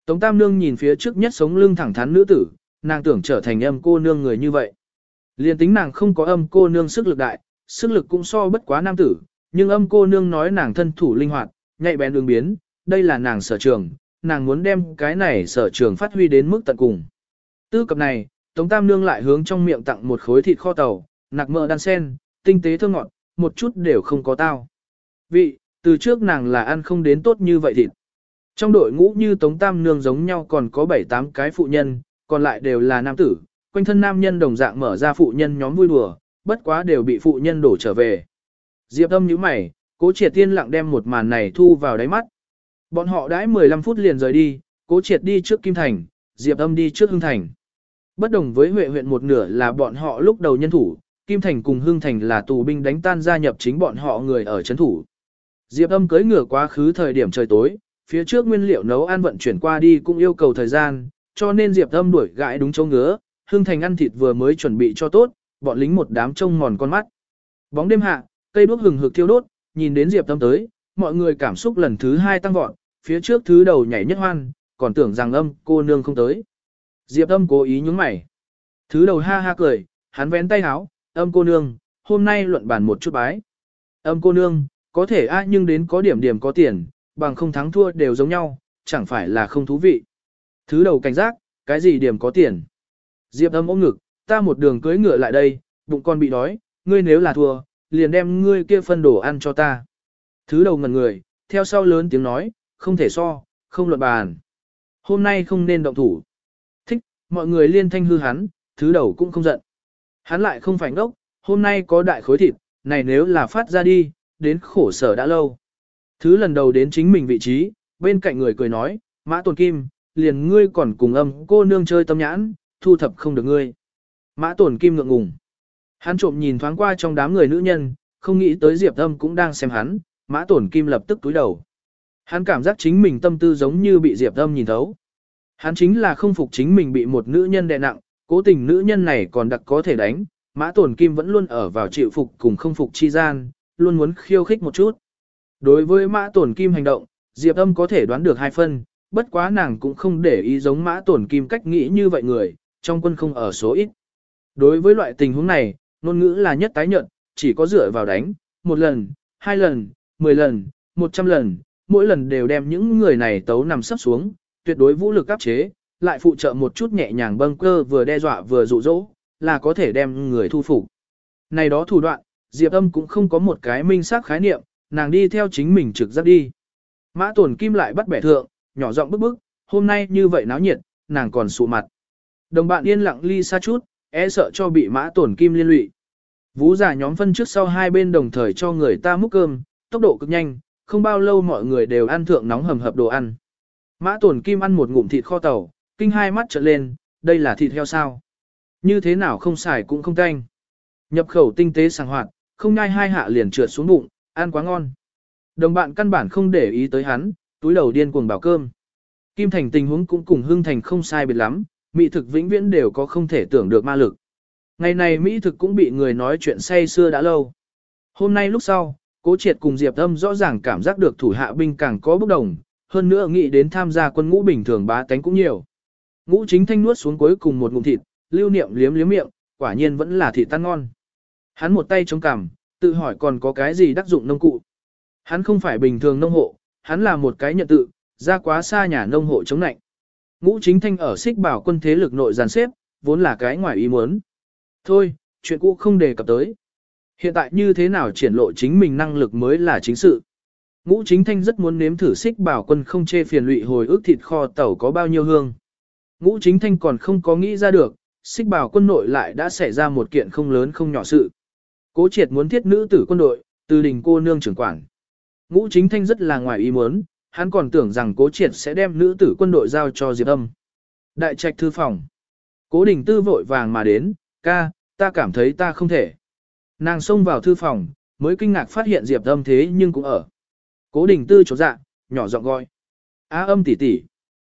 Tống Tam Nương nhìn phía trước nhất sống lưng thẳng thắn nữ tử, nàng tưởng trở thành âm cô nương người như vậy. Liên tính nàng không có âm cô nương sức lực đại, sức lực cũng so bất quá nam tử, nhưng âm cô nương nói nàng thân thủ linh hoạt, nhạy bén đường biến, đây là nàng sở trường, nàng muốn đem cái này sở trường phát huy đến mức tận cùng. Tư cập này, Tống Tam Nương lại hướng trong miệng tặng một khối thịt kho tàu, nạc mỡ đan sen, tinh tế thơm ngọt, một chút đều không có tao. Vị, từ trước nàng là ăn không đến tốt như vậy thịt. Trong đội ngũ như Tống Tam Nương giống nhau còn có 7-8 cái phụ nhân, còn lại đều là nam tử, quanh thân nam nhân đồng dạng mở ra phụ nhân nhóm vui đùa, bất quá đều bị phụ nhân đổ trở về. Diệp âm như mày, cố triệt tiên lặng đem một màn này thu vào đáy mắt. Bọn họ đãi 15 phút liền rời đi, cố triệt đi trước Kim Thành, Diệp âm đi trước Hưng Thành. Bất đồng với Huệ huyện một nửa là bọn họ lúc đầu nhân thủ, Kim Thành cùng Hưng Thành là tù binh đánh tan gia nhập chính bọn họ người ở chấn thủ. Diệp âm cưới ngựa quá khứ thời điểm trời tối, phía trước nguyên liệu nấu ăn vận chuyển qua đi cũng yêu cầu thời gian, cho nên Diệp âm đuổi gãi đúng chỗ ngứa, Hưng Thành ăn thịt vừa mới chuẩn bị cho tốt, bọn lính một đám trông ngòn con mắt. Bóng đêm hạ, cây đuốc hừng hực thiêu đốt, nhìn đến Diệp Tâm tới, mọi người cảm xúc lần thứ hai tăng vọt, phía trước thứ đầu nhảy nhất hoan, còn tưởng rằng âm cô nương không tới. Diệp Tâm cố ý nhướng mày. Thứ đầu ha ha cười, hắn vén tay háo, âm cô nương, hôm nay luận bàn một chút bái. Âm cô nương, có thể a nhưng đến có điểm điểm có tiền, bằng không thắng thua đều giống nhau, chẳng phải là không thú vị. Thứ đầu cảnh giác, cái gì điểm có tiền. Diệp âm ôm ngực, ta một đường cưới ngựa lại đây, bụng con bị đói, ngươi nếu là thua, liền đem ngươi kia phân đồ ăn cho ta. Thứ đầu ngẩn người, theo sau lớn tiếng nói, không thể so, không luận bàn. Hôm nay không nên động thủ. Thích, mọi người liên thanh hư hắn, thứ đầu cũng không giận. Hắn lại không phải ngốc, hôm nay có đại khối thịt, này nếu là phát ra đi, đến khổ sở đã lâu. Thứ lần đầu đến chính mình vị trí, bên cạnh người cười nói, mã tồn kim, liền ngươi còn cùng âm cô nương chơi tâm nhãn, thu thập không được ngươi. Mã tổn kim ngượng ngùng. Hắn trộm nhìn thoáng qua trong đám người nữ nhân, không nghĩ tới Diệp Âm cũng đang xem hắn, mã tổn kim lập tức túi đầu. Hắn cảm giác chính mình tâm tư giống như bị Diệp Âm nhìn thấu. Hắn chính là không phục chính mình bị một nữ nhân đè nặng, cố tình nữ nhân này còn đặc có thể đánh, mã tổn kim vẫn luôn ở vào chịu phục cùng không phục chi gian, luôn muốn khiêu khích một chút. Đối với mã tổn kim hành động, Diệp Âm có thể đoán được hai phân, bất quá nàng cũng không để ý giống mã tổn kim cách nghĩ như vậy người, trong quân không ở số ít. Đối với loại tình huống này, ngôn ngữ là nhất tái nhận, chỉ có dựa vào đánh, một lần, hai lần, mười lần, một trăm lần, mỗi lần đều đem những người này tấu nằm sắp xuống, tuyệt đối vũ lực áp chế, lại phụ trợ một chút nhẹ nhàng bâng cơ vừa đe dọa vừa dụ dỗ, là có thể đem người thu phục. Này đó thủ đoạn, Diệp Âm cũng không có một cái minh xác khái niệm, nàng đi theo chính mình trực giác đi. Mã tổn Kim lại bắt bẻ thượng, nhỏ giọng bức bức, hôm nay như vậy náo nhiệt, nàng còn sụ mặt. Đồng bạn yên lặng ly xa chút, e sợ cho bị Mã tổn Kim liên lụy. Vũ giả nhóm phân trước sau hai bên đồng thời cho người ta múc cơm, tốc độ cực nhanh, không bao lâu mọi người đều ăn thượng nóng hầm hập đồ ăn. Mã tổn Kim ăn một ngụm thịt kho tàu, kinh hai mắt trợn lên, đây là thịt heo sao? Như thế nào không xài cũng không canh. Nhập khẩu tinh tế sàng hoạt, không nhai hai hạ liền trượt xuống bụng, ăn quá ngon. Đồng bạn căn bản không để ý tới hắn, túi đầu điên cuồng bảo cơm. Kim Thành tình huống cũng cùng Hưng Thành không sai biệt lắm, mỹ thực vĩnh viễn đều có không thể tưởng được ma lực. Ngày này mỹ thực cũng bị người nói chuyện say xưa đã lâu. Hôm nay lúc sau, Cố Triệt cùng Diệp Âm rõ ràng cảm giác được thủ hạ binh càng có bất đồng, hơn nữa nghĩ đến tham gia quân ngũ bình thường bá tánh cũng nhiều. Ngũ chính thanh nuốt xuống cuối cùng một ngụm thịt, lưu niệm liếm liếm miệng, quả nhiên vẫn là thịt tan ngon. Hắn một tay chống cằm, tự hỏi còn có cái gì đắc dụng nông cụ. Hắn không phải bình thường nông hộ, hắn là một cái nhận tự, ra quá xa nhà nông hộ chống nạnh. Ngũ chính thanh ở xích bảo quân thế lực nội giàn xếp, vốn là cái ngoài ý muốn. Thôi, chuyện cũ không đề cập tới. Hiện tại như thế nào triển lộ chính mình năng lực mới là chính sự. Ngũ chính thanh rất muốn nếm thử xích bảo quân không chê phiền lụy hồi ức thịt kho tẩu có bao nhiêu hương. Ngũ chính thanh còn không có nghĩ ra được, xích bảo quân nội lại đã xảy ra một kiện không lớn không nhỏ sự. Cố triệt muốn thiết nữ tử quân đội, từ đình cô nương trưởng quản. Ngũ chính thanh rất là ngoài ý muốn, hắn còn tưởng rằng cố triệt sẽ đem nữ tử quân đội giao cho Diệp Âm. Đại trạch thư phòng. Cố đình tư vội vàng mà đến, ca, ta cảm thấy ta không thể. Nàng xông vào thư phòng, mới kinh ngạc phát hiện Diệp Âm thế nhưng cũng ở. Cố đình tư chỗ dạ, nhỏ giọng gọi. Á âm tỷ tỷ.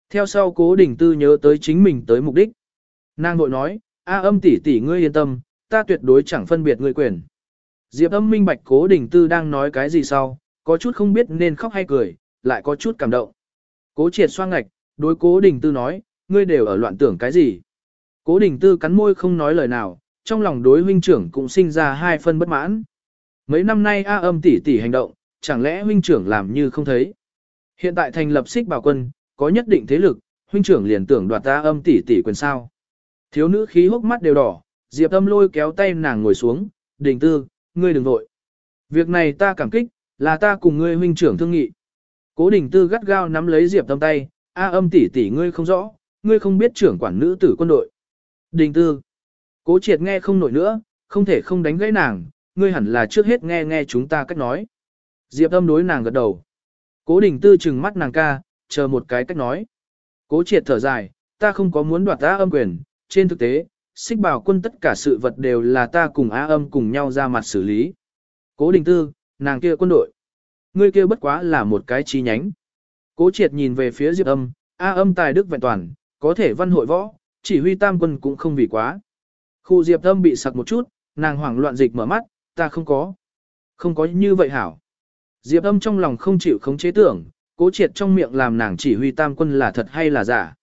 Theo sau cố đình tư nhớ tới chính mình tới mục đích. Nàng nội nói, A âm tỷ tỷ ngươi yên tâm, ta tuyệt đối chẳng phân biệt người quyền. Diệp âm minh bạch cố đình tư đang nói cái gì sau, có chút không biết nên khóc hay cười, lại có chút cảm động. Cố triệt xoang ngạch, đối cố đình tư nói, ngươi đều ở loạn tưởng cái gì. Cố đình tư cắn môi không nói lời nào, trong lòng đối huynh trưởng cũng sinh ra hai phân bất mãn. Mấy năm nay A âm tỷ tỷ hành động, chẳng lẽ huynh trưởng làm như không thấy. Hiện tại thành lập xích bảo quân, có nhất định thế lực, huynh trưởng liền tưởng đoạt ta âm tỷ tỷ quyền sao. Thiếu nữ khí hốc mắt đều đỏ, Diệp âm lôi kéo tay nàng ngồi xuống, đình tư, ngươi đừng vội. Việc này ta cảm kích, là ta cùng ngươi huynh trưởng thương nghị. Cố đình tư gắt gao nắm lấy Diệp âm tay, a âm tỷ tỷ ngươi không rõ, ngươi không biết trưởng quản nữ tử quân đội. Đình tư, cố triệt nghe không nổi nữa, không thể không đánh gãy nàng, ngươi hẳn là trước hết nghe nghe chúng ta cách nói. Diệp âm đối nàng gật đầu. Cố đình tư chừng mắt nàng ca, chờ một cái cách nói. Cố triệt thở dài, ta không có muốn đoạt ta âm quyền, trên thực tế, xích bảo quân tất cả sự vật đều là ta cùng á âm cùng nhau ra mặt xử lý. Cố đình tư, nàng kia quân đội. Ngươi kia bất quá là một cái chi nhánh. Cố triệt nhìn về phía diệp âm, á âm tài đức vẹn toàn, có thể văn hội võ, chỉ huy tam quân cũng không vì quá. Khu diệp âm bị sặc một chút, nàng hoảng loạn dịch mở mắt, ta không có. Không có như vậy hảo. Diệp âm trong lòng không chịu khống chế tưởng, cố triệt trong miệng làm nàng chỉ huy tam quân là thật hay là giả.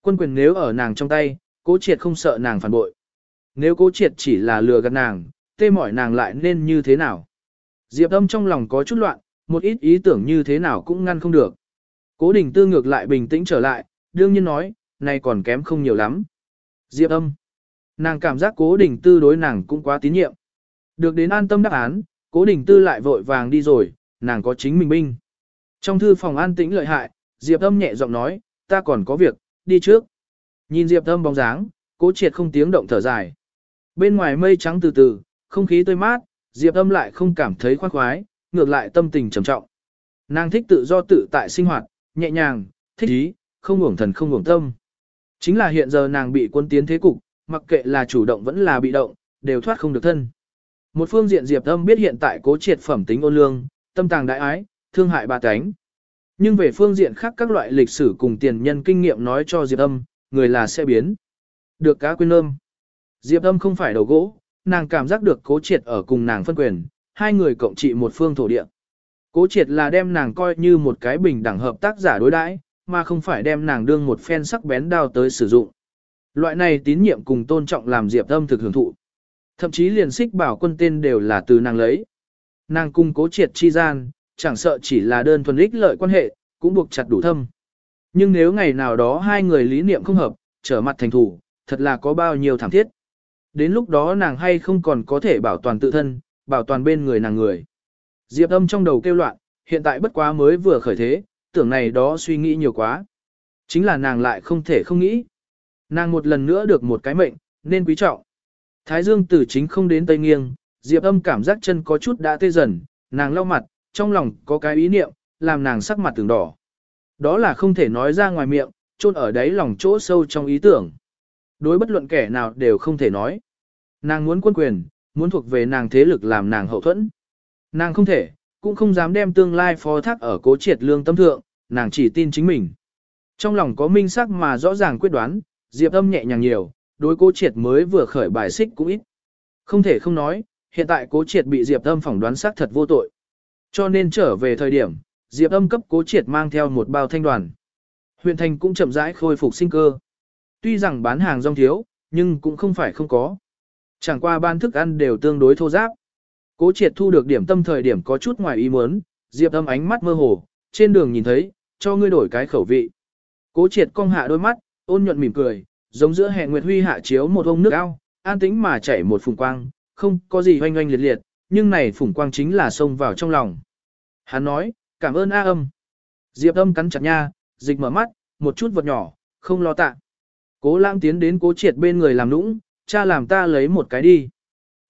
Quân quyền nếu ở nàng trong tay, cố triệt không sợ nàng phản bội. Nếu cố triệt chỉ là lừa gạt nàng, tê mỏi nàng lại nên như thế nào? Diệp âm trong lòng có chút loạn, một ít ý tưởng như thế nào cũng ngăn không được. Cố đình tư ngược lại bình tĩnh trở lại, đương nhiên nói, này còn kém không nhiều lắm. Diệp âm. Nàng cảm giác cố đình tư đối nàng cũng quá tín nhiệm. Được đến an tâm đáp án, cố đình tư lại vội vàng đi rồi, nàng có chính mình binh. Trong thư phòng an tĩnh lợi hại, Diệp âm nhẹ giọng nói, ta còn có việc, đi trước. Nhìn Diệp âm bóng dáng, cố triệt không tiếng động thở dài. Bên ngoài mây trắng từ từ, không khí tươi mát, Diệp âm lại không cảm thấy khoan khoái, ngược lại tâm tình trầm trọng. Nàng thích tự do tự tại sinh hoạt, nhẹ nhàng, thích ý, không ngủng thần không ngủng tâm. Chính là hiện giờ nàng bị quân tiến thế cục, mặc kệ là chủ động vẫn là bị động, đều thoát không được thân. Một phương diện Diệp âm biết hiện tại cố triệt phẩm tính ôn lương, tâm tàng đại ái, thương hại ba cánh. Nhưng về phương diện khác các loại lịch sử cùng tiền nhân kinh nghiệm nói cho Diệp âm, người là sẽ biến. Được cá quên âm. Diệp âm không phải đầu gỗ, nàng cảm giác được cố triệt ở cùng nàng phân quyền, hai người cộng trị một phương thổ địa. Cố triệt là đem nàng coi như một cái bình đẳng hợp tác giả đối đãi, mà không phải đem nàng đương một phen sắc bén đao tới sử dụng. Loại này tín nhiệm cùng tôn trọng làm Diệp âm thực hưởng thụ. Thậm chí liền xích bảo quân tên đều là từ nàng lấy. Nàng cung cố triệt chi gian, chẳng sợ chỉ là đơn thuần ích lợi quan hệ, cũng buộc chặt đủ thâm. Nhưng nếu ngày nào đó hai người lý niệm không hợp, trở mặt thành thủ, thật là có bao nhiêu thảm thiết. Đến lúc đó nàng hay không còn có thể bảo toàn tự thân, bảo toàn bên người nàng người. Diệp âm trong đầu kêu loạn, hiện tại bất quá mới vừa khởi thế, tưởng này đó suy nghĩ nhiều quá. Chính là nàng lại không thể không nghĩ. Nàng một lần nữa được một cái mệnh, nên quý trọng. Thái dương từ chính không đến tây nghiêng, Diệp âm cảm giác chân có chút đã tê dần, nàng lau mặt, trong lòng có cái ý niệm, làm nàng sắc mặt từng đỏ. Đó là không thể nói ra ngoài miệng, chôn ở đáy lòng chỗ sâu trong ý tưởng. Đối bất luận kẻ nào đều không thể nói. Nàng muốn quân quyền, muốn thuộc về nàng thế lực làm nàng hậu thuẫn. Nàng không thể, cũng không dám đem tương lai phó thác ở cố triệt lương tâm thượng, nàng chỉ tin chính mình. Trong lòng có minh sắc mà rõ ràng quyết đoán, Diệp âm nhẹ nhàng nhiều, đối cố triệt mới vừa khởi bài xích cũng ít. Không thể không nói, hiện tại cố triệt bị Diệp âm phỏng đoán xác thật vô tội. Cho nên trở về thời điểm, Diệp âm cấp cố triệt mang theo một bao thanh đoàn. Huyện thành cũng chậm rãi khôi phục sinh cơ. Tuy rằng bán hàng rong thiếu, nhưng cũng không phải không có. Chẳng qua ban thức ăn đều tương đối thô giáp. Cố triệt thu được điểm tâm thời điểm có chút ngoài ý muốn, Diệp âm ánh mắt mơ hồ, trên đường nhìn thấy, cho ngươi đổi cái khẩu vị. Cố triệt cong hạ đôi mắt, ôn nhuận mỉm cười, giống giữa hẹn nguyệt huy hạ chiếu một ông nước ao, an tĩnh mà chảy một phùng quang, không có gì hoanh hoanh liệt liệt, nhưng này phùng quang chính là xông vào trong lòng. Hắn nói, cảm ơn A âm. Diệp âm cắn chặt nha, dịch mở mắt, một chút vật nhỏ, không lo tạ. Cố lãng tiến đến cố triệt bên người làm nũng, cha làm ta lấy một cái đi.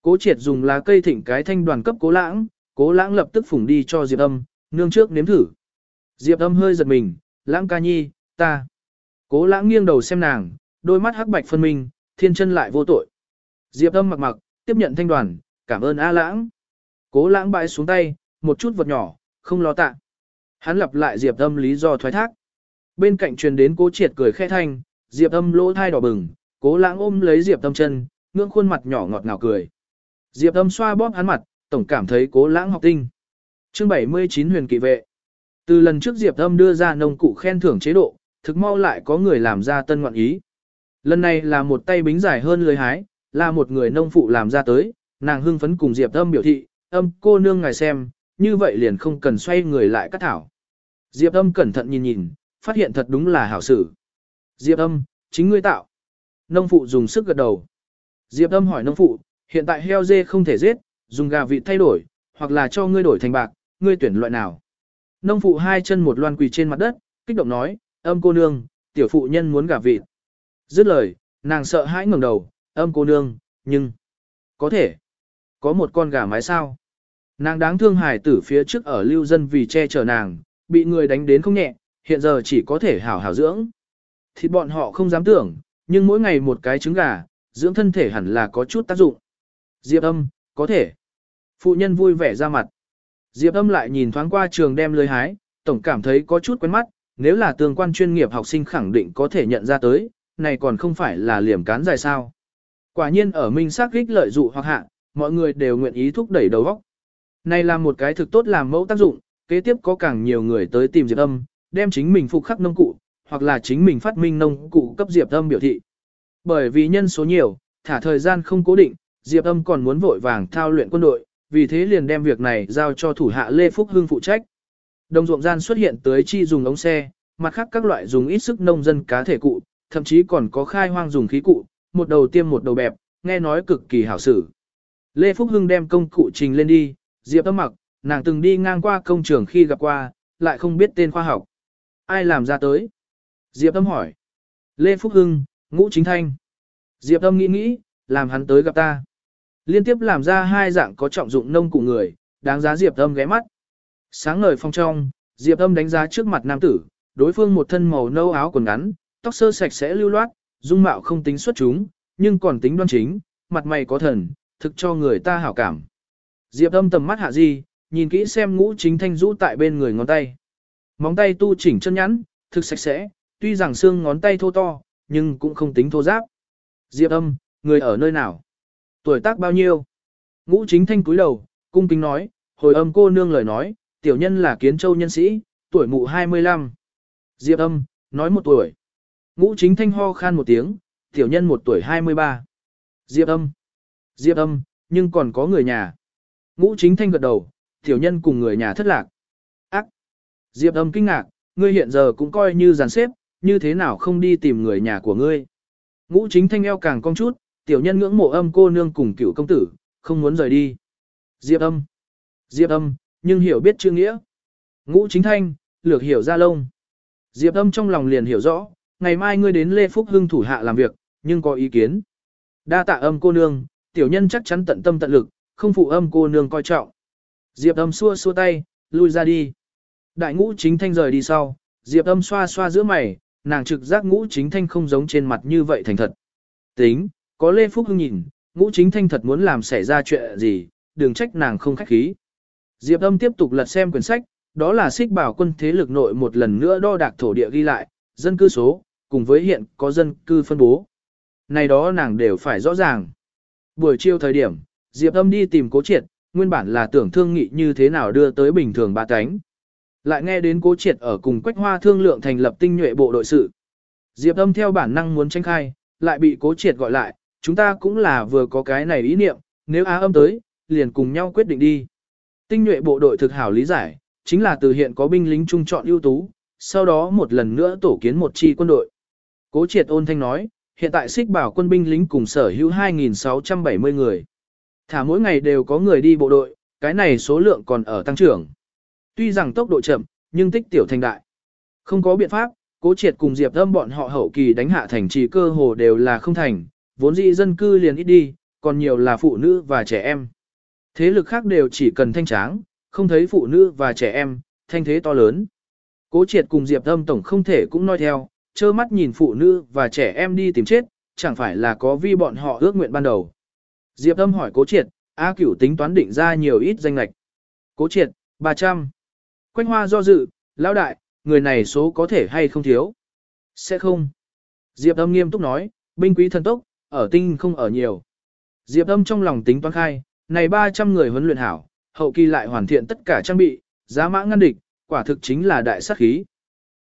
Cố triệt dùng lá cây thỉnh cái thanh đoàn cấp cố lãng, cố lãng lập tức phủng đi cho Diệp âm, nương trước nếm thử. Diệp âm hơi giật mình, lãng ca nhi, ta. Cố lãng nghiêng đầu xem nàng, đôi mắt hắc bạch phân minh, thiên chân lại vô tội. Diệp âm mặc mặc, tiếp nhận thanh đoàn, cảm ơn A lãng. Cố lãng bãi xuống tay, một chút vật nhỏ, không lo tạ. Hắn lặp lại Diệp âm lý do thoái thác. Bên cạnh truyền đến cố triệt cười khẽ thanh, Diệp âm lỗ thai đỏ bừng, cố lãng ôm lấy Diệp âm chân, ngưỡng khuôn mặt nhỏ ngọt ngào cười. Diệp âm xoa bóp hắn mặt, tổng cảm thấy cố lãng học tinh. Chương 79 huyền kỵ vệ. Từ lần trước Diệp âm đưa ra nông cụ khen thưởng chế độ, thực mau lại có người làm ra tân ngoạn ý. Lần này là một tay bính dài hơn lưới hái, là một người nông phụ làm ra tới, nàng hưng phấn cùng Diệp âm biểu thị, âm cô nương ngài xem, như vậy liền không cần xoay người lại cắt thảo. Diệp âm cẩn thận nhìn nhìn, phát hiện thật đúng là hảo sự. Diệp âm, chính ngươi tạo. Nông phụ dùng sức gật đầu. Diệp âm hỏi nông phụ, hiện tại heo dê không thể giết, dùng gà vịt thay đổi, hoặc là cho ngươi đổi thành bạc, ngươi tuyển loại nào. Nông phụ hai chân một loan quỳ trên mặt đất, kích động nói, âm cô nương, tiểu phụ nhân muốn gà vịt. Dứt lời, nàng sợ hãi ngẩng đầu, âm cô nương, nhưng, có thể, có một con gà mái sao. Nàng đáng thương hài tử phía trước ở lưu dân vì che chở nàng, bị người đánh đến không nhẹ, hiện giờ chỉ có thể hảo hảo dưỡng. Thịt bọn họ không dám tưởng, nhưng mỗi ngày một cái trứng gà, dưỡng thân thể hẳn là có chút tác dụng. Diệp âm, có thể. Phụ nhân vui vẻ ra mặt. Diệp âm lại nhìn thoáng qua trường đem lưới hái, tổng cảm thấy có chút quen mắt, nếu là tương quan chuyên nghiệp học sinh khẳng định có thể nhận ra tới, này còn không phải là liềm cán dài sao. Quả nhiên ở minh xác kích lợi dụ hoặc hạ, mọi người đều nguyện ý thúc đẩy đầu óc. Này là một cái thực tốt làm mẫu tác dụng, kế tiếp có càng nhiều người tới tìm Diệp Âm, đem chính mình phục khắc nông cụ, hoặc là chính mình phát minh nông cụ cấp Diệp Âm biểu thị. Bởi vì nhân số nhiều, thả thời gian không cố định, Diệp Âm còn muốn vội vàng thao luyện quân đội, vì thế liền đem việc này giao cho thủ hạ Lê Phúc Hưng phụ trách. Đồng ruộng gian xuất hiện tới chi dùng ống xe, mặt khác các loại dùng ít sức nông dân cá thể cụ, thậm chí còn có khai hoang dùng khí cụ, một đầu tiêm một đầu bẹp, nghe nói cực kỳ hảo sử. Lê Phúc Hưng đem công cụ trình lên đi, Diệp Âm mặc, nàng từng đi ngang qua công trường khi gặp qua, lại không biết tên khoa học. Ai làm ra tới? Diệp Âm hỏi. Lê Phúc Hưng, Ngũ Chính Thanh. Diệp Âm nghĩ nghĩ, làm hắn tới gặp ta. Liên tiếp làm ra hai dạng có trọng dụng nông cụ người, đáng giá Diệp Âm ghé mắt. Sáng ngời phong trong, Diệp Âm đánh giá trước mặt nam tử, đối phương một thân màu nâu áo quần ngắn, tóc sơ sạch sẽ lưu loát, dung mạo không tính xuất chúng, nhưng còn tính đoan chính, mặt mày có thần, thực cho người ta hảo cảm. Diệp âm tầm mắt hạ di, nhìn kỹ xem ngũ chính thanh rũ tại bên người ngón tay. Móng tay tu chỉnh chân nhẵn, thực sạch sẽ, tuy rằng xương ngón tay thô to, nhưng cũng không tính thô giáp. Diệp âm, người ở nơi nào? Tuổi tác bao nhiêu? Ngũ chính thanh cúi đầu, cung kính nói, hồi âm cô nương lời nói, tiểu nhân là kiến châu nhân sĩ, tuổi mụ 25. Diệp âm, nói một tuổi. Ngũ chính thanh ho khan một tiếng, tiểu nhân một tuổi 23. Diệp âm. Diệp âm, nhưng còn có người nhà. Ngũ chính thanh gật đầu, tiểu nhân cùng người nhà thất lạc. Ác! Diệp âm kinh ngạc, ngươi hiện giờ cũng coi như giàn xếp, như thế nào không đi tìm người nhà của ngươi. Ngũ chính thanh eo càng cong chút, tiểu nhân ngưỡng mộ âm cô nương cùng cựu công tử, không muốn rời đi. Diệp âm. Diệp âm, nhưng hiểu biết chữ nghĩa. Ngũ chính thanh, lược hiểu ra lông. Diệp âm trong lòng liền hiểu rõ, ngày mai ngươi đến Lê Phúc Hưng thủ hạ làm việc, nhưng có ý kiến. Đa tạ âm cô nương, tiểu nhân chắc chắn tận tâm tận lực, không phụ âm cô nương coi trọng. Diệp âm xua xua tay, lui ra đi. Đại ngũ chính thanh rời đi sau, Diệp âm xoa xoa giữa mày, nàng trực giác ngũ chính thanh không giống trên mặt như vậy thành thật. Tính, có Lê Phúc Hưng nhìn, ngũ chính thanh thật muốn làm xảy ra chuyện gì, đừng trách nàng không khách khí. Diệp âm tiếp tục lật xem quyển sách, đó là xích bảo quân thế lực nội một lần nữa đo đạc thổ địa ghi lại, dân cư số, cùng với hiện có dân cư phân bố. Này đó nàng đều phải rõ ràng. Buổi chiều thời điểm, Diệp âm đi tìm cố triệt, nguyên bản là tưởng thương nghị như thế nào đưa tới bình thường ba cánh. Lại nghe đến cố triệt ở cùng quách hoa thương lượng thành lập tinh nhuệ bộ đội sự. Diệp âm theo bản năng muốn tranh khai, lại bị cố triệt gọi lại, chúng ta cũng là vừa có cái này ý niệm, nếu á âm tới, liền cùng nhau quyết định đi. Tinh nhuệ bộ đội thực hảo lý giải, chính là từ hiện có binh lính trung chọn ưu tú, sau đó một lần nữa tổ kiến một chi quân đội. Cố triệt ôn thanh nói, hiện tại xích bảo quân binh lính cùng sở hữu 2.670 người. Thả mỗi ngày đều có người đi bộ đội, cái này số lượng còn ở tăng trưởng. Tuy rằng tốc độ chậm, nhưng tích tiểu thành đại. Không có biện pháp, cố triệt cùng Diệp Âm bọn họ hậu kỳ đánh hạ thành trì cơ hồ đều là không thành, vốn dĩ dân cư liền ít đi, còn nhiều là phụ nữ và trẻ em. Thế lực khác đều chỉ cần thanh tráng, không thấy phụ nữ và trẻ em, thanh thế to lớn. Cố triệt cùng Diệp Âm tổng không thể cũng nói theo, trơ mắt nhìn phụ nữ và trẻ em đi tìm chết, chẳng phải là có vi bọn họ ước nguyện ban đầu. Diệp Âm hỏi Cố triệt, A cửu tính toán định ra nhiều ít danh lạch. Cố triệt, 300. Quanh hoa do dự, lão đại, người này số có thể hay không thiếu. Sẽ không. Diệp Âm nghiêm túc nói, binh quý thần tốc, ở tinh không ở nhiều. Diệp Âm trong lòng tính toán khai, này 300 người huấn luyện hảo, hậu kỳ lại hoàn thiện tất cả trang bị, giá mã ngăn địch, quả thực chính là đại sát khí.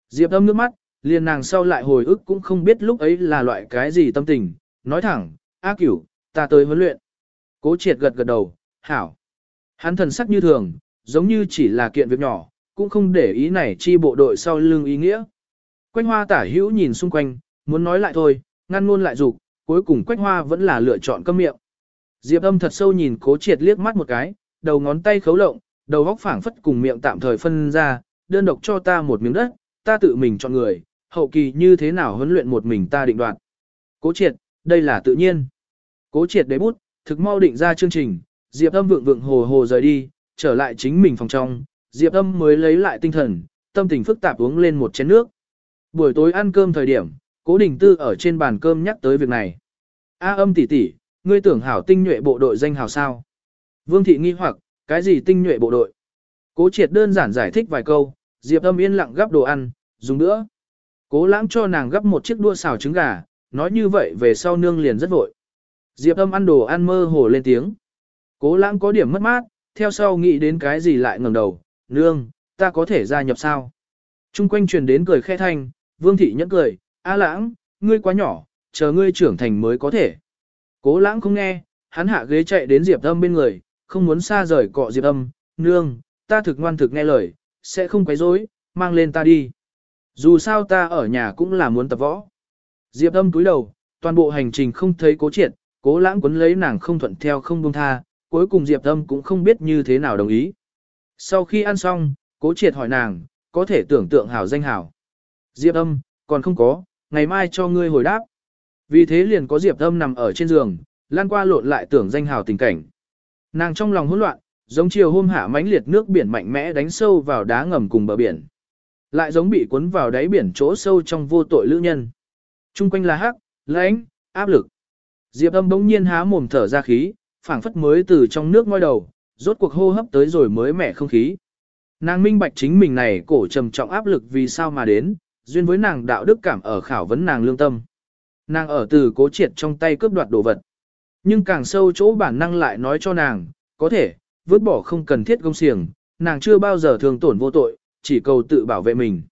Diệp âm nước mắt, liền nàng sau lại hồi ức cũng không biết lúc ấy là loại cái gì tâm tình, nói thẳng, A cửu, ta tới huấn luyện. Cố triệt gật gật đầu, hảo. Hắn thần sắc như thường, giống như chỉ là kiện việc nhỏ, cũng không để ý này chi bộ đội sau lưng ý nghĩa. Quách hoa tả hữu nhìn xung quanh, muốn nói lại thôi, ngăn ngôn lại dục, cuối cùng quách hoa vẫn là lựa chọn câm miệng. Diệp âm thật sâu nhìn cố triệt liếc mắt một cái, đầu ngón tay khấu lộng, đầu góc phảng phất cùng miệng tạm thời phân ra, đơn độc cho ta một miếng đất, ta tự mình chọn người, hậu kỳ như thế nào huấn luyện một mình ta định đoạt. Cố triệt, đây là tự nhiên. Cố triệt đế bút, thực mau định ra chương trình, Diệp âm vượng vượng hồ hồ rời đi, trở lại chính mình phòng trong, Diệp âm mới lấy lại tinh thần, tâm tình phức tạp uống lên một chén nước. Buổi tối ăn cơm thời điểm, cố đình tư ở trên bàn cơm nhắc tới việc này. A âm tỷ tỷ, ngươi tưởng hảo tinh nhuệ bộ đội danh hào sao? Vương thị nghi hoặc, cái gì tinh nhuệ bộ đội? Cố triệt đơn giản giải thích vài câu, Diệp âm yên lặng gắp đồ ăn, dùng nữa. Cố lãng cho nàng gắp một chiếc đua xào trứng gà, nói như vậy về sau nương liền rất vội. Diệp âm ăn đồ ăn mơ hồ lên tiếng. Cố lãng có điểm mất mát, theo sau nghĩ đến cái gì lại ngẩng đầu, nương, ta có thể gia nhập sao? Trung quanh truyền đến cười khẽ thanh, vương thị nhẫn cười, a lãng, ngươi quá nhỏ, chờ ngươi trưởng thành mới có thể. Cố lãng không nghe, hắn hạ ghế chạy đến Diệp âm bên người, không muốn xa rời cọ Diệp âm, nương, ta thực ngoan thực nghe lời, sẽ không quấy rối, mang lên ta đi. Dù sao ta ở nhà cũng là muốn tập võ. Diệp âm cúi đầu, toàn bộ hành trình không thấy cố triệt, cố lãng quấn lấy nàng không thuận theo không buông tha, cuối cùng Diệp âm cũng không biết như thế nào đồng ý. Sau khi ăn xong, cố triệt hỏi nàng, có thể tưởng tượng hảo danh hảo. Diệp âm, còn không có, ngày mai cho ngươi hồi đáp. Vì thế liền có Diệp âm nằm ở trên giường, lan qua lộn lại tưởng danh hảo tình cảnh. Nàng trong lòng hỗn loạn, giống chiều hôm hạ mãnh liệt nước biển mạnh mẽ đánh sâu vào đá ngầm cùng bờ biển. Lại giống bị cuốn vào đáy biển chỗ sâu trong vô tội lữ nhân. Trung quanh là hắc, lãnh, áp lực. Diệp âm bỗng nhiên há mồm thở ra khí, phảng phất mới từ trong nước ngoi đầu, rốt cuộc hô hấp tới rồi mới mẻ không khí. Nàng minh bạch chính mình này cổ trầm trọng áp lực vì sao mà đến, duyên với nàng đạo đức cảm ở khảo vấn nàng lương tâm. Nàng ở từ cố triệt trong tay cướp đoạt đồ vật. Nhưng càng sâu chỗ bản năng lại nói cho nàng, có thể, vứt bỏ không cần thiết công xiềng, nàng chưa bao giờ thường tổn vô tội, chỉ cầu tự bảo vệ mình.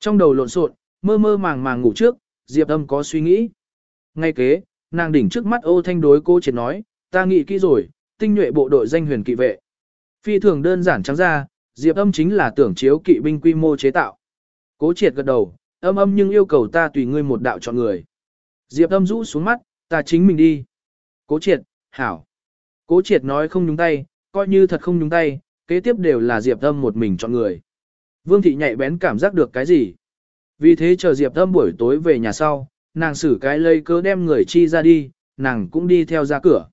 Trong đầu lộn xộn, mơ mơ màng màng ngủ trước, Diệp Âm có suy nghĩ. Ngay kế, nàng đỉnh trước mắt ô thanh đối cô triệt nói, ta nghĩ kỹ rồi, tinh nhuệ bộ đội danh huyền kỵ vệ. Phi thường đơn giản trắng ra, Diệp Âm chính là tưởng chiếu kỵ binh quy mô chế tạo. Cố triệt gật đầu, âm âm nhưng yêu cầu ta tùy ngươi một đạo chọn người. Diệp âm rũ xuống mắt, ta chính mình đi. Cố triệt, hảo. Cố triệt nói không nhúng tay, coi như thật không nhúng tay, kế tiếp đều là Diệp âm một mình chọn người. Vương thị nhạy bén cảm giác được cái gì. Vì thế chờ Diệp âm buổi tối về nhà sau, nàng xử cái lây cớ đem người chi ra đi, nàng cũng đi theo ra cửa.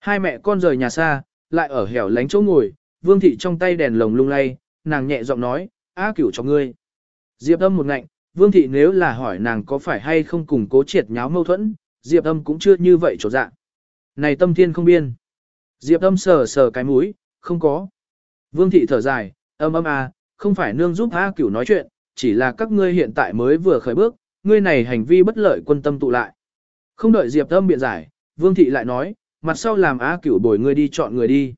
Hai mẹ con rời nhà xa, lại ở hẻo lánh chỗ ngồi, vương thị trong tay đèn lồng lung lay, nàng nhẹ giọng nói, á cửu cho ngươi. Diệp âm một ngạnh, vương thị nếu là hỏi nàng có phải hay không cùng cố triệt nháo mâu thuẫn, diệp âm cũng chưa như vậy chỗ dạ. Này tâm thiên không biên. Diệp âm sờ sờ cái mũi, không có. Vương thị thở dài, âm âm à, không phải nương giúp A cửu nói chuyện, chỉ là các ngươi hiện tại mới vừa khởi bước, ngươi này hành vi bất lợi quân tâm tụ lại. Không đợi Diệp âm biện giải, Vương thị lại nói, mặt sau làm A cửu bồi ngươi đi chọn người đi.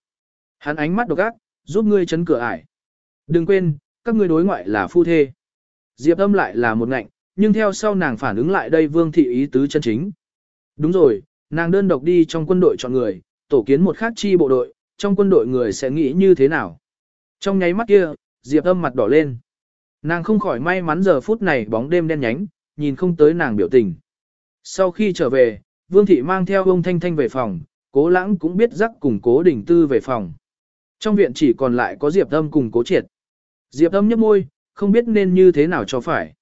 Hắn ánh mắt độc ác, giúp ngươi chấn cửa ải. Đừng quên, các ngươi đối ngoại là phu thê. Diệp âm lại là một ngạnh, nhưng theo sau nàng phản ứng lại đây vương thị ý tứ chân chính. Đúng rồi, nàng đơn độc đi trong quân đội chọn người, tổ kiến một khác chi bộ đội, trong quân đội người sẽ nghĩ như thế nào. Trong nháy mắt kia, Diệp âm mặt đỏ lên. Nàng không khỏi may mắn giờ phút này bóng đêm đen nhánh, nhìn không tới nàng biểu tình. Sau khi trở về, Vương Thị mang theo ông Thanh Thanh về phòng, cố lãng cũng biết rắc cùng cố đình tư về phòng. Trong viện chỉ còn lại có Diệp Âm cùng cố triệt. Diệp Âm nhấp môi, không biết nên như thế nào cho phải.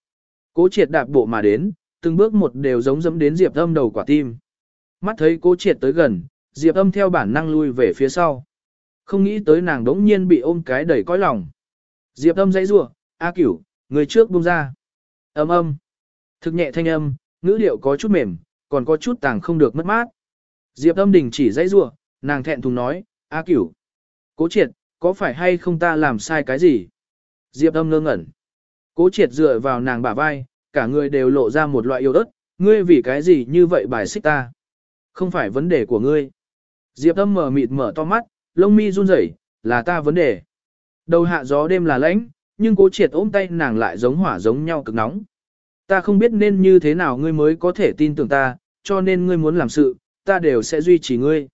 Cố triệt đạp bộ mà đến, từng bước một đều giống dẫm đến Diệp Âm đầu quả tim. Mắt thấy cố triệt tới gần, Diệp Âm theo bản năng lui về phía sau. Không nghĩ tới nàng đống nhiên bị ôm cái đẩy cõi lòng. Diệp Âm dãy rủa, "A Cửu, người trước buông ra." Âm âm. Thực nhẹ thanh âm, ngữ điệu có chút mềm, còn có chút tàng không được mất mát. Diệp Âm đình chỉ dãy rủa, nàng thẹn thùng nói, "A Cửu, Cố Triệt, có phải hay không ta làm sai cái gì?" Diệp âm ngơ ngẩn. Cố triệt dựa vào nàng bả vai, cả người đều lộ ra một loại yêu ớt, ngươi vì cái gì như vậy bài xích ta? Không phải vấn đề của ngươi. Diệp âm mở mịt mở to mắt, lông mi run rẩy, là ta vấn đề. Đầu hạ gió đêm là lãnh, nhưng cố triệt ôm tay nàng lại giống hỏa giống nhau cực nóng. Ta không biết nên như thế nào ngươi mới có thể tin tưởng ta, cho nên ngươi muốn làm sự, ta đều sẽ duy trì ngươi.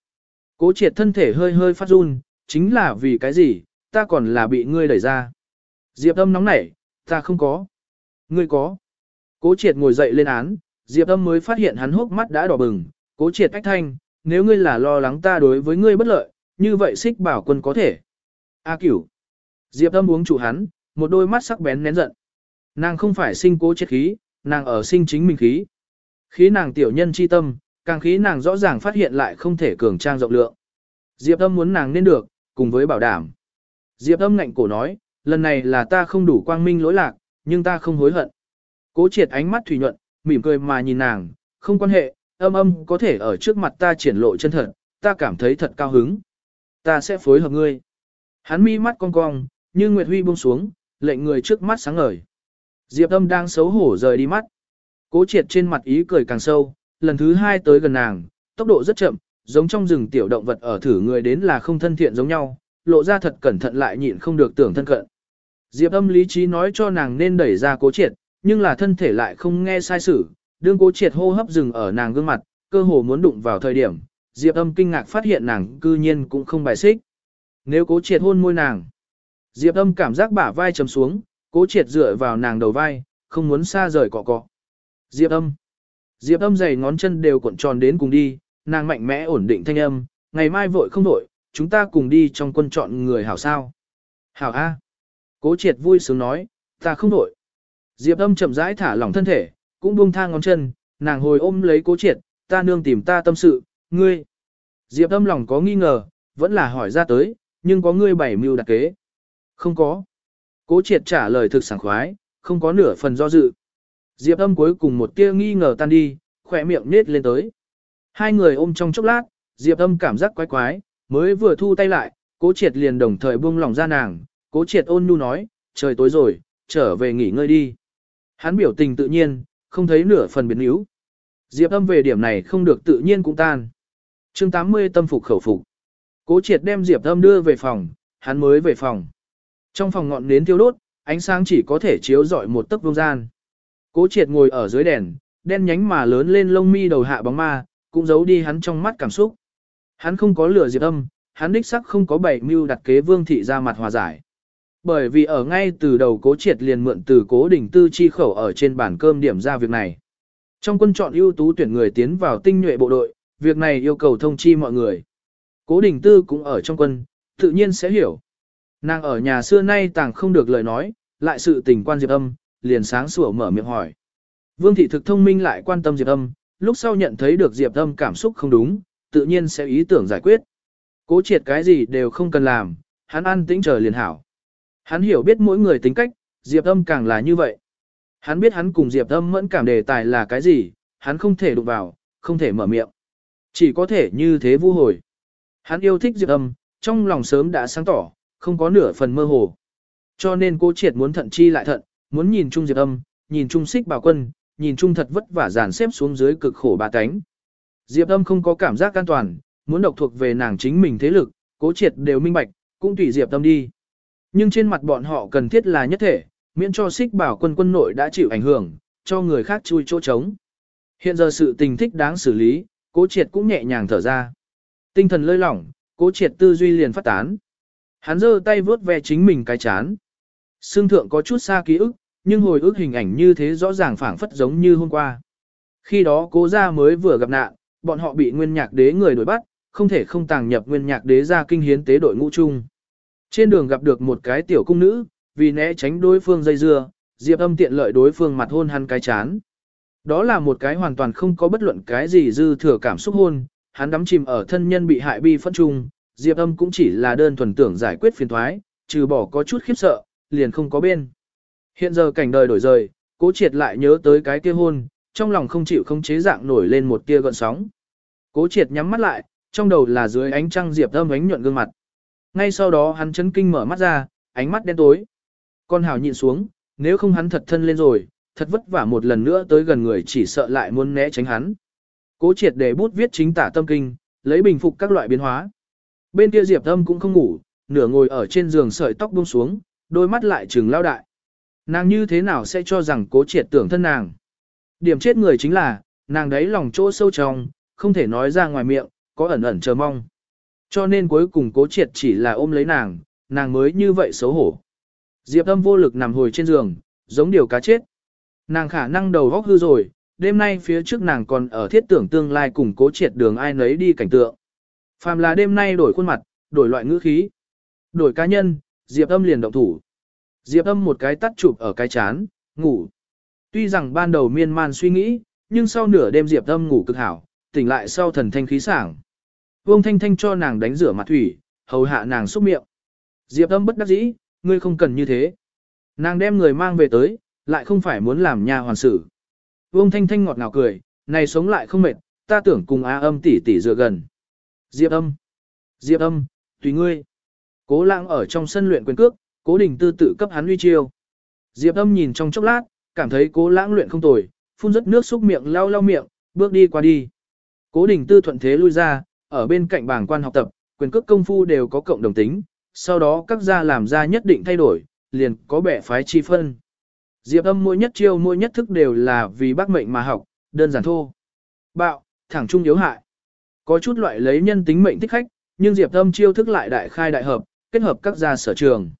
Cố triệt thân thể hơi hơi phát run, chính là vì cái gì, ta còn là bị ngươi đẩy ra. Diệp âm nóng nảy, ta không có. Ngươi có. Cố triệt ngồi dậy lên án, Diệp âm mới phát hiện hắn hốc mắt đã đỏ bừng. Cố triệt ách thanh, nếu ngươi là lo lắng ta đối với ngươi bất lợi, như vậy xích bảo quân có thể. A cửu. Diệp âm uống chủ hắn, một đôi mắt sắc bén nén giận. Nàng không phải sinh cố triệt khí, nàng ở sinh chính mình khí. Khí nàng tiểu nhân chi tâm, càng khí nàng rõ ràng phát hiện lại không thể cường trang rộng lượng. Diệp âm muốn nàng nên được, cùng với bảo đảm. Diệp âm ngạnh cổ nói, lần này là ta không đủ quang minh lỗi lạc, nhưng ta không hối hận. Cố triệt ánh mắt thủy nhuận, mỉm cười mà nhìn nàng, không quan hệ, âm âm có thể ở trước mặt ta triển lộ chân thật, ta cảm thấy thật cao hứng. Ta sẽ phối hợp ngươi. Hắn mi mắt cong cong, như Nguyệt Huy buông xuống, lệnh người trước mắt sáng ngời. Diệp âm đang xấu hổ rời đi mắt. Cố triệt trên mặt ý cười càng sâu, lần thứ hai tới gần nàng, tốc độ rất chậm, giống trong rừng tiểu động vật ở thử người đến là không thân thiện giống nhau, lộ ra thật cẩn thận lại nhịn không được tưởng thân cận. Diệp âm lý trí nói cho nàng nên đẩy ra cố triệt, nhưng là thân thể lại không nghe sai sử, đương cố triệt hô hấp dừng ở nàng gương mặt, cơ hồ muốn đụng vào thời điểm, Diệp âm kinh ngạc phát hiện nàng cư nhiên cũng không bài xích. Nếu cố triệt hôn môi nàng, Diệp âm cảm giác bả vai chấm xuống, cố triệt dựa vào nàng đầu vai, không muốn xa rời cọ cọ. Diệp âm. Diệp âm dày ngón chân đều cuộn tròn đến cùng đi, nàng mạnh mẽ ổn định thanh âm, ngày mai vội không vội, chúng ta cùng đi trong quân chọn người hảo sao. Hảo A. Cố triệt vui sướng nói, ta không vội. Diệp âm chậm rãi thả lỏng thân thể, cũng buông thang ngón chân, nàng hồi ôm lấy cố triệt, ta nương tìm ta tâm sự, ngươi. Diệp âm lòng có nghi ngờ, vẫn là hỏi ra tới, nhưng có ngươi bảy mưu đặc kế. Không có. Cố triệt trả lời thực sảng khoái, không có nửa phần do dự. Diệp âm cuối cùng một tia nghi ngờ tan đi, khỏe miệng nết lên tới. Hai người ôm trong chốc lát, Diệp âm cảm giác quái quái, mới vừa thu tay lại, cố triệt liền đồng thời buông lòng ra nàng, cố triệt ôn nhu nói, trời tối rồi, trở về nghỉ ngơi đi. Hắn biểu tình tự nhiên, không thấy nửa phần biến yếu. Diệp âm về điểm này không được tự nhiên cũng tan. chương 80 tâm phục khẩu phục. Cố triệt đem Diệp âm đưa về phòng, hắn mới về phòng. Trong phòng ngọn nến thiêu đốt, ánh sáng chỉ có thể chiếu rọi một tấc vuông gian. Cố triệt ngồi ở dưới đèn, đen nhánh mà lớn lên lông mi đầu hạ bóng ma, cũng giấu đi hắn trong mắt cảm xúc. Hắn không có lửa Diệp âm, hắn đích sắc không có bảy mưu đặt kế vương thị ra mặt hòa giải. Bởi vì ở ngay từ đầu cố triệt liền mượn từ cố đỉnh tư chi khẩu ở trên bàn cơm điểm ra việc này. Trong quân chọn ưu tú tuyển người tiến vào tinh nhuệ bộ đội, việc này yêu cầu thông chi mọi người. Cố đình tư cũng ở trong quân, tự nhiên sẽ hiểu. Nàng ở nhà xưa nay tàng không được lời nói, lại sự tình quan Diệp Âm, liền sáng sủa mở miệng hỏi. Vương thị thực thông minh lại quan tâm Diệp Âm, lúc sau nhận thấy được Diệp Âm cảm xúc không đúng, tự nhiên sẽ ý tưởng giải quyết. Cố triệt cái gì đều không cần làm, hắn ăn tĩnh chờ liền hảo. Hắn hiểu biết mỗi người tính cách, Diệp Âm càng là như vậy. Hắn biết hắn cùng Diệp Âm mẫn cảm đề tài là cái gì, hắn không thể đụng vào, không thể mở miệng. Chỉ có thể như thế vu hồi. Hắn yêu thích Diệp Âm, trong lòng sớm đã sáng tỏ, không có nửa phần mơ hồ. Cho nên cố triệt muốn thận chi lại thận, muốn nhìn chung Diệp Âm, nhìn chung xích bảo quân, nhìn chung thật vất vả dàn xếp xuống dưới cực khổ ba cánh. Diệp Âm không có cảm giác an toàn, muốn độc thuộc về nàng chính mình thế lực, cố triệt đều minh bạch, cũng tùy Diệp Âm đi. Nhưng trên mặt bọn họ cần thiết là nhất thể, miễn cho xích bảo quân quân nội đã chịu ảnh hưởng, cho người khác chui chỗ trống. Hiện giờ sự tình thích đáng xử lý, cố triệt cũng nhẹ nhàng thở ra. Tinh thần lơi lỏng, cố triệt tư duy liền phát tán. Hắn giơ tay vướt ve chính mình cái chán. Sương thượng có chút xa ký ức, nhưng hồi ức hình ảnh như thế rõ ràng phảng phất giống như hôm qua. Khi đó cố gia mới vừa gặp nạn, bọn họ bị nguyên nhạc đế người đuổi bắt, không thể không tàng nhập nguyên nhạc đế ra kinh hiến tế đội ngũ chung. Trên đường gặp được một cái tiểu cung nữ, vì né tránh đối phương dây dưa, Diệp âm tiện lợi đối phương mặt hôn hắn cái chán. Đó là một cái hoàn toàn không có bất luận cái gì dư thừa cảm xúc hôn, hắn đắm chìm ở thân nhân bị hại bi phân chung, Diệp âm cũng chỉ là đơn thuần tưởng giải quyết phiền thoái, trừ bỏ có chút khiếp sợ, liền không có bên. Hiện giờ cảnh đời đổi rời, cố triệt lại nhớ tới cái kia hôn, trong lòng không chịu không chế dạng nổi lên một tia gợn sóng. Cố triệt nhắm mắt lại, trong đầu là dưới ánh trăng Diệp âm ánh nhuận gương mặt. Ngay sau đó hắn chấn kinh mở mắt ra, ánh mắt đen tối. Con hào nhịn xuống, nếu không hắn thật thân lên rồi, thật vất vả một lần nữa tới gần người chỉ sợ lại muốn né tránh hắn. Cố triệt để bút viết chính tả tâm kinh, lấy bình phục các loại biến hóa. Bên kia Diệp Âm cũng không ngủ, nửa ngồi ở trên giường sợi tóc buông xuống, đôi mắt lại trừng lao đại. Nàng như thế nào sẽ cho rằng cố triệt tưởng thân nàng. Điểm chết người chính là, nàng đấy lòng chỗ sâu trong, không thể nói ra ngoài miệng, có ẩn ẩn chờ mong. Cho nên cuối cùng cố triệt chỉ là ôm lấy nàng, nàng mới như vậy xấu hổ. Diệp âm vô lực nằm hồi trên giường, giống điều cá chết. Nàng khả năng đầu góc hư rồi, đêm nay phía trước nàng còn ở thiết tưởng tương lai cùng cố triệt đường ai nấy đi cảnh tượng. Phàm là đêm nay đổi khuôn mặt, đổi loại ngữ khí, đổi cá nhân, Diệp âm liền động thủ. Diệp âm một cái tắt chụp ở cái chán, ngủ. Tuy rằng ban đầu miên man suy nghĩ, nhưng sau nửa đêm Diệp âm ngủ cực hảo, tỉnh lại sau thần thanh khí sảng. Vương Thanh Thanh cho nàng đánh rửa mặt thủy, hầu hạ nàng xúc miệng. Diệp âm bất đắc dĩ, ngươi không cần như thế. Nàng đem người mang về tới, lại không phải muốn làm nhà hoàn sự. Vương Thanh Thanh ngọt ngào cười, này sống lại không mệt, ta tưởng cùng A âm tỷ tỷ dựa gần. Diệp âm. Diệp âm, tùy ngươi. Cố lãng ở trong sân luyện quyền cước, cố đình tư tự cấp hắn uy chiêu. Diệp âm nhìn trong chốc lát, cảm thấy cố lãng luyện không tồi, phun rất nước xúc miệng lau lau miệng, bước đi qua đi. Cố đình tư thuận thế lui ra, ở bên cạnh bảng quan học tập, quyền cước công phu đều có cộng đồng tính, sau đó các gia làm ra nhất định thay đổi, liền có bẻ phái chi phân. Diệp âm mỗi nhất chiêu mỗi nhất thức đều là vì bác mệnh mà học, đơn giản thô. Bạo, thẳng trung yếu hại. Có chút loại lấy nhân tính mệnh thích khách, nhưng Diệp âm chiêu thức lại đại khai đại hợp, kết hợp các gia sở trường.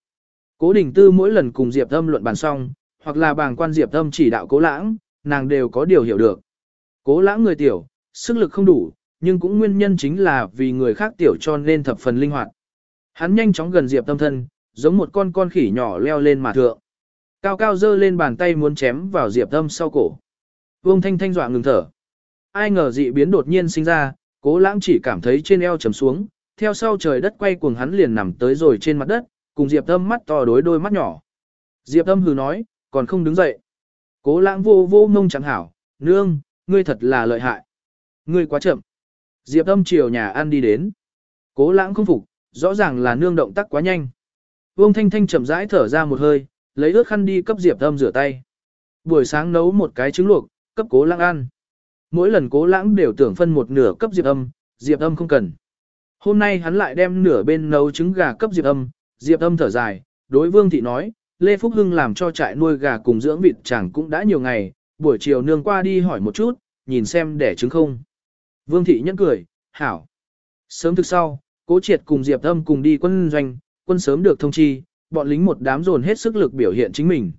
Cố Đình Tư mỗi lần cùng Diệp âm luận bàn xong, hoặc là bàng quan Diệp âm chỉ đạo cố lãng, nàng đều có điều hiểu được. Cố lãng người tiểu, sức lực không đủ, nhưng cũng nguyên nhân chính là vì người khác tiểu cho nên thập phần linh hoạt. Hắn nhanh chóng gần Diệp Tâm thân, giống một con con khỉ nhỏ leo lên mà thượng. Cao cao dơ lên bàn tay muốn chém vào Diệp Tâm sau cổ. Vương Thanh Thanh dọa ngừng thở. Ai ngờ dị biến đột nhiên sinh ra, cố lãng chỉ cảm thấy trên eo chầm xuống, theo sau trời đất quay cuồng hắn liền nằm tới rồi trên mặt đất, cùng Diệp Tâm mắt to đối đôi mắt nhỏ. Diệp Tâm hừ nói, còn không đứng dậy. Cố lãng vô vô ngông chẳng hảo, nương, ngươi thật là lợi hại. Ngươi quá chậm. Diệp Tâm chiều nhà ăn đi đến. Cố lãng không phục, rõ ràng là nương động tác quá nhanh. Vương Thanh Thanh chậm rãi thở ra một hơi, lấy ướt khăn đi cấp Diệp Âm rửa tay. Buổi sáng nấu một cái trứng luộc, cấp Cố Lãng ăn. Mỗi lần Cố Lãng đều tưởng phân một nửa cấp Diệp Âm, Diệp Âm không cần. Hôm nay hắn lại đem nửa bên nấu trứng gà cấp Diệp Âm, Diệp Âm thở dài, đối Vương thị nói, Lê Phúc Hưng làm cho trại nuôi gà cùng dưỡng vịt chẳng cũng đã nhiều ngày, buổi chiều nương qua đi hỏi một chút, nhìn xem đẻ trứng không. Vương thị nhẫn cười, hảo. Sớm thực sau, Cố triệt cùng Diệp Âm cùng đi quân doanh, quân sớm được thông chi, bọn lính một đám dồn hết sức lực biểu hiện chính mình.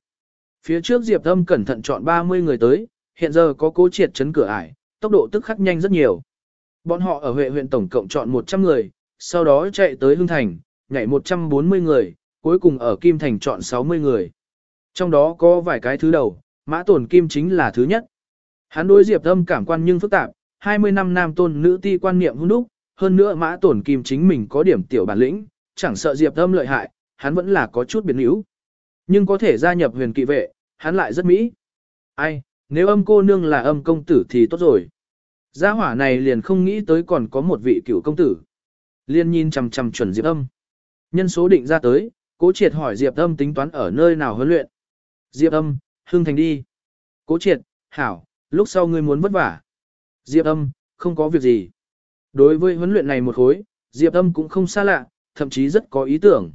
Phía trước Diệp Âm cẩn thận chọn 30 người tới, hiện giờ có cố triệt chấn cửa ải, tốc độ tức khắc nhanh rất nhiều. Bọn họ ở Huệ huyện tổng cộng chọn 100 người, sau đó chạy tới Hưng Thành, nhảy 140 người, cuối cùng ở Kim Thành chọn 60 người. Trong đó có vài cái thứ đầu, Mã Tổn Kim chính là thứ nhất. Hắn đối Diệp Âm cảm quan nhưng phức tạp, 20 năm nam tôn nữ ti quan niệm hung đúc, hơn nữa Mã Tổn Kim chính mình có điểm tiểu bản lĩnh, chẳng sợ Diệp Âm lợi hại, hắn vẫn là có chút biến yếu. Nhưng có thể gia nhập huyền kỵ vệ, hắn lại rất mỹ. Ai, nếu âm cô nương là âm công tử thì tốt rồi. Gia hỏa này liền không nghĩ tới còn có một vị cựu công tử. Liên nhìn chằm chằm chuẩn Diệp Âm. Nhân số định ra tới, Cố Triệt hỏi Diệp Âm tính toán ở nơi nào huấn luyện. Diệp Âm, Hưng Thành đi. Cố Triệt, hảo, lúc sau ngươi muốn vất vả. Diệp Âm, không có việc gì. Đối với huấn luyện này một khối, Diệp Âm cũng không xa lạ, thậm chí rất có ý tưởng.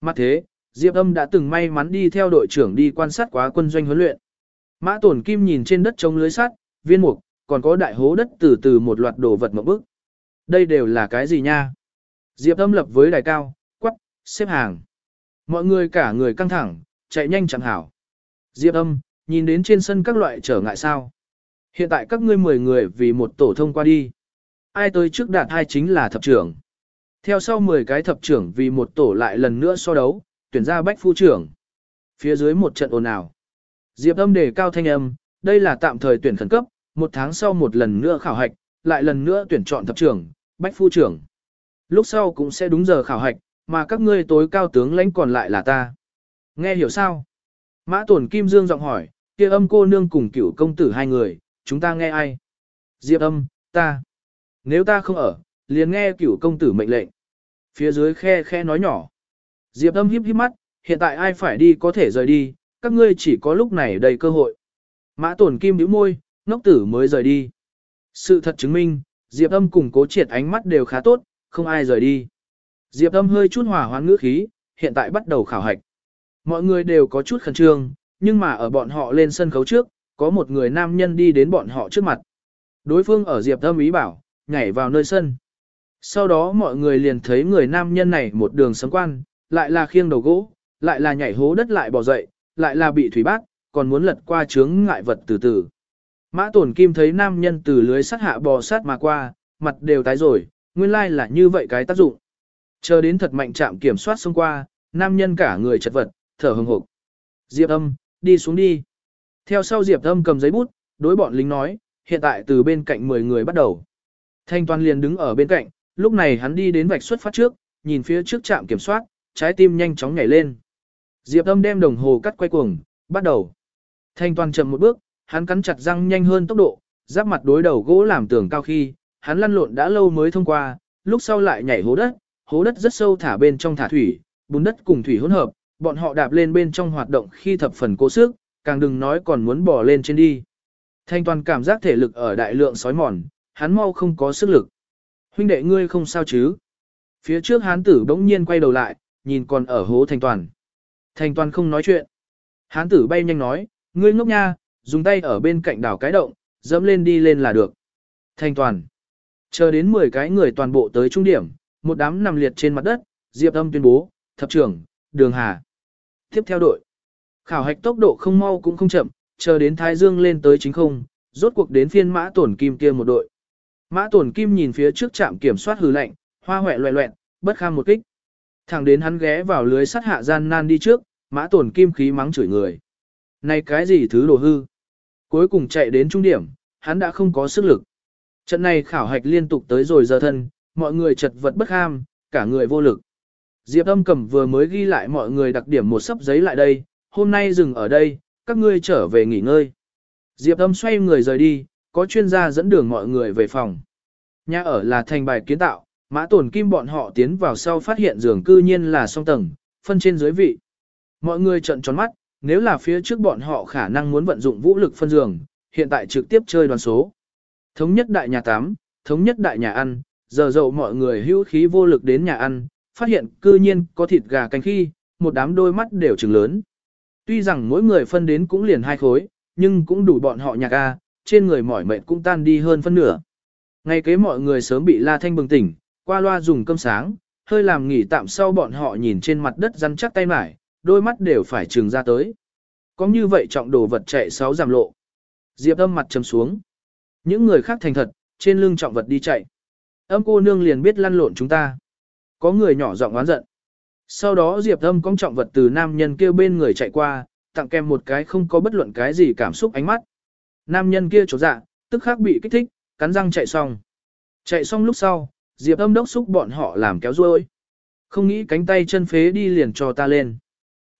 Mặt thế, Diệp Âm đã từng may mắn đi theo đội trưởng đi quan sát quá quân doanh huấn luyện. Mã Tổn Kim nhìn trên đất trống lưới sắt, viên mục, còn có đại hố đất từ từ một loạt đồ vật mộng bức. Đây đều là cái gì nha? Diệp Âm lập với đài cao, quắc, xếp hàng. Mọi người cả người căng thẳng, chạy nhanh chẳng hảo. Diệp Âm, nhìn đến trên sân các loại trở ngại sao? Hiện tại các ngươi 10 người vì một tổ thông qua đi. Ai tới trước đạt hai chính là thập trưởng. Theo sau 10 cái thập trưởng vì một tổ lại lần nữa so đấu, tuyển ra bách phu trưởng. Phía dưới một trận ồn ào. Diệp âm đề cao thanh âm, đây là tạm thời tuyển khẩn cấp, một tháng sau một lần nữa khảo hạch, lại lần nữa tuyển chọn thập trưởng, bách phu trưởng. Lúc sau cũng sẽ đúng giờ khảo hạch, mà các ngươi tối cao tướng lãnh còn lại là ta. Nghe hiểu sao? Mã tổn Kim Dương giọng hỏi, kia âm cô nương cùng cửu công tử hai người, chúng ta nghe ai? Diệp âm, ta. Nếu ta không ở, liền nghe cửu công tử mệnh lệnh. Phía dưới khe khe nói nhỏ. Diệp âm híp híp mắt, hiện tại ai phải đi có thể rời đi, các ngươi chỉ có lúc này đầy cơ hội. Mã tổn kim bĩu môi, ngốc tử mới rời đi. Sự thật chứng minh, Diệp âm cùng cố triệt ánh mắt đều khá tốt, không ai rời đi. Diệp âm hơi chút hỏa hoãn ngữ khí, hiện tại bắt đầu khảo hạch. Mọi người đều có chút khẩn trương, nhưng mà ở bọn họ lên sân khấu trước, có một người nam nhân đi đến bọn họ trước mặt. Đối phương ở Diệp âm ý bảo, nhảy vào nơi sân. Sau đó mọi người liền thấy người nam nhân này một đường sấm quan, lại là khiêng đầu gỗ, lại là nhảy hố đất lại bò dậy, lại là bị thủy bát, còn muốn lật qua chướng ngại vật từ từ. Mã tổn kim thấy nam nhân từ lưới sắt hạ bò sát mà qua, mặt đều tái rồi, nguyên lai là như vậy cái tác dụng. Chờ đến thật mạnh chạm kiểm soát xông qua, nam nhân cả người chật vật, thở hừng hộp. Diệp âm, đi xuống đi. Theo sau Diệp âm cầm giấy bút, đối bọn lính nói, hiện tại từ bên cạnh 10 người bắt đầu. Thanh toàn liền đứng ở bên cạnh, lúc này hắn đi đến vạch xuất phát trước, nhìn phía trước trạm kiểm soát, trái tim nhanh chóng nhảy lên. Diệp âm đem đồng hồ cắt quay cuồng, bắt đầu. Thanh toàn chậm một bước, hắn cắn chặt răng nhanh hơn tốc độ, giáp mặt đối đầu gỗ làm tường cao khi, hắn lăn lộn đã lâu mới thông qua, lúc sau lại nhảy hố đất, hố đất rất sâu thả bên trong thả thủy, bùn đất cùng thủy hỗn hợp, bọn họ đạp lên bên trong hoạt động khi thập phần cố sức, càng đừng nói còn muốn bỏ lên trên đi. Thanh toàn cảm giác thể lực ở đại lượng sói mòn, hắn mau không có sức lực. Huynh đệ ngươi không sao chứ? Phía trước hán tử bỗng nhiên quay đầu lại, nhìn còn ở hố Thanh toàn. Thành toàn không nói chuyện. Hán tử bay nhanh nói, ngươi ngốc nha, dùng tay ở bên cạnh đảo cái động, dẫm lên đi lên là được. Thành toàn. Chờ đến 10 cái người toàn bộ tới trung điểm, một đám nằm liệt trên mặt đất, Diệp Âm tuyên bố, thập trưởng, đường hà. Tiếp theo đội. Khảo hạch tốc độ không mau cũng không chậm, chờ đến Thái Dương lên tới chính không, rốt cuộc đến phiên mã tổn kim kia một đội. Mã tổn kim nhìn phía trước trạm kiểm soát hư lạnh, hoa hoẹ loẹ loẹn, bất kham một kích. Thẳng đến hắn ghé vào lưới sắt hạ gian nan đi trước, mã tổn kim khí mắng chửi người. Này cái gì thứ đồ hư? Cuối cùng chạy đến trung điểm, hắn đã không có sức lực. Trận này khảo hạch liên tục tới rồi giờ thân, mọi người chật vật bất ham, cả người vô lực. Diệp âm cầm vừa mới ghi lại mọi người đặc điểm một sấp giấy lại đây, hôm nay dừng ở đây, các ngươi trở về nghỉ ngơi. Diệp âm xoay người rời đi, có chuyên gia dẫn đường mọi người về phòng. Nhà ở là thành bài kiến tạo, mã tổn kim bọn họ tiến vào sau phát hiện giường cư nhiên là song tầng, phân trên dưới vị. Mọi người trận tròn mắt, nếu là phía trước bọn họ khả năng muốn vận dụng vũ lực phân giường, hiện tại trực tiếp chơi đoàn số. Thống nhất đại nhà tắm, thống nhất đại nhà ăn, giờ dậu mọi người hữu khí vô lực đến nhà ăn, phát hiện cư nhiên có thịt gà canh khi, một đám đôi mắt đều trừng lớn. Tuy rằng mỗi người phân đến cũng liền hai khối, nhưng cũng đủ bọn họ nhạc ga, trên người mỏi mệt cũng tan đi hơn phân nửa. Ngay kế mọi người sớm bị La Thanh bừng tỉnh, qua loa dùng cơm sáng, hơi làm nghỉ tạm sau bọn họ nhìn trên mặt đất rắn chắc tay mải, đôi mắt đều phải trừng ra tới. Có như vậy trọng đồ vật chạy sáu giảm lộ. Diệp âm mặt trầm xuống. Những người khác thành thật, trên lưng trọng vật đi chạy. Âm cô nương liền biết lăn lộn chúng ta. Có người nhỏ giọng oán giận. Sau đó Diệp âm cong trọng vật từ nam nhân kia bên người chạy qua, tặng kèm một cái không có bất luận cái gì cảm xúc ánh mắt. Nam nhân kia trột dạ, tức khắc bị kích thích, cắn răng chạy xong. Chạy xong lúc sau, Diệp âm đốc xúc bọn họ làm kéo ruôi. Không nghĩ cánh tay chân phế đi liền cho ta lên.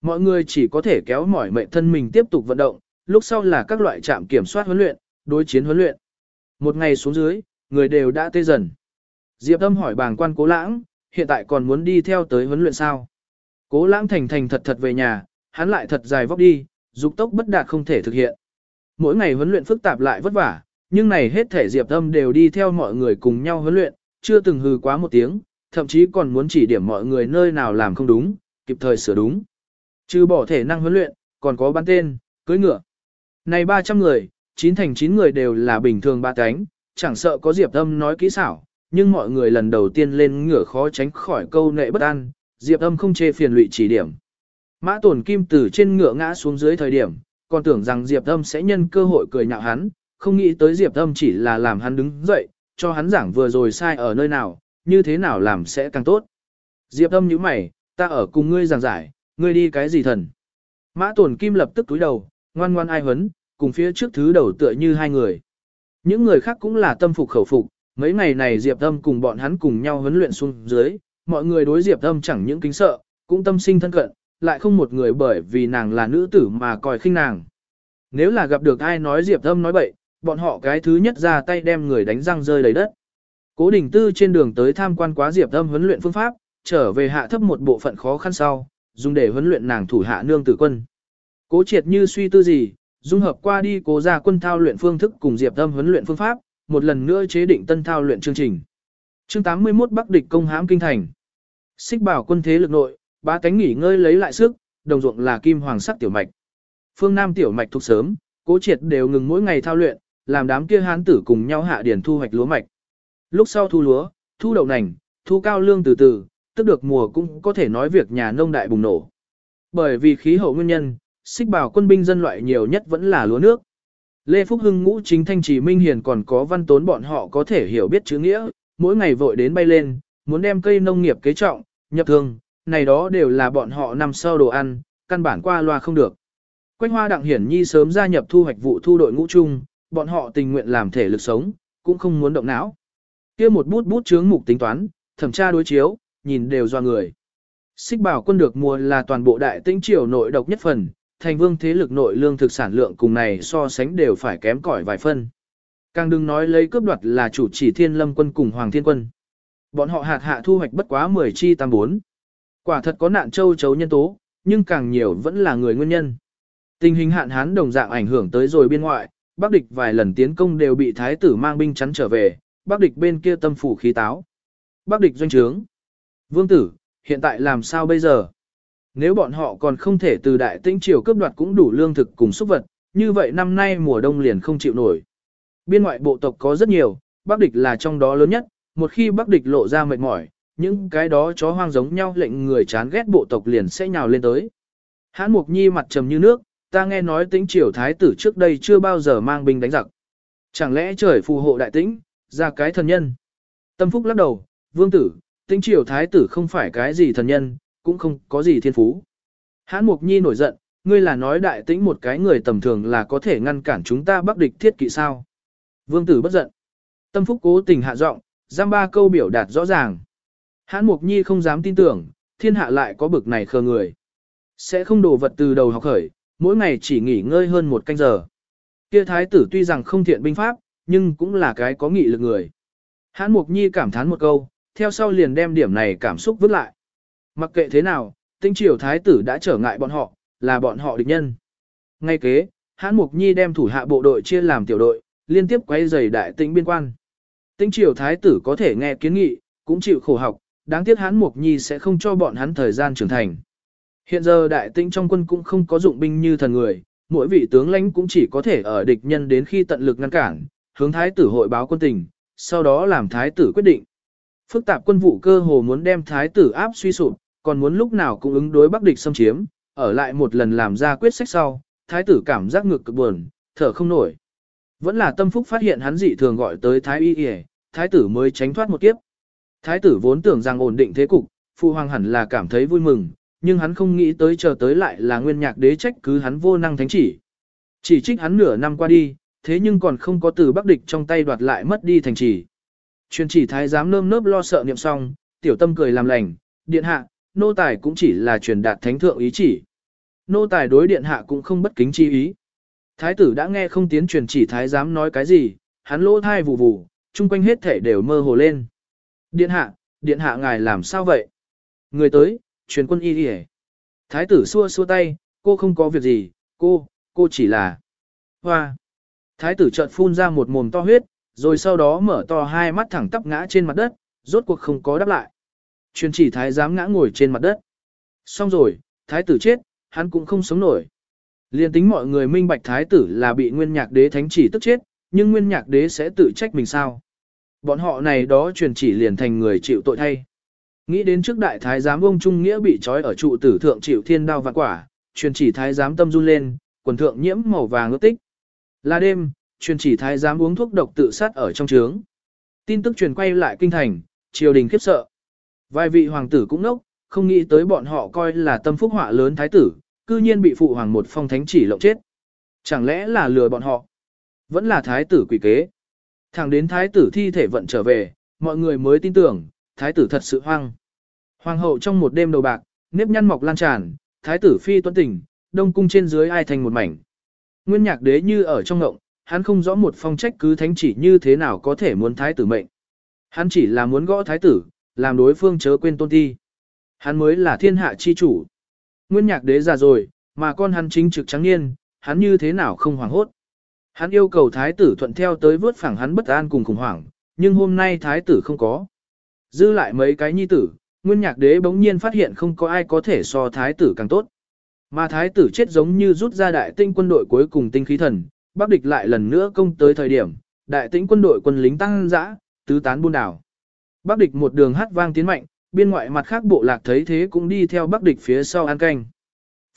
Mọi người chỉ có thể kéo mỏi mệnh thân mình tiếp tục vận động, lúc sau là các loại trạm kiểm soát huấn luyện, đối chiến huấn luyện. Một ngày xuống dưới, người đều đã tê dần. Diệp âm hỏi bàng quan cố lãng, hiện tại còn muốn đi theo tới huấn luyện sao? Cố lãng thành thành thật thật về nhà, hắn lại thật dài vóc đi, dục tốc bất đạt không thể thực hiện. Mỗi ngày huấn luyện phức tạp lại vất vả, nhưng này hết thể Diệp Âm đều đi theo mọi người cùng nhau huấn luyện, chưa từng hư quá một tiếng, thậm chí còn muốn chỉ điểm mọi người nơi nào làm không đúng, kịp thời sửa đúng. Trừ bỏ thể năng huấn luyện, còn có bán tên, cưới ngựa. Này 300 người, 9 thành 9 người đều là bình thường ba cánh, chẳng sợ có Diệp Âm nói kỹ xảo, nhưng mọi người lần đầu tiên lên ngựa khó tránh khỏi câu nệ bất an, Diệp Âm không chê phiền lụy chỉ điểm. Mã Tổn Kim từ trên ngựa ngã xuống dưới thời điểm, còn tưởng rằng Diệp Âm sẽ nhân cơ hội cười nhạo hắn, không nghĩ tới Diệp Âm chỉ là làm hắn đứng dậy, cho hắn giảng vừa rồi sai ở nơi nào, như thế nào làm sẽ càng tốt. Diệp Âm như mày, ta ở cùng ngươi giảng giải, ngươi đi cái gì thần. Mã Tổn Kim lập tức túi đầu, ngoan ngoan ai huấn, cùng phía trước thứ đầu tựa như hai người. Những người khác cũng là tâm phục khẩu phục, mấy ngày này Diệp Âm cùng bọn hắn cùng nhau huấn luyện xuống dưới, mọi người đối Diệp Âm chẳng những kính sợ, cũng tâm sinh thân cận, lại không một người bởi vì nàng là nữ tử mà coi khinh nàng. Nếu là gặp được ai nói Diệp Âm nói bậy, bọn họ cái thứ nhất ra tay đem người đánh răng rơi đầy đất. Cố Đình Tư trên đường tới tham quan quá Diệp Âm huấn luyện phương pháp, trở về hạ thấp một bộ phận khó khăn sau, dùng để huấn luyện nàng thủ hạ nương tử quân. Cố Triệt như suy tư gì, dung hợp qua đi cố gia quân thao luyện phương thức cùng Diệp Âm huấn luyện phương pháp, một lần nữa chế định tân thao luyện chương trình. Chương 81 Bắc địch công hãm kinh thành. Xích bảo quân thế lực nội, ba cánh nghỉ ngơi lấy lại sức, đồng ruộng là kim hoàng sắc tiểu mạch. Phương Nam tiểu mạch thuộc sớm, cố triệt đều ngừng mỗi ngày thao luyện, làm đám kia hán tử cùng nhau hạ điển thu hoạch lúa mạch. Lúc sau thu lúa, thu đậu nành, thu cao lương từ từ, tức được mùa cũng có thể nói việc nhà nông đại bùng nổ. Bởi vì khí hậu nguyên nhân, xích bảo quân binh dân loại nhiều nhất vẫn là lúa nước. Lê Phúc Hưng ngũ chính thanh trì minh hiền còn có văn tốn bọn họ có thể hiểu biết chữ nghĩa, mỗi ngày vội đến bay lên, muốn đem cây nông nghiệp kế trọng, nhập thương, này đó đều là bọn họ nằm sau đồ ăn, căn bản qua loa không được. Quách hoa đặng hiển nhi sớm gia nhập thu hoạch vụ thu đội ngũ chung, bọn họ tình nguyện làm thể lực sống, cũng không muốn động não. kia một bút bút chướng mục tính toán, thẩm tra đối chiếu, nhìn đều do người. Xích bảo quân được mua là toàn bộ đại tinh triều nội độc nhất phần, thành vương thế lực nội lương thực sản lượng cùng này so sánh đều phải kém cỏi vài phân. Càng đừng nói lấy cướp đoạt là chủ chỉ thiên lâm quân cùng hoàng thiên quân. Bọn họ hạt hạ thu hoạch bất quá 10 chi tam bốn. Quả thật có nạn châu chấu nhân tố, nhưng càng nhiều vẫn là người nguyên nhân. Tình hình hạn hán đồng dạng ảnh hưởng tới rồi biên ngoại, Bắc địch vài lần tiến công đều bị thái tử mang binh chắn trở về, Bắc địch bên kia tâm phủ khí táo. Bắc địch doanh trướng. Vương tử, hiện tại làm sao bây giờ? Nếu bọn họ còn không thể từ đại tinh triều cướp đoạt cũng đủ lương thực cùng súc vật, như vậy năm nay mùa đông liền không chịu nổi. Biên ngoại bộ tộc có rất nhiều, Bắc địch là trong đó lớn nhất, một khi Bắc địch lộ ra mệt mỏi, những cái đó chó hoang giống nhau lệnh người chán ghét bộ tộc liền sẽ nhào lên tới. Hãn Mục Nhi mặt trầm như nước, ta nghe nói tĩnh triều thái tử trước đây chưa bao giờ mang binh đánh giặc. Chẳng lẽ trời phù hộ đại tĩnh, ra cái thần nhân? Tâm Phúc lắc đầu, vương tử, tĩnh triều thái tử không phải cái gì thần nhân, cũng không có gì thiên phú. Hán Mục Nhi nổi giận, ngươi là nói đại tĩnh một cái người tầm thường là có thể ngăn cản chúng ta bắc địch thiết kỵ sao? Vương tử bất giận. Tâm Phúc cố tình hạ giọng, giam ba câu biểu đạt rõ ràng. Hán Mục Nhi không dám tin tưởng, thiên hạ lại có bực này khờ người. Sẽ không đổ vật từ đầu học khởi, mỗi ngày chỉ nghỉ ngơi hơn một canh giờ. Kia thái tử tuy rằng không thiện binh pháp, nhưng cũng là cái có nghị lực người. Hãn Mục Nhi cảm thán một câu, theo sau liền đem điểm này cảm xúc vứt lại. Mặc kệ thế nào, tinh triều thái tử đã trở ngại bọn họ, là bọn họ địch nhân. Ngay kế, Hãn Mục Nhi đem thủ hạ bộ đội chia làm tiểu đội, liên tiếp quay giày đại tĩnh biên quan. Tinh triều thái tử có thể nghe kiến nghị, cũng chịu khổ học, đáng tiếc Hán Mục Nhi sẽ không cho bọn hắn thời gian trưởng thành. Hiện giờ đại tinh trong quân cũng không có dụng binh như thần người, mỗi vị tướng lãnh cũng chỉ có thể ở địch nhân đến khi tận lực ngăn cản, hướng thái tử hội báo quân tình, sau đó làm thái tử quyết định. Phức tạp quân vụ cơ hồ muốn đem thái tử áp suy sụp, còn muốn lúc nào cũng ứng đối bắc địch xâm chiếm, ở lại một lần làm ra quyết sách sau, thái tử cảm giác ngực cực buồn, thở không nổi. Vẫn là tâm phúc phát hiện hắn dị thường gọi tới thái y y, thái tử mới tránh thoát một kiếp. Thái tử vốn tưởng rằng ổn định thế cục, phụ hoàng hẳn là cảm thấy vui mừng, nhưng hắn không nghĩ tới chờ tới lại là nguyên nhạc đế trách cứ hắn vô năng thánh chỉ. Chỉ trích hắn nửa năm qua đi, thế nhưng còn không có từ bắc địch trong tay đoạt lại mất đi thành chỉ. Truyền chỉ thái giám nơm nớp lo sợ niệm xong, tiểu tâm cười làm lành, điện hạ, nô tài cũng chỉ là truyền đạt thánh thượng ý chỉ. Nô tài đối điện hạ cũng không bất kính chi ý. Thái tử đã nghe không tiến truyền chỉ thái giám nói cái gì, hắn lỗ thai vụ vụ, chung quanh hết thể đều mơ hồ lên. Điện hạ, điện hạ ngài làm sao vậy? Người tới, truyền quân y đi Thái tử xua xua tay, cô không có việc gì, cô, cô chỉ là... Hoa! Thái tử chợt phun ra một mồm to huyết, rồi sau đó mở to hai mắt thẳng tắp ngã trên mặt đất, rốt cuộc không có đáp lại. Truyền chỉ thái giám ngã ngồi trên mặt đất. Xong rồi, thái tử chết, hắn cũng không sống nổi. Liên tính mọi người minh bạch thái tử là bị nguyên nhạc đế thánh chỉ tức chết, nhưng nguyên nhạc đế sẽ tự trách mình sao? Bọn họ này đó truyền chỉ liền thành người chịu tội thay. Nghĩ đến trước đại thái giám ông Trung Nghĩa bị trói ở trụ tử thượng chịu thiên đao vạn quả, truyền chỉ thái giám tâm run lên, quần thượng nhiễm màu vàng ước tích. Là đêm, truyền chỉ thái giám uống thuốc độc tự sát ở trong trướng. Tin tức truyền quay lại kinh thành, triều đình khiếp sợ. Vài vị hoàng tử cũng nốc, không nghĩ tới bọn họ coi là tâm phúc họa lớn thái tử, cư nhiên bị phụ hoàng một phong thánh chỉ lộng chết. Chẳng lẽ là lừa bọn họ? Vẫn là thái tử quỷ kế. Thẳng đến thái tử thi thể vận trở về, mọi người mới tin tưởng, thái tử thật sự hoang. Hoàng hậu trong một đêm đầu bạc, nếp nhăn mọc lan tràn, thái tử phi tuấn tình, đông cung trên dưới ai thành một mảnh. Nguyên nhạc đế như ở trong ngộng, hắn không rõ một phong trách cứ thánh chỉ như thế nào có thể muốn thái tử mệnh. Hắn chỉ là muốn gõ thái tử, làm đối phương chớ quên tôn ti. Hắn mới là thiên hạ chi chủ. Nguyên nhạc đế già rồi, mà con hắn chính trực trắng niên, hắn như thế nào không hoảng hốt. Hắn yêu cầu thái tử thuận theo tới vớt phẳng hắn bất an cùng khủng hoảng, nhưng hôm nay thái tử không có. Dư lại mấy cái nhi tử, nguyên nhạc đế bỗng nhiên phát hiện không có ai có thể so thái tử càng tốt. Mà thái tử chết giống như rút ra đại tinh quân đội cuối cùng tinh khí thần, bắc địch lại lần nữa công tới thời điểm, đại tinh quân đội quân lính tăng dã, tứ tán buôn đảo. Bắc địch một đường hát vang tiến mạnh, biên ngoại mặt khác bộ lạc thấy thế cũng đi theo bắc địch phía sau an canh.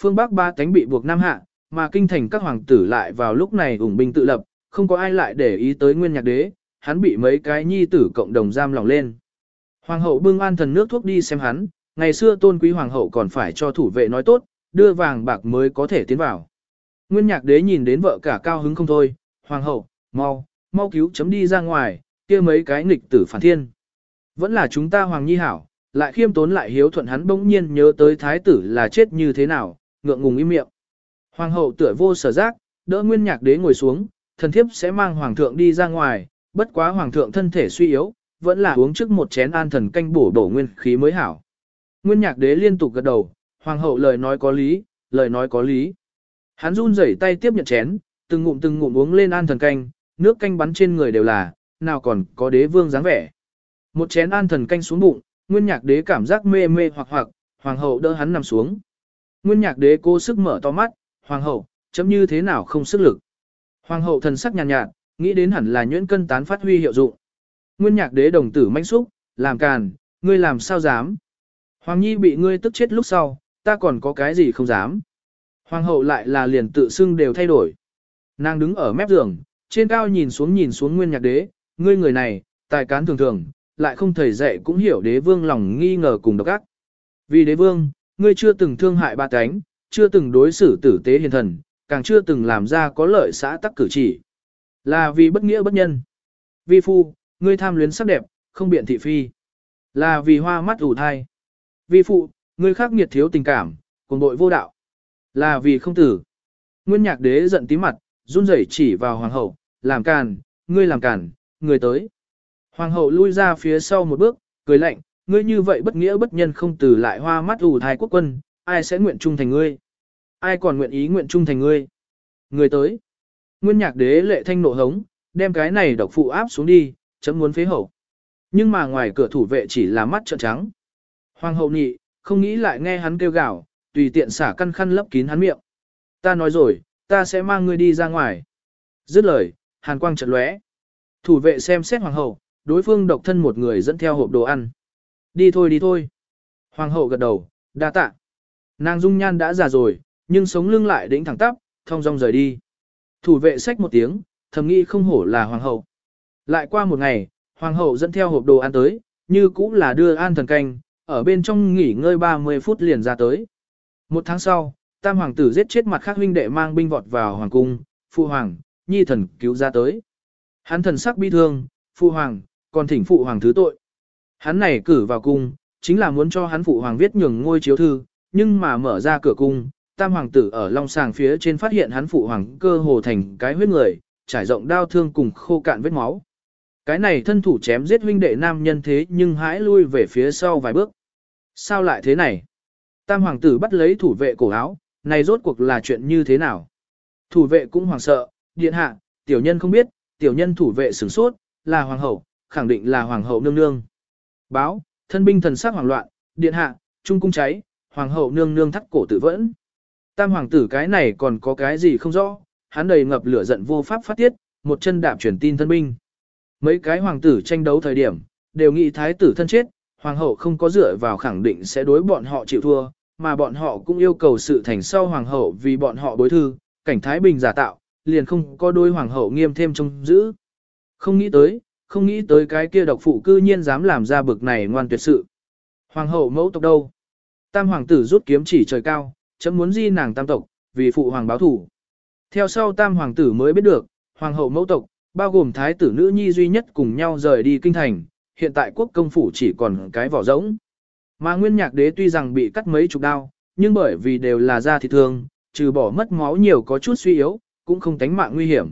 Phương Bắc ba tánh bị buộc Nam Hạ, mà kinh thành các hoàng tử lại vào lúc này ủng binh tự lập, không có ai lại để ý tới nguyên nhạc đế, hắn bị mấy cái nhi tử cộng đồng giam lòng lên. Hoàng hậu bưng an thần nước thuốc đi xem hắn, ngày xưa tôn quý hoàng hậu còn phải cho thủ vệ nói tốt, đưa vàng bạc mới có thể tiến vào. Nguyên nhạc đế nhìn đến vợ cả cao hứng không thôi, hoàng hậu, mau, mau cứu chấm đi ra ngoài, kia mấy cái nghịch tử phản thiên. Vẫn là chúng ta hoàng nhi hảo, lại khiêm tốn lại hiếu thuận hắn bỗng nhiên nhớ tới thái tử là chết như thế nào, ngượng ngùng im miệng. Hoàng hậu tựa vô sở giác, đỡ nguyên nhạc đế ngồi xuống, thần thiếp sẽ mang hoàng thượng đi ra ngoài, bất quá hoàng thượng thân thể suy yếu, vẫn là uống trước một chén an thần canh bổ đổ nguyên khí mới hảo. Nguyên nhạc đế liên tục gật đầu, hoàng hậu lời nói có lý, lời nói có lý. Hắn run rẩy tay tiếp nhận chén, từng ngụm từng ngụm uống lên an thần canh, nước canh bắn trên người đều là, nào còn có đế vương dáng vẻ. Một chén an thần canh xuống bụng, nguyên nhạc đế cảm giác mê mê hoặc hoặc, hoàng hậu đỡ hắn nằm xuống. Nguyên nhạc đế cố sức mở to mắt, hoàng hậu, chấm như thế nào không sức lực. Hoàng hậu thần sắc nhàn nhạt, nhạt, nghĩ đến hẳn là nhuyễn cân tán phát huy hiệu dụng. Nguyên nhạc đế đồng tử manh xúc, làm càn, ngươi làm sao dám. Hoàng nhi bị ngươi tức chết lúc sau, ta còn có cái gì không dám. Hoàng hậu lại là liền tự xưng đều thay đổi. Nàng đứng ở mép giường, trên cao nhìn xuống nhìn xuống nguyên nhạc đế, ngươi người này, tài cán thường thường, lại không thầy dạy cũng hiểu đế vương lòng nghi ngờ cùng độc ác. Vì đế vương, ngươi chưa từng thương hại ba cánh, chưa từng đối xử tử tế hiền thần, càng chưa từng làm ra có lợi xã tắc cử chỉ. Là vì bất nghĩa bất nhân. Vi phu, ngươi tham luyến sắc đẹp, không biện thị phi. Là vì hoa mắt ủ thai. Vi phụ, ngươi khắc nghiệt thiếu tình cảm, cùng bội vô đạo. Là vì không tử. Nguyên nhạc đế giận tí mặt, run rẩy chỉ vào hoàng hậu, làm càn, ngươi làm càn, Ngươi tới. Hoàng hậu lui ra phía sau một bước, cười lạnh, ngươi như vậy bất nghĩa bất nhân không từ lại hoa mắt ủ thai quốc quân, ai sẽ nguyện trung thành ngươi? Ai còn nguyện ý nguyện trung thành ngươi? Ngươi tới. Nguyên nhạc đế lệ thanh nộ hống, đem cái này độc phụ áp xuống đi, chấm muốn phế hậu. Nhưng mà ngoài cửa thủ vệ chỉ là mắt trợn trắng. Hoàng hậu nhị, không nghĩ lại nghe hắn kêu gào, tùy tiện xả căn khăn lấp kín hắn miệng. Ta nói rồi, ta sẽ mang ngươi đi ra ngoài. Dứt lời, hàn quang trận lóe. Thủ vệ xem xét hoàng hậu, đối phương độc thân một người dẫn theo hộp đồ ăn. Đi thôi đi thôi. Hoàng hậu gật đầu, đa tạ. Nàng dung nhan đã già rồi, nhưng sống lưng lại đỉnh thẳng tắp, thong dong rời đi. Thủ vệ xách một tiếng, thầm nghĩ không hổ là hoàng hậu. Lại qua một ngày, hoàng hậu dẫn theo hộp đồ ăn tới, như cũng là đưa an thần canh, ở bên trong nghỉ ngơi 30 phút liền ra tới. Một tháng sau, tam hoàng tử giết chết mặt khác huynh đệ mang binh vọt vào hoàng cung, phụ hoàng, nhi thần cứu ra tới. Hắn thần sắc bi thương, phụ hoàng, còn thỉnh phụ hoàng thứ tội. Hắn này cử vào cung, chính là muốn cho hắn phụ hoàng viết nhường ngôi chiếu thư, nhưng mà mở ra cửa cung, tam hoàng tử ở long sàng phía trên phát hiện hắn phụ hoàng cơ hồ thành cái huyết người, trải rộng đau thương cùng khô cạn vết máu. Cái này thân thủ chém giết huynh đệ nam nhân thế nhưng hãi lui về phía sau vài bước. Sao lại thế này? Tam hoàng tử bắt lấy thủ vệ cổ áo, này rốt cuộc là chuyện như thế nào? Thủ vệ cũng hoàng sợ, điện hạ, tiểu nhân không biết, tiểu nhân thủ vệ sửng sốt, là hoàng hậu, khẳng định là hoàng hậu nương nương. Báo, thân binh thần sắc hoảng loạn, điện hạ, trung cung cháy, hoàng hậu nương nương thắt cổ tự vẫn. Tam hoàng tử cái này còn có cái gì không rõ, hắn đầy ngập lửa giận vô pháp phát tiết, một chân đạp truyền tin thân binh. Mấy cái hoàng tử tranh đấu thời điểm, đều nghĩ thái tử thân chết, hoàng hậu không có dựa vào khẳng định sẽ đối bọn họ chịu thua, mà bọn họ cũng yêu cầu sự thành sau hoàng hậu vì bọn họ bối thư, cảnh thái bình giả tạo, liền không có đôi hoàng hậu nghiêm thêm trông giữ. Không nghĩ tới, không nghĩ tới cái kia độc phụ cư nhiên dám làm ra bực này ngoan tuyệt sự. Hoàng hậu mẫu tộc đâu? Tam hoàng tử rút kiếm chỉ trời cao, chấm muốn di nàng tam tộc, vì phụ hoàng báo thủ. Theo sau tam hoàng tử mới biết được, hoàng hậu mẫu tộc, bao gồm thái tử nữ nhi duy nhất cùng nhau rời đi kinh thành, hiện tại quốc công phủ chỉ còn cái vỏ rỗng. Mà nguyên nhạc đế tuy rằng bị cắt mấy chục đao, nhưng bởi vì đều là da thịt thương, trừ bỏ mất máu nhiều có chút suy yếu, cũng không tánh mạng nguy hiểm.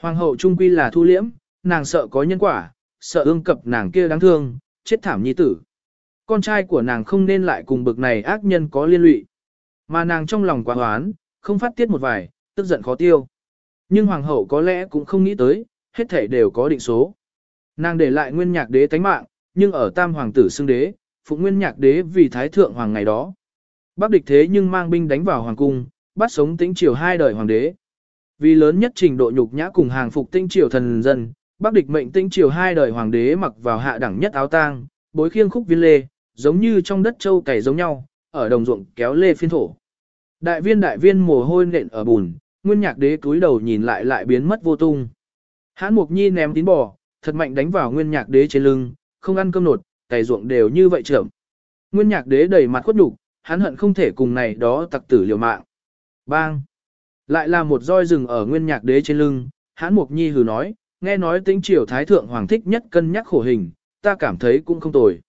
Hoàng hậu trung quy là thu liễm, nàng sợ có nhân quả, sợ ương cập nàng kia đáng thương, chết thảm nhi tử. Con trai của nàng không nên lại cùng bực này ác nhân có liên lụy. Mà nàng trong lòng quá hoán, không phát tiết một vài, tức giận khó tiêu. Nhưng hoàng hậu có lẽ cũng không nghĩ tới, hết thể đều có định số. Nàng để lại nguyên nhạc đế tánh mạng, nhưng ở tam hoàng tử xưng đế, phụ nguyên nhạc đế vì thái thượng hoàng ngày đó. Bắc địch thế nhưng mang binh đánh vào hoàng cung, bắt sống tĩnh triều hai đời hoàng đế. Vì lớn nhất trình độ nhục nhã cùng hàng phục tĩnh triều thần dân, Bắc địch mệnh tĩnh triều hai đời hoàng đế mặc vào hạ đẳng nhất áo tang, bối khiêng khúc viên lê, giống như trong đất châu cày giống nhau, ở đồng ruộng kéo lê phiên thổ. Đại viên đại viên mồ hôi nện ở bùn, nguyên nhạc đế túi đầu nhìn lại lại biến mất vô tung. Hãn Mục Nhi ném tín bò, thật mạnh đánh vào nguyên nhạc đế trên lưng, không ăn cơm nột, cày ruộng đều như vậy trưởng. Nguyên nhạc đế đầy mặt khuất nhục, hắn hận không thể cùng này đó tặc tử liều mạng. Bang! Lại là một roi rừng ở nguyên nhạc đế trên lưng, hãn mục nhi hừ nói, nghe nói tính triều thái thượng hoàng thích nhất cân nhắc khổ hình, ta cảm thấy cũng không tồi.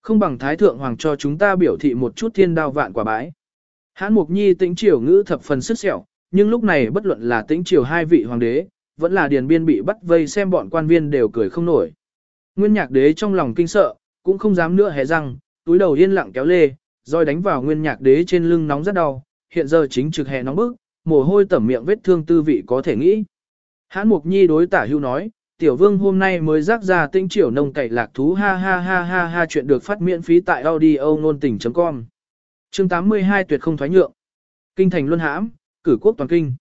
Không bằng thái thượng hoàng cho chúng ta biểu thị một chút thiên đao vạn quả bãi. Hãn mục nhi tính triều ngữ thập phần sức sẹo, nhưng lúc này bất luận là tĩnh triều hai vị hoàng đế, vẫn là điền biên bị bắt vây xem bọn quan viên đều cười không nổi. Nguyên nhạc đế trong lòng kinh sợ, cũng không dám nữa hé răng, túi đầu yên lặng kéo lê, roi đánh vào nguyên nhạc đế trên lưng nóng rất đau, hiện giờ chính trực hè nóng bức, mồ hôi tẩm miệng vết thương tư vị có thể nghĩ. Hãn Mục Nhi đối tả hưu nói, tiểu vương hôm nay mới rác ra tinh triều nông cày lạc thú ha ha ha ha ha chuyện được phát miễn phí tại audio nôn tình.com. Chương 82 tuyệt không thoái nhượng. Kinh thành luân hãm, cử quốc toàn kinh.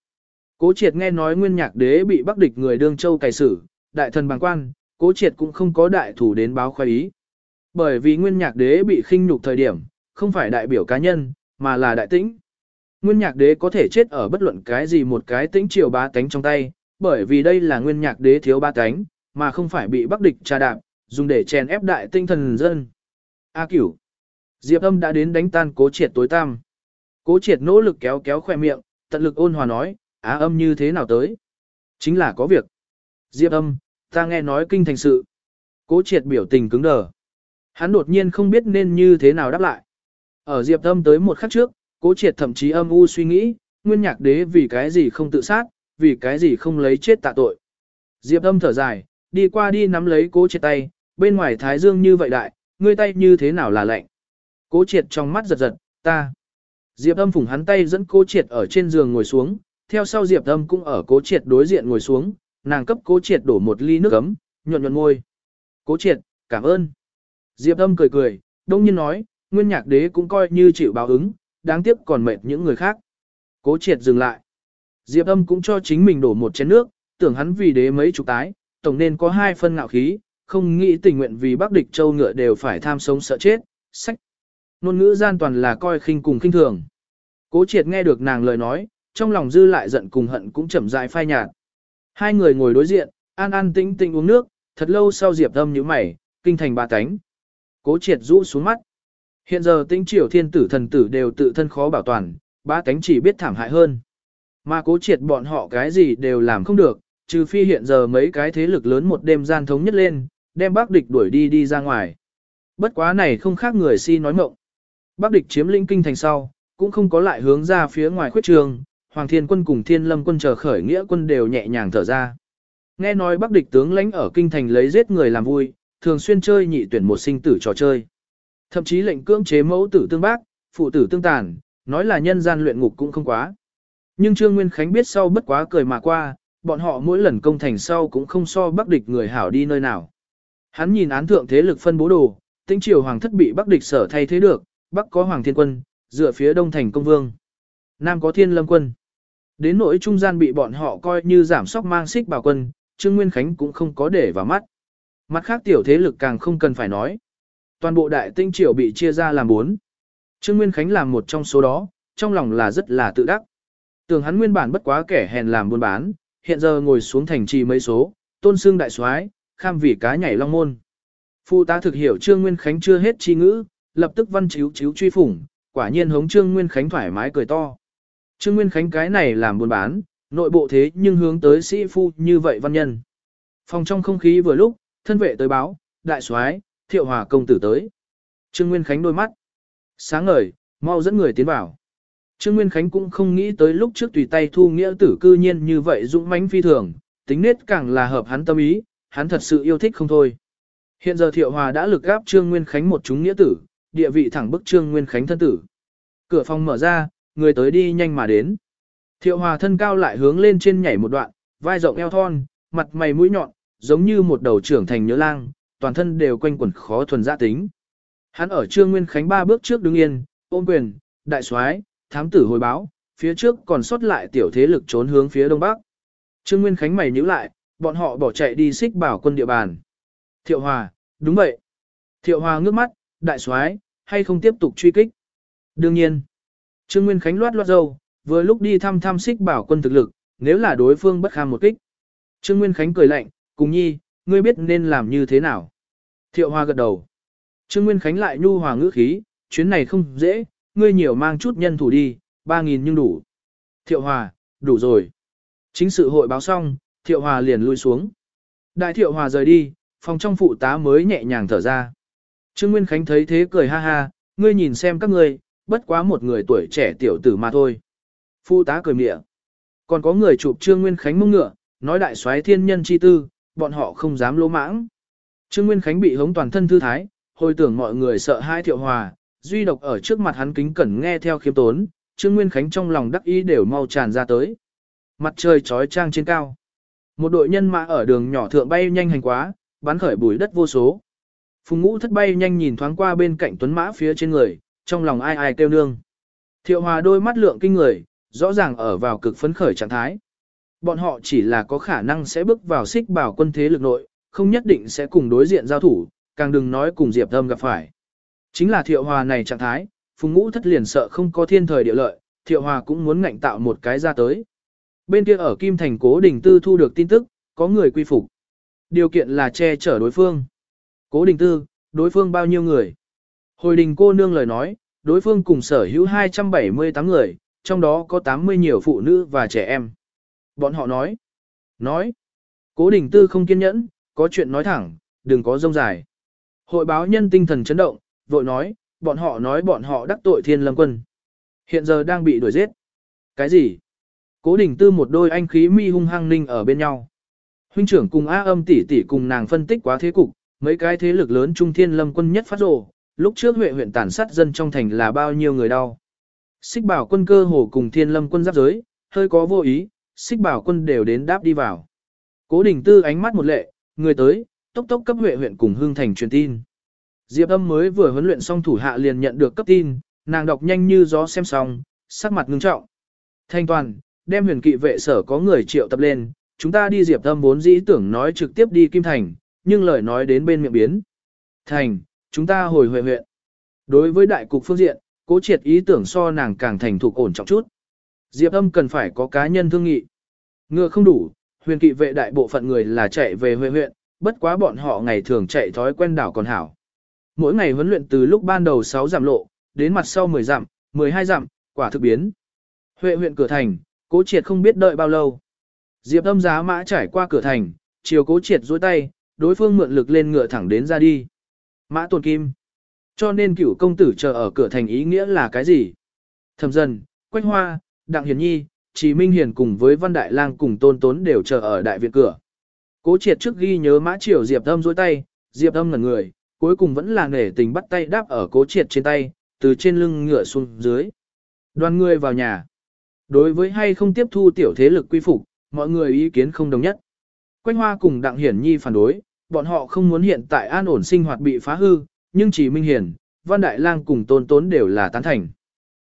Cố triệt nghe nói nguyên nhạc đế bị bắc địch người đương châu cài xử, đại thần bằng quan, cố triệt cũng không có đại thủ đến báo khoái ý. Bởi vì nguyên nhạc đế bị khinh nhục thời điểm, không phải đại biểu cá nhân, mà là đại tĩnh. Nguyên nhạc đế có thể chết ở bất luận cái gì một cái tĩnh triều ba tánh trong tay, bởi vì đây là nguyên nhạc đế thiếu ba tánh, mà không phải bị bắc địch tra đạp, dùng để chèn ép đại tinh thần dân. A cửu. Diệp âm đã đến đánh tan cố triệt tối tam. Cố triệt nỗ lực kéo kéo khoe miệng, tận lực ôn hòa nói, á âm như thế nào tới? Chính là có việc. Diệp âm, ta nghe nói kinh thành sự. Cố triệt biểu tình cứng đờ. Hắn đột nhiên không biết nên như thế nào đáp lại. Ở Diệp âm tới một khắc trước, cố triệt thậm chí âm u suy nghĩ, nguyên nhạc đế vì cái gì không tự sát, vì cái gì không lấy chết tạ tội. Diệp âm thở dài, đi qua đi nắm lấy cố triệt tay, bên ngoài thái dương như vậy đại, ngươi tay như thế nào là lạnh. Cố triệt trong mắt giật giật, ta. Diệp âm phủng hắn tay dẫn cố triệt ở trên giường ngồi xuống, theo sau Diệp âm cũng ở cố triệt đối diện ngồi xuống, nàng cấp cố triệt đổ một ly nước ấm, nhuận nhuận ngôi. Cố triệt, cảm ơn. Diệp âm cười cười, đông nhiên nói, nguyên nhạc đế cũng coi như chịu báo ứng, đáng tiếc còn mệt những người khác. Cố triệt dừng lại. Diệp âm cũng cho chính mình đổ một chén nước, tưởng hắn vì đế mấy chục tái, tổng nên có hai phân ngạo khí, không nghĩ tình nguyện vì Bắc địch châu ngựa đều phải tham sống sợ chết, sách. Nôn ngữ gian toàn là coi khinh cùng khinh thường. Cố triệt nghe được nàng lời nói, trong lòng dư lại giận cùng hận cũng chậm rãi phai nhạt. Hai người ngồi đối diện, an an tĩnh tĩnh uống nước, thật lâu sau diệp âm như mày, kinh thành ba cánh. Cố triệt rũ xuống mắt. Hiện giờ tinh triều thiên tử thần tử đều tự thân khó bảo toàn, ba cánh chỉ biết thảm hại hơn. Mà cố triệt bọn họ cái gì đều làm không được, trừ phi hiện giờ mấy cái thế lực lớn một đêm gian thống nhất lên, đem bác địch đuổi đi đi ra ngoài. Bất quá này không khác người si nói mộng. Bắc địch chiếm lĩnh kinh thành sau, cũng không có lại hướng ra phía ngoài khuyết trường, Hoàng Thiên quân cùng Thiên Lâm quân chờ khởi nghĩa quân đều nhẹ nhàng thở ra. Nghe nói Bắc địch tướng lãnh ở kinh thành lấy giết người làm vui, thường xuyên chơi nhị tuyển một sinh tử trò chơi. Thậm chí lệnh cưỡng chế mẫu tử tương bác, phụ tử tương tàn, nói là nhân gian luyện ngục cũng không quá. Nhưng Trương Nguyên Khánh biết sau bất quá cười mà qua, bọn họ mỗi lần công thành sau cũng không so Bắc địch người hảo đi nơi nào. Hắn nhìn án thượng thế lực phân bố đồ, tính triều hoàng thất bị Bắc địch sở thay thế được, Bắc có Hoàng Thiên quân, dựa phía đông thành công vương. Nam có Thiên Lâm quân. Đến nỗi trung gian bị bọn họ coi như giảm sóc mang xích bảo quân, Trương Nguyên Khánh cũng không có để vào mắt. Mặt khác tiểu thế lực càng không cần phải nói. Toàn bộ đại tinh triều bị chia ra làm bốn. Trương Nguyên Khánh làm một trong số đó, trong lòng là rất là tự đắc. Tưởng hắn nguyên bản bất quá kẻ hèn làm buôn bán, hiện giờ ngồi xuống thành trì mấy số, tôn xương đại soái, kham vì cá nhảy long môn. Phụ tá thực hiểu Trương Nguyên Khánh chưa hết chi ngữ, lập tức văn chiếu chiếu truy phủng, quả nhiên hống Trương Nguyên Khánh thoải mái cười to. Trương Nguyên Khánh cái này làm buôn bán, nội bộ thế nhưng hướng tới sĩ phu như vậy văn nhân. Phòng trong không khí vừa lúc, thân vệ tới báo, đại soái, thiệu hòa công tử tới. Trương Nguyên Khánh đôi mắt. Sáng ngời, mau dẫn người tiến vào. Trương Nguyên Khánh cũng không nghĩ tới lúc trước tùy tay thu nghĩa tử cư nhiên như vậy dũng mãnh phi thường, tính nết càng là hợp hắn tâm ý, hắn thật sự yêu thích không thôi. Hiện giờ Thiệu Hòa đã lực gáp Trương Nguyên Khánh một chúng nghĩa tử, địa vị thẳng bức Trương Nguyên Khánh thân tử. Cửa phòng mở ra, người tới đi nhanh mà đến. Thiệu Hòa thân cao lại hướng lên trên nhảy một đoạn, vai rộng eo thon, mặt mày mũi nhọn, giống như một đầu trưởng thành nhớ lang, toàn thân đều quanh quẩn khó thuần gia tính. Hắn ở Trương Nguyên Khánh ba bước trước đứng yên, ôm quyền, đại soái, thám tử hồi báo, phía trước còn sót lại tiểu thế lực trốn hướng phía đông bắc. Trương Nguyên Khánh mày nhíu lại, bọn họ bỏ chạy đi xích bảo quân địa bàn. Thiệu Hòa, đúng vậy. Thiệu Hòa ngước mắt, đại soái, hay không tiếp tục truy kích? Đương nhiên. Trương Nguyên Khánh loát loát dâu, vừa lúc đi thăm thăm xích bảo quân thực lực, nếu là đối phương bất kham một kích. Trương Nguyên Khánh cười lạnh, cùng nhi, ngươi biết nên làm như thế nào. Thiệu hoa gật đầu. Trương Nguyên Khánh lại nhu hòa ngữ khí, chuyến này không dễ, ngươi nhiều mang chút nhân thủ đi, ba nghìn nhưng đủ. Thiệu Hòa, đủ rồi. Chính sự hội báo xong, Thiệu Hòa liền lui xuống. Đại Thiệu Hòa rời đi, phòng trong phụ tá mới nhẹ nhàng thở ra. Trương Nguyên Khánh thấy thế cười ha ha, ngươi nhìn xem các ngươi, bất quá một người tuổi trẻ tiểu tử mà thôi. Phu tá cười mỉa. Còn có người chụp Trương Nguyên Khánh mông ngựa, nói đại soái thiên nhân chi tư, bọn họ không dám lỗ mãng. Trương Nguyên Khánh bị hống toàn thân thư thái, hồi tưởng mọi người sợ hai thiệu hòa, duy độc ở trước mặt hắn kính cẩn nghe theo khiêm tốn, Trương Nguyên Khánh trong lòng đắc ý đều mau tràn ra tới. Mặt trời trói trang trên cao. Một đội nhân mã ở đường nhỏ thượng bay nhanh hành quá, bắn khởi bùi đất vô số. Phùng ngũ thất bay nhanh nhìn thoáng qua bên cạnh tuấn mã phía trên người, trong lòng ai ai kêu nương. Thiệu hòa đôi mắt lượng kinh người, rõ ràng ở vào cực phấn khởi trạng thái. Bọn họ chỉ là có khả năng sẽ bước vào xích bảo quân thế lực nội, không nhất định sẽ cùng đối diện giao thủ, càng đừng nói cùng Diệp Thâm gặp phải. Chính là thiệu hòa này trạng thái, phùng ngũ thất liền sợ không có thiên thời địa lợi, thiệu hòa cũng muốn ngạnh tạo một cái ra tới. Bên kia ở Kim Thành cố đình tư thu được tin tức, có người quy phục. Điều kiện là che chở đối phương. Cố đình tư, đối phương bao nhiêu người? Hồi đình cô nương lời nói, đối phương cùng sở hữu 278 người, trong đó có 80 nhiều phụ nữ và trẻ em. Bọn họ nói, nói, cố đình tư không kiên nhẫn, có chuyện nói thẳng, đừng có rông dài. Hội báo nhân tinh thần chấn động, vội nói, bọn họ nói bọn họ đắc tội thiên lâm quân. Hiện giờ đang bị đuổi giết. Cái gì? Cố đình tư một đôi anh khí mi hung hăng ninh ở bên nhau. Huynh trưởng cùng A âm tỷ tỷ cùng nàng phân tích quá thế cục, mấy cái thế lực lớn trung thiên lâm quân nhất phát rồ, lúc trước huệ huyện tàn sát dân trong thành là bao nhiêu người đau. Xích bảo quân cơ hồ cùng thiên lâm quân giáp giới, hơi có vô ý, xích bảo quân đều đến đáp đi vào. Cố đình tư ánh mắt một lệ, người tới, tốc tốc cấp huệ huyện cùng hương thành truyền tin. Diệp âm mới vừa huấn luyện xong thủ hạ liền nhận được cấp tin, nàng đọc nhanh như gió xem xong, sắc mặt ngưng trọng. Thanh toàn, đem huyền kỵ vệ sở có người triệu tập lên, chúng ta đi diệp âm vốn dĩ tưởng nói trực tiếp đi Kim Thành, nhưng lời nói đến bên miệng biến. Thành, chúng ta hồi huệ huyện. Đối với đại cục phương diện, cố triệt ý tưởng so nàng càng thành thục ổn trọng chút. Diệp âm cần phải có cá nhân thương nghị. Ngựa không đủ, huyền kỵ vệ đại bộ phận người là chạy về huệ huyện, bất quá bọn họ ngày thường chạy thói quen đảo còn hảo. Mỗi ngày huấn luyện từ lúc ban đầu 6 giảm lộ, đến mặt sau 10 giảm, 12 giảm, quả thực biến. Huệ huyện cửa thành, cố triệt không biết đợi bao lâu. Diệp âm giá mã trải qua cửa thành, chiều cố triệt dối tay, đối phương mượn lực lên ngựa thẳng đến ra đi. Mã Tuần kim. Cho nên cựu công tử chờ ở cửa thành ý nghĩa là cái gì? Thẩm dần, Quách Hoa, Đặng Hiền Nhi, Chí Minh Hiền cùng với Văn Đại Lang cùng Tôn Tốn đều chờ ở đại viện cửa. Cố triệt trước ghi nhớ mã triều Diệp Âm dối tay, Diệp Âm ngẩn người, cuối cùng vẫn là nể tình bắt tay đáp ở cố triệt trên tay, từ trên lưng ngựa xuống dưới. Đoàn người vào nhà. Đối với hay không tiếp thu tiểu thế lực quy phục, mọi người ý kiến không đồng nhất. quách Hoa cùng Đặng Hiển Nhi phản đối, bọn họ không muốn hiện tại an ổn sinh hoạt bị phá hư, nhưng chỉ Minh Hiển, Văn Đại Lang cùng Tôn Tốn đều là tán thành.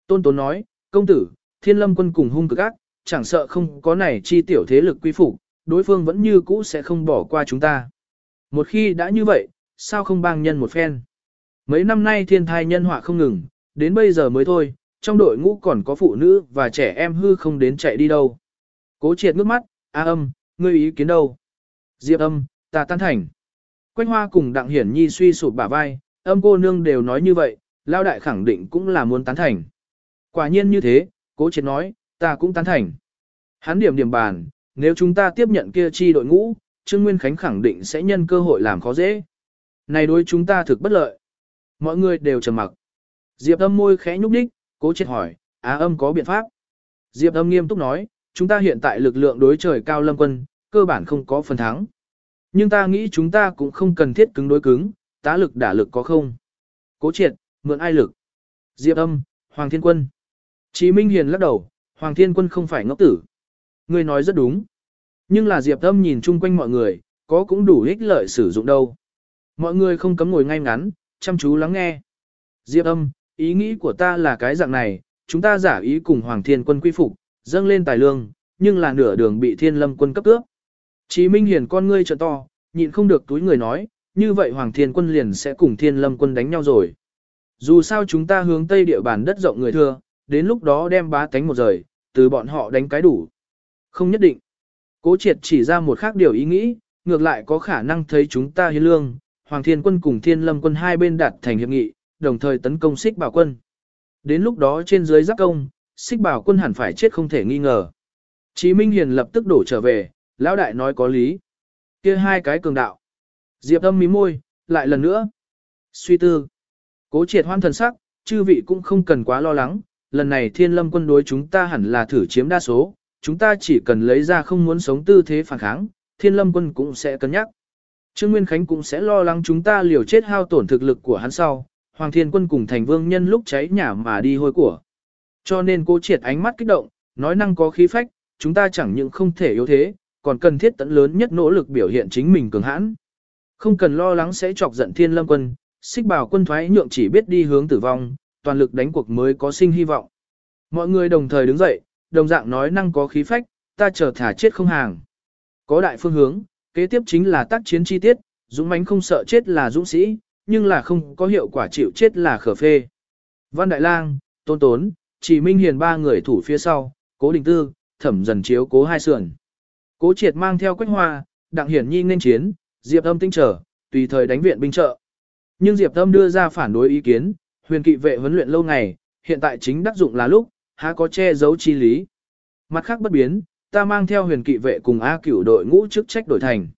Tôn Tốn nói, công tử, thiên lâm quân cùng hung cực ác, chẳng sợ không có này chi tiểu thế lực quy phục, đối phương vẫn như cũ sẽ không bỏ qua chúng ta. Một khi đã như vậy, sao không bang nhân một phen? Mấy năm nay thiên thai nhân họa không ngừng, đến bây giờ mới thôi, trong đội ngũ còn có phụ nữ và trẻ em hư không đến chạy đi đâu. Cố triệt ngước mắt, A âm, ngươi ý kiến đâu? Diệp âm, ta tan thành. Quanh hoa cùng đặng hiển nhi suy sụp bả vai, âm cô nương đều nói như vậy, lao đại khẳng định cũng là muốn tán thành. Quả nhiên như thế, cố triệt nói, ta cũng tán thành. Hắn điểm điểm bàn, nếu chúng ta tiếp nhận kia chi đội ngũ, Trương Nguyên Khánh khẳng định sẽ nhân cơ hội làm khó dễ. Này đối chúng ta thực bất lợi. Mọi người đều trầm mặc. Diệp âm môi khẽ nhúc đích, cố triệt hỏi, á âm có biện pháp. Diệp âm nghiêm túc nói, chúng ta hiện tại lực lượng đối trời cao lâm quân, cơ bản không có phần thắng. Nhưng ta nghĩ chúng ta cũng không cần thiết cứng đối cứng, tá lực đả lực có không. Cố triệt, mượn ai lực? Diệp âm, Hoàng Thiên Quân. Chí Minh Hiền lắc đầu, Hoàng Thiên Quân không phải ngốc tử. Ngươi nói rất đúng. Nhưng là Diệp âm nhìn chung quanh mọi người, có cũng đủ ích lợi sử dụng đâu. Mọi người không cấm ngồi ngay ngắn, chăm chú lắng nghe. Diệp âm, ý nghĩ của ta là cái dạng này, chúng ta giả ý cùng Hoàng Thiên Quân quy phục, dâng lên tài lương, nhưng là nửa đường bị Thiên Lâm Quân cấp cướp. Chí Minh Hiền con ngươi trợ to, nhịn không được túi người nói, như vậy Hoàng Thiên Quân liền sẽ cùng Thiên Lâm Quân đánh nhau rồi. Dù sao chúng ta hướng tây địa bàn đất rộng người thưa, đến lúc đó đem bá tánh một rời, từ bọn họ đánh cái đủ. Không nhất định. Cố triệt chỉ ra một khác điều ý nghĩ, ngược lại có khả năng thấy chúng ta hiến lương, Hoàng Thiên Quân cùng Thiên Lâm Quân hai bên đạt thành hiệp nghị, đồng thời tấn công xích bảo quân. Đến lúc đó trên dưới giáp công, xích bảo quân hẳn phải chết không thể nghi ngờ. Chí Minh Hiền lập tức đổ trở về, lão đại nói có lý. kia hai cái cường đạo. Diệp âm mí môi, lại lần nữa. Suy tư. Cố triệt hoan thần sắc, chư vị cũng không cần quá lo lắng, lần này thiên lâm quân đối chúng ta hẳn là thử chiếm đa số, chúng ta chỉ cần lấy ra không muốn sống tư thế phản kháng, thiên lâm quân cũng sẽ cân nhắc. Trương Nguyên Khánh cũng sẽ lo lắng chúng ta liều chết hao tổn thực lực của hắn sau, Hoàng Thiên Quân cùng Thành Vương nhân lúc cháy nhà mà đi hôi của. Cho nên Cố triệt ánh mắt kích động, nói năng có khí phách, chúng ta chẳng những không thể yếu thế, còn cần thiết tận lớn nhất nỗ lực biểu hiện chính mình cường hãn. Không cần lo lắng sẽ chọc giận Thiên Lâm Quân, xích bảo quân thoái nhượng chỉ biết đi hướng tử vong, toàn lực đánh cuộc mới có sinh hy vọng. Mọi người đồng thời đứng dậy, đồng dạng nói năng có khí phách, ta chờ thả chết không hàng. Có đại phương hướng, kế tiếp chính là tác chiến chi tiết, dũng mãnh không sợ chết là dũng sĩ, nhưng là không có hiệu quả chịu chết là khở phê. Văn Đại Lang, Tôn Tốn, Chỉ Minh Hiền ba người thủ phía sau, Cố Đình Tư, Thẩm Dần chiếu cố hai sườn. Cố Triệt mang theo Quách Hoa, Đặng Hiển Nhi nên chiến, Diệp Âm tinh trở, tùy thời đánh viện binh trợ. Nhưng Diệp Âm đưa ra phản đối ý kiến, huyền kỵ vệ huấn luyện lâu ngày, hiện tại chính đắc dụng là lúc, há có che giấu chi lý. Mặt khác bất biến, ta mang theo huyền kỵ vệ cùng A cửu đội ngũ chức trách đổi thành.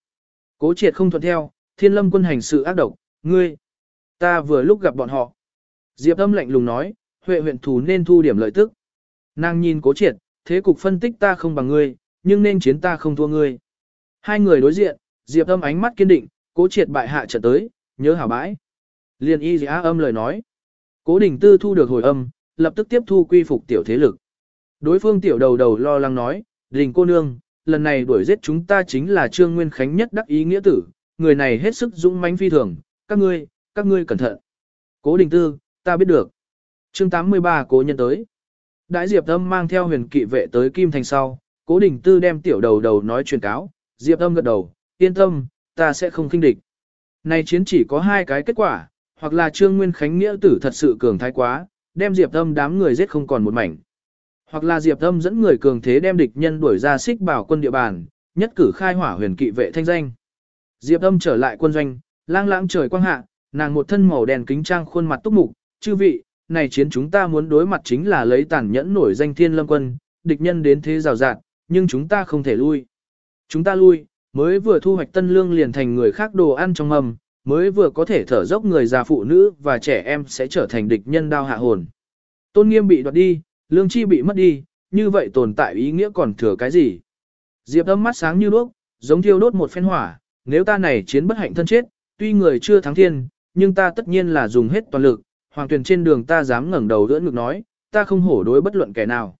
Cố triệt không thuận theo, thiên lâm quân hành sự ác độc, ngươi. Ta vừa lúc gặp bọn họ. Diệp âm lạnh lùng nói, huệ huyện thủ nên thu điểm lợi tức. Nàng nhìn cố triệt, thế cục phân tích ta không bằng ngươi, nhưng nên chiến ta không thua ngươi. Hai người đối diện, Diệp âm ánh mắt kiên định, cố triệt bại hạ trận tới, nhớ hảo bãi. Liên y á âm lời nói. Cố đình tư thu được hồi âm, lập tức tiếp thu quy phục tiểu thế lực. Đối phương tiểu đầu đầu lo lắng nói, đình cô nương, lần này đuổi giết chúng ta chính là Trương Nguyên Khánh nhất đắc ý nghĩa tử, người này hết sức dũng mãnh phi thường, các ngươi, các ngươi cẩn thận. Cố đình tư, ta biết được. chương 83 cố nhân tới. Đại Diệp Âm mang theo huyền kỵ vệ tới Kim Thành sau, cố đình tư đem tiểu đầu đầu nói truyền cáo, Diệp Âm gật đầu, yên tâm, ta sẽ không kinh địch. Này chiến chỉ có hai cái kết quả, hoặc là Trương Nguyên Khánh nghĩa tử thật sự cường thái quá, đem Diệp Âm đám người giết không còn một mảnh. Hoặc là Diệp Âm dẫn người cường thế đem địch nhân đuổi ra xích bảo quân địa bàn, nhất cử khai hỏa huyền kỵ vệ thanh danh. Diệp Âm trở lại quân doanh, lang lãng trời quang hạ, nàng một thân màu đen kính trang khuôn mặt túc mục, chư vị, này chiến chúng ta muốn đối mặt chính là lấy tàn nhẫn nổi danh thiên lâm quân, địch nhân đến thế rào rạt, nhưng chúng ta không thể lui. Chúng ta lui, mới vừa thu hoạch tân lương liền thành người khác đồ ăn trong mầm, mới vừa có thể thở dốc người già phụ nữ và trẻ em sẽ trở thành địch nhân đao hạ hồn. Tôn nghiêm bị đoạt đi, lương chi bị mất đi, như vậy tồn tại ý nghĩa còn thừa cái gì? Diệp âm mắt sáng như đuốc, giống thiêu đốt một phen hỏa, nếu ta này chiến bất hạnh thân chết, tuy người chưa thắng thiên, nhưng ta tất nhiên là dùng hết toàn lực, hoàng tuyển trên đường ta dám ngẩng đầu đỡ ngực nói, ta không hổ đối bất luận kẻ nào.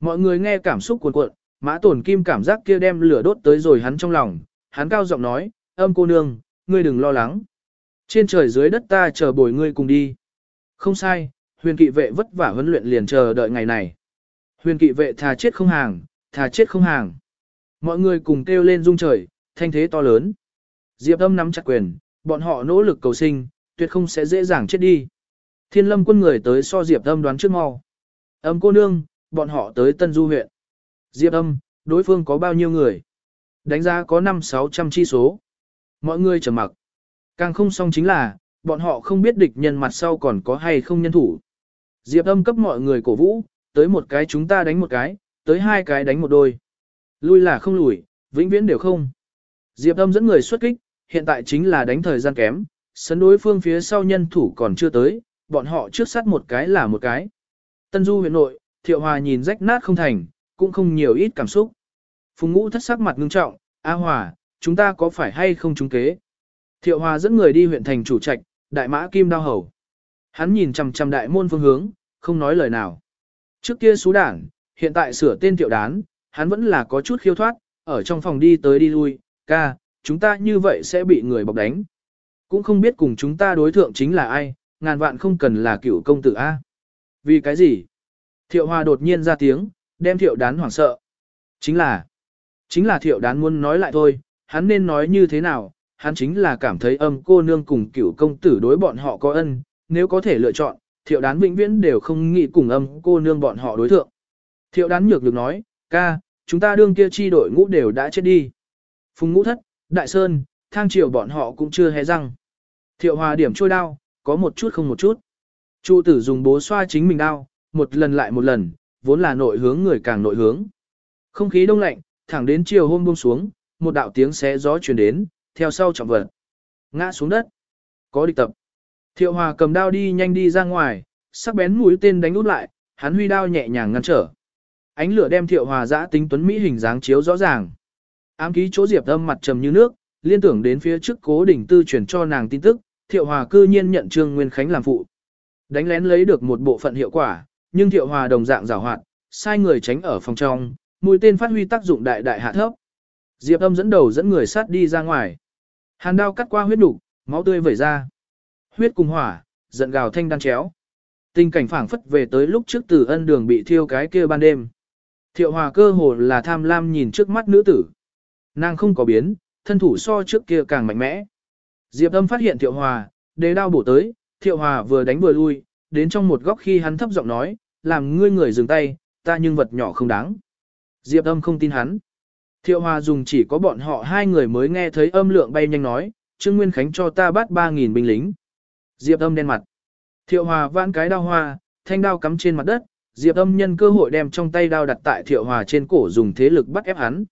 Mọi người nghe cảm xúc cuồn cuộn, mã tổn kim cảm giác kia đem lửa đốt tới rồi hắn trong lòng, hắn cao giọng nói, âm cô nương, ngươi đừng lo lắng. Trên trời dưới đất ta chờ bồi ngươi cùng đi. Không sai, huyền kỵ vệ vất vả huấn luyện liền chờ đợi ngày này. Huyền kỵ vệ thà chết không hàng, thà chết không hàng. Mọi người cùng kêu lên rung trời, thanh thế to lớn. Diệp âm nắm chặt quyền, bọn họ nỗ lực cầu sinh, tuyệt không sẽ dễ dàng chết đi. Thiên lâm quân người tới so Diệp âm đoán trước mau. Âm cô nương, bọn họ tới Tân Du huyện. Diệp âm, đối phương có bao nhiêu người? Đánh giá có 5-600 chi số. Mọi người trầm mặc. Càng không xong chính là, bọn họ không biết địch nhân mặt sau còn có hay không nhân thủ. Diệp âm cấp mọi người cổ vũ, tới một cái chúng ta đánh một cái, tới hai cái đánh một đôi. Lui là không lùi, vĩnh viễn đều không. Diệp âm dẫn người xuất kích, hiện tại chính là đánh thời gian kém, sân đối phương phía sau nhân thủ còn chưa tới, bọn họ trước sát một cái là một cái. Tân Du huyện nội, Thiệu Hòa nhìn rách nát không thành, cũng không nhiều ít cảm xúc. Phùng Ngũ thất sắc mặt ngưng trọng, A Hòa, chúng ta có phải hay không trúng kế? Thiệu Hòa dẫn người đi huyện thành chủ trạch, đại mã kim đao hầu. Hắn nhìn chằm chằm đại môn phương hướng, không nói lời nào. Trước kia xú đảng, hiện tại sửa tên thiệu đán, hắn vẫn là có chút khiêu thoát, ở trong phòng đi tới đi lui, ca, chúng ta như vậy sẽ bị người bọc đánh. Cũng không biết cùng chúng ta đối thượng chính là ai, ngàn vạn không cần là cựu công tử A. Vì cái gì? Thiệu Hòa đột nhiên ra tiếng, đem thiệu đán hoảng sợ. Chính là, chính là thiệu đán muốn nói lại thôi, hắn nên nói như thế nào, hắn chính là cảm thấy âm cô nương cùng cựu công tử đối bọn họ có ân, nếu có thể lựa chọn, thiệu đán vĩnh viễn đều không nghĩ cùng âm cô nương bọn họ đối thượng. Thiệu đán nhược được nói, ca, chúng ta đương kia chi đội ngũ đều đã chết đi. Phùng ngũ thất, đại sơn, thang triều bọn họ cũng chưa hé răng. Thiệu hòa điểm trôi đao, có một chút không một chút. Chu tử dùng bố xoa chính mình đao, một lần lại một lần, vốn là nội hướng người càng nội hướng. Không khí đông lạnh, thẳng đến chiều hôm buông xuống, một đạo tiếng xé gió truyền đến, theo sau trọng vật. Ngã xuống đất. Có địch tập. Thiệu hòa cầm đao đi nhanh đi ra ngoài, sắc bén mũi tên đánh út lại, hắn huy đao nhẹ nhàng ngăn trở. Ánh lửa đem thiệu hòa giã tính tuấn Mỹ hình dáng chiếu rõ ràng. Ám ký chỗ diệp âm mặt trầm như nước, liên tưởng đến phía trước cố đỉnh tư truyền cho nàng tin tức, thiệu hòa cư nhiên nhận Trương Nguyên Khánh làm phụ. Đánh lén lấy được một bộ phận hiệu quả, nhưng thiệu hòa đồng dạng rào hoạt, sai người tránh ở phòng trong, mũi tên phát huy tác dụng đại đại hạ thấp. Diệp âm dẫn đầu dẫn người sát đi ra ngoài. Hàn đao cắt qua huyết đủ máu tươi vẩy ra. Huyết cùng hỏa, giận gào thanh đan chéo. Tình cảnh phảng phất về tới lúc trước tử ân đường bị thiêu cái kia ban đêm. Thiệu hòa cơ hồ là tham lam nhìn trước mắt nữ tử. Nàng không có biến, thân thủ so trước kia càng mạnh mẽ. Diệp âm phát hiện thiệu hòa, đề đao bổ tới, thiệu hòa vừa đánh vừa lui, đến trong một góc khi hắn thấp giọng nói, làm ngươi người dừng tay, ta nhưng vật nhỏ không đáng. Diệp âm không tin hắn. Thiệu hòa dùng chỉ có bọn họ hai người mới nghe thấy âm lượng bay nhanh nói, Trương Nguyên Khánh cho ta bắt 3.000 binh lính. Diệp âm đen mặt. Thiệu hòa vãn cái đao hoa, thanh đao cắm trên mặt đất, Diệp âm nhân cơ hội đem trong tay đao đặt tại thiệu hòa trên cổ dùng thế lực bắt ép hắn.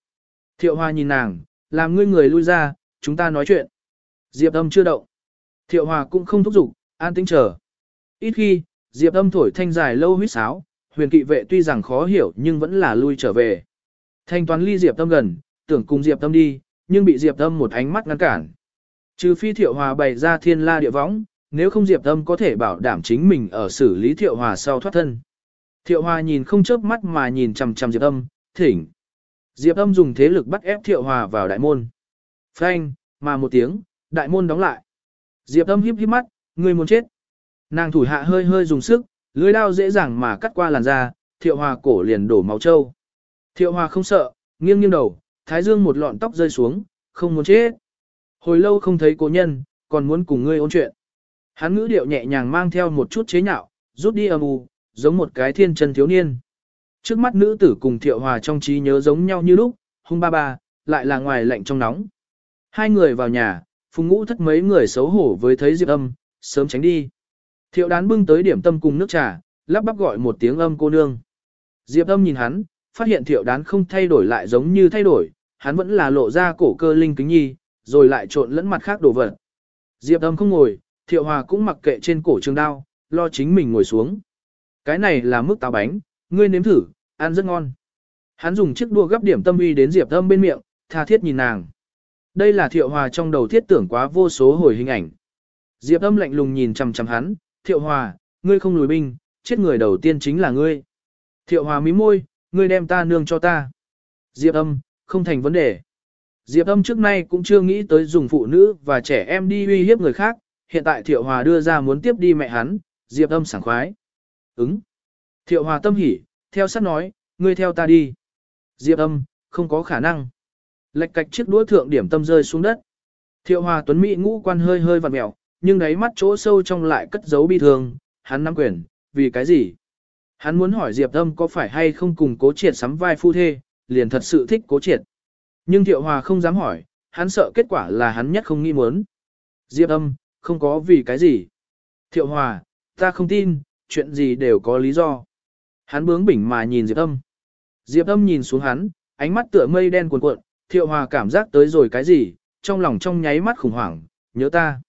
Thiệu hòa nhìn nàng, làm ngươi người lui ra, chúng ta nói chuyện. Diệp âm chưa động. Thiệu hòa cũng không thúc giục, an tĩnh chờ. Ít khi, Diệp âm thổi thanh dài lâu huyết sáo, huyền kỵ vệ tuy rằng khó hiểu nhưng vẫn là lui trở về. Thanh toán ly Diệp âm gần, tưởng cùng Diệp âm đi, nhưng bị Diệp âm một ánh mắt ngăn cản. Trừ phi thiệu hòa bày ra thiên la địa võng, nếu không Diệp âm có thể bảo đảm chính mình ở xử lý thiệu hòa sau thoát thân. Thiệu hòa nhìn không chớp mắt mà nhìn chằm chằm Diệp âm, thỉnh. Diệp âm dùng thế lực bắt ép thiệu hòa vào đại môn. Phanh, mà một tiếng, đại môn đóng lại. Diệp âm híp híp mắt, người muốn chết. Nàng thủ hạ hơi hơi dùng sức, lưới đao dễ dàng mà cắt qua làn da, thiệu hòa cổ liền đổ máu trâu. Thiệu hòa không sợ, nghiêng nghiêng đầu, thái dương một lọn tóc rơi xuống, không muốn chết. Hồi lâu không thấy cố nhân, còn muốn cùng ngươi ôn chuyện. Hắn ngữ điệu nhẹ nhàng mang theo một chút chế nhạo, rút đi âm u, giống một cái thiên chân thiếu niên. Trước mắt nữ tử cùng thiệu hòa trong trí nhớ giống nhau như lúc, hung ba ba, lại là ngoài lạnh trong nóng. Hai người vào nhà, phùng ngũ thất mấy người xấu hổ với thấy diệp âm, sớm tránh đi. Thiệu đán bưng tới điểm tâm cùng nước trà, lắp bắp gọi một tiếng âm cô nương. Diệp âm nhìn hắn, phát hiện thiệu đán không thay đổi lại giống như thay đổi, hắn vẫn là lộ ra cổ cơ linh kính nhi, rồi lại trộn lẫn mặt khác đồ vật. Diệp âm không ngồi, thiệu hòa cũng mặc kệ trên cổ trường đao, lo chính mình ngồi xuống. Cái này là mức táo bánh, ngươi nếm thử, ăn rất ngon. Hắn dùng chiếc đua gấp điểm tâm uy đến Diệp âm bên miệng, tha thiết nhìn nàng. Đây là thiệu hòa trong đầu thiết tưởng quá vô số hồi hình ảnh. Diệp âm lạnh lùng nhìn chằm chằm hắn, thiệu hòa, ngươi không lùi binh, chết người đầu tiên chính là ngươi. Thiệu hòa mí môi, ngươi đem ta nương cho ta. Diệp âm, không thành vấn đề. Diệp âm trước nay cũng chưa nghĩ tới dùng phụ nữ và trẻ em đi uy hiếp người khác, hiện tại Thiệu Hòa đưa ra muốn tiếp đi mẹ hắn, Diệp âm sảng khoái. Ứng. Thiệu Hòa tâm hỉ, theo sát nói, ngươi theo ta đi. Diệp âm, không có khả năng. Lệch cạch chiếc đũa thượng điểm tâm rơi xuống đất. Thiệu Hòa Tuấn Mỹ ngũ quan hơi hơi vặn mẹo, nhưng đáy mắt chỗ sâu trong lại cất giấu bi thương, hắn nắm quyền, vì cái gì? Hắn muốn hỏi Diệp Âm có phải hay không cùng cố triệt sắm vai phu thê, liền thật sự thích cố triệt. Nhưng Thiệu Hòa không dám hỏi, hắn sợ kết quả là hắn nhất không nghĩ muốn. Diệp Âm, không có vì cái gì. Thiệu Hòa, ta không tin, chuyện gì đều có lý do. Hắn bướng bỉnh mà nhìn Diệp Âm. Diệp Âm nhìn xuống hắn, ánh mắt tựa mây đen cuồn cuộn, Thiệu Hòa cảm giác tới rồi cái gì, trong lòng trong nháy mắt khủng hoảng, nhớ ta.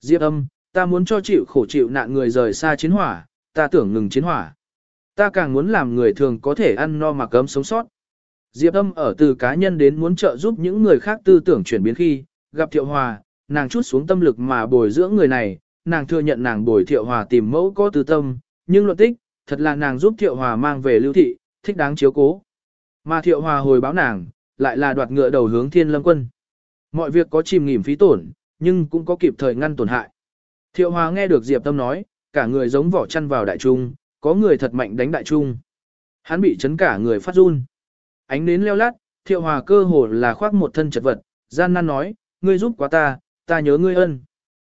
Diệp Âm, ta muốn cho chịu khổ chịu nạn người rời xa chiến hỏa, ta tưởng ngừng chiến hỏa. Ta càng muốn làm người thường có thể ăn no mà cấm sống sót. Diệp âm ở từ cá nhân đến muốn trợ giúp những người khác tư tưởng chuyển biến khi, gặp Thiệu Hòa, nàng chút xuống tâm lực mà bồi dưỡng người này, nàng thừa nhận nàng bồi Thiệu Hòa tìm mẫu có tư tâm, nhưng luận tích, thật là nàng giúp Thiệu Hòa mang về lưu thị, thích đáng chiếu cố. Mà Thiệu Hòa hồi báo nàng, lại là đoạt ngựa đầu hướng thiên lâm quân. Mọi việc có chìm nghỉm phí tổn, nhưng cũng có kịp thời ngăn tổn hại. Thiệu Hòa nghe được Diệp Tâm nói, cả người giống vỏ chăn vào đại trung, có người thật mạnh đánh đại trung. Hắn bị chấn cả người phát run. Ánh nến leo lát, thiệu hòa cơ hồ là khoác một thân chật vật, gian nan nói, ngươi giúp quá ta, ta nhớ ngươi ân.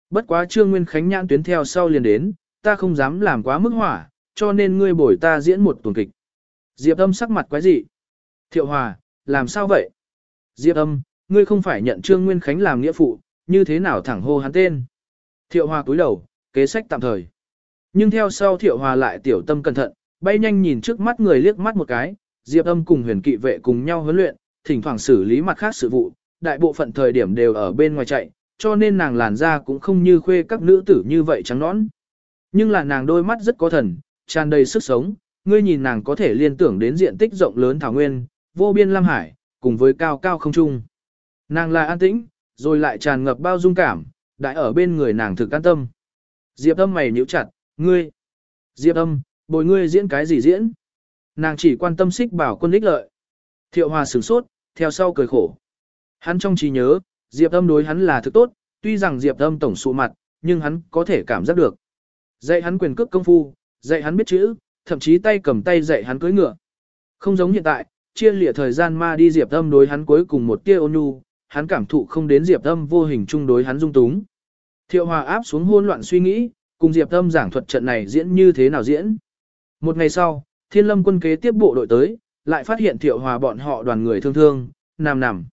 Bất quá trương nguyên khánh nhãn tuyến theo sau liền đến, ta không dám làm quá mức hỏa, cho nên ngươi bổi ta diễn một tuần kịch. Diệp âm sắc mặt quái dị. Thiệu hòa, làm sao vậy? Diệp âm, ngươi không phải nhận trương nguyên khánh làm nghĩa phụ, như thế nào thẳng hô hắn tên? Thiệu hòa cúi đầu, kế sách tạm thời. Nhưng theo sau thiệu hòa lại tiểu tâm cẩn thận, bay nhanh nhìn trước mắt người liếc mắt một cái, Diệp âm cùng huyền kỵ vệ cùng nhau huấn luyện, thỉnh thoảng xử lý mặt khác sự vụ, đại bộ phận thời điểm đều ở bên ngoài chạy, cho nên nàng làn da cũng không như khuê các nữ tử như vậy trắng nõn. Nhưng là nàng đôi mắt rất có thần, tràn đầy sức sống, ngươi nhìn nàng có thể liên tưởng đến diện tích rộng lớn thảo nguyên, vô biên lam hải, cùng với cao cao không trung. Nàng là an tĩnh, rồi lại tràn ngập bao dung cảm, đại ở bên người nàng thực an tâm. Diệp âm mày nhíu chặt, Ngươi, Diệp âm, bồi ngươi diễn cái gì diễn? Nàng chỉ quan tâm xích bảo quân ích lợi. Thiệu hòa sửng sốt, theo sau cười khổ. Hắn trong trí nhớ, Diệp âm đối hắn là thực tốt, tuy rằng Diệp âm tổng sụ mặt, nhưng hắn có thể cảm giác được. Dạy hắn quyền cước công phu, dạy hắn biết chữ, thậm chí tay cầm tay dạy hắn cưỡi ngựa. Không giống hiện tại, chia lịa thời gian ma đi Diệp âm đối hắn cuối cùng một tia ôn nhu, hắn cảm thụ không đến Diệp âm vô hình chung đối hắn dung túng. Thiệu hòa áp xuống hôn loạn suy nghĩ, cùng Diệp Tâm giảng thuật trận này diễn như thế nào diễn. Một ngày sau, Thiên Lâm quân kế tiếp bộ đội tới, lại phát hiện Thiệu Hòa bọn họ đoàn người thương thương, nằm nằm.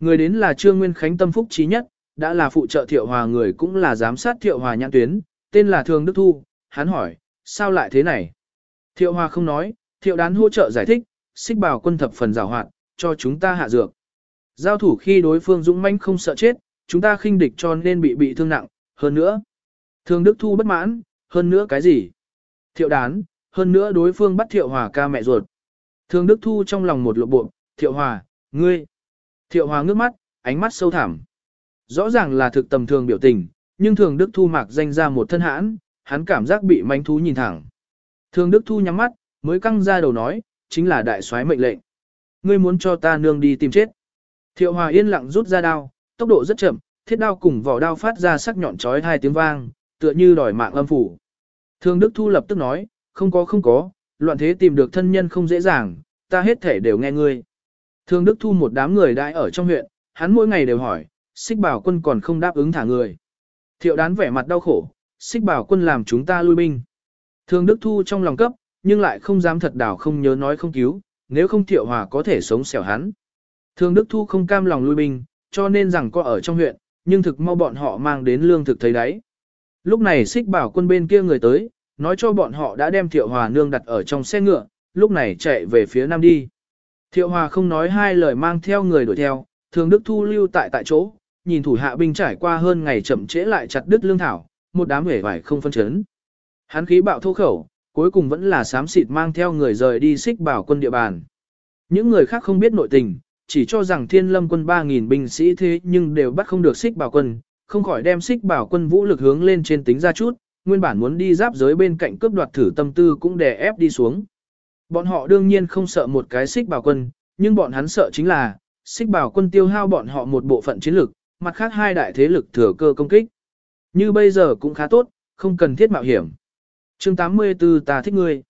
Người đến là Trương Nguyên Khánh tâm phúc trí nhất, đã là phụ trợ Thiệu Hòa người cũng là giám sát Thiệu Hòa nhãn tuyến, tên là Thường Đức Thu, hắn hỏi, sao lại thế này? Thiệu Hòa không nói, Thiệu Đán hỗ trợ giải thích, xích bảo quân thập phần rào hoạt, cho chúng ta hạ dược. Giao thủ khi đối phương dũng mãnh không sợ chết, chúng ta khinh địch cho nên bị bị thương nặng, hơn nữa. Thương Đức Thu bất mãn, hơn nữa cái gì? Thiệu đán, hơn nữa đối phương bắt Thiệu Hòa ca mẹ ruột. Thương Đức Thu trong lòng một lộ bộ, Thiệu Hòa, ngươi. Thiệu Hòa ngước mắt, ánh mắt sâu thẳm. Rõ ràng là thực tầm thường biểu tình, nhưng Thường Đức Thu mạc danh ra một thân hãn, hắn cảm giác bị manh thú nhìn thẳng. Thường Đức Thu nhắm mắt, mới căng ra đầu nói, chính là đại soái mệnh lệnh. Ngươi muốn cho ta nương đi tìm chết. Thiệu Hòa yên lặng rút ra đao, tốc độ rất chậm, thiết đao cùng vỏ đao phát ra sắc nhọn chói hai tiếng vang, tựa như đòi mạng âm phủ. Thương Đức Thu lập tức nói, không có không có, loạn thế tìm được thân nhân không dễ dàng, ta hết thể đều nghe ngươi. Thương Đức Thu một đám người đại ở trong huyện, hắn mỗi ngày đều hỏi, xích bảo quân còn không đáp ứng thả người. Thiệu đán vẻ mặt đau khổ, xích bảo quân làm chúng ta lui binh. Thương Đức Thu trong lòng cấp, nhưng lại không dám thật đảo không nhớ nói không cứu, nếu không Thiệu Hòa có thể sống xẻo hắn. Thương Đức Thu không cam lòng lui binh, cho nên rằng có ở trong huyện, nhưng thực mau bọn họ mang đến lương thực thấy đấy. Lúc này xích bảo quân bên kia người tới, nói cho bọn họ đã đem Thiệu Hòa nương đặt ở trong xe ngựa, lúc này chạy về phía nam đi. Thiệu Hòa không nói hai lời mang theo người đuổi theo, thường Đức Thu lưu tại tại chỗ, nhìn thủ hạ binh trải qua hơn ngày chậm trễ lại chặt đứt lương thảo, một đám hể vải không phân chấn. Hắn khí bạo thô khẩu, cuối cùng vẫn là sám xịt mang theo người rời đi xích bảo quân địa bàn. Những người khác không biết nội tình, chỉ cho rằng thiên lâm quân 3.000 binh sĩ thế nhưng đều bắt không được xích bảo quân, không khỏi đem xích bảo quân vũ lực hướng lên trên tính ra chút, nguyên bản muốn đi giáp giới bên cạnh cướp đoạt thử tâm tư cũng đè ép đi xuống. Bọn họ đương nhiên không sợ một cái xích bảo quân, nhưng bọn hắn sợ chính là, xích bảo quân tiêu hao bọn họ một bộ phận chiến lực, mặt khác hai đại thế lực thừa cơ công kích. Như bây giờ cũng khá tốt, không cần thiết mạo hiểm. chương 84 ta thích ngươi.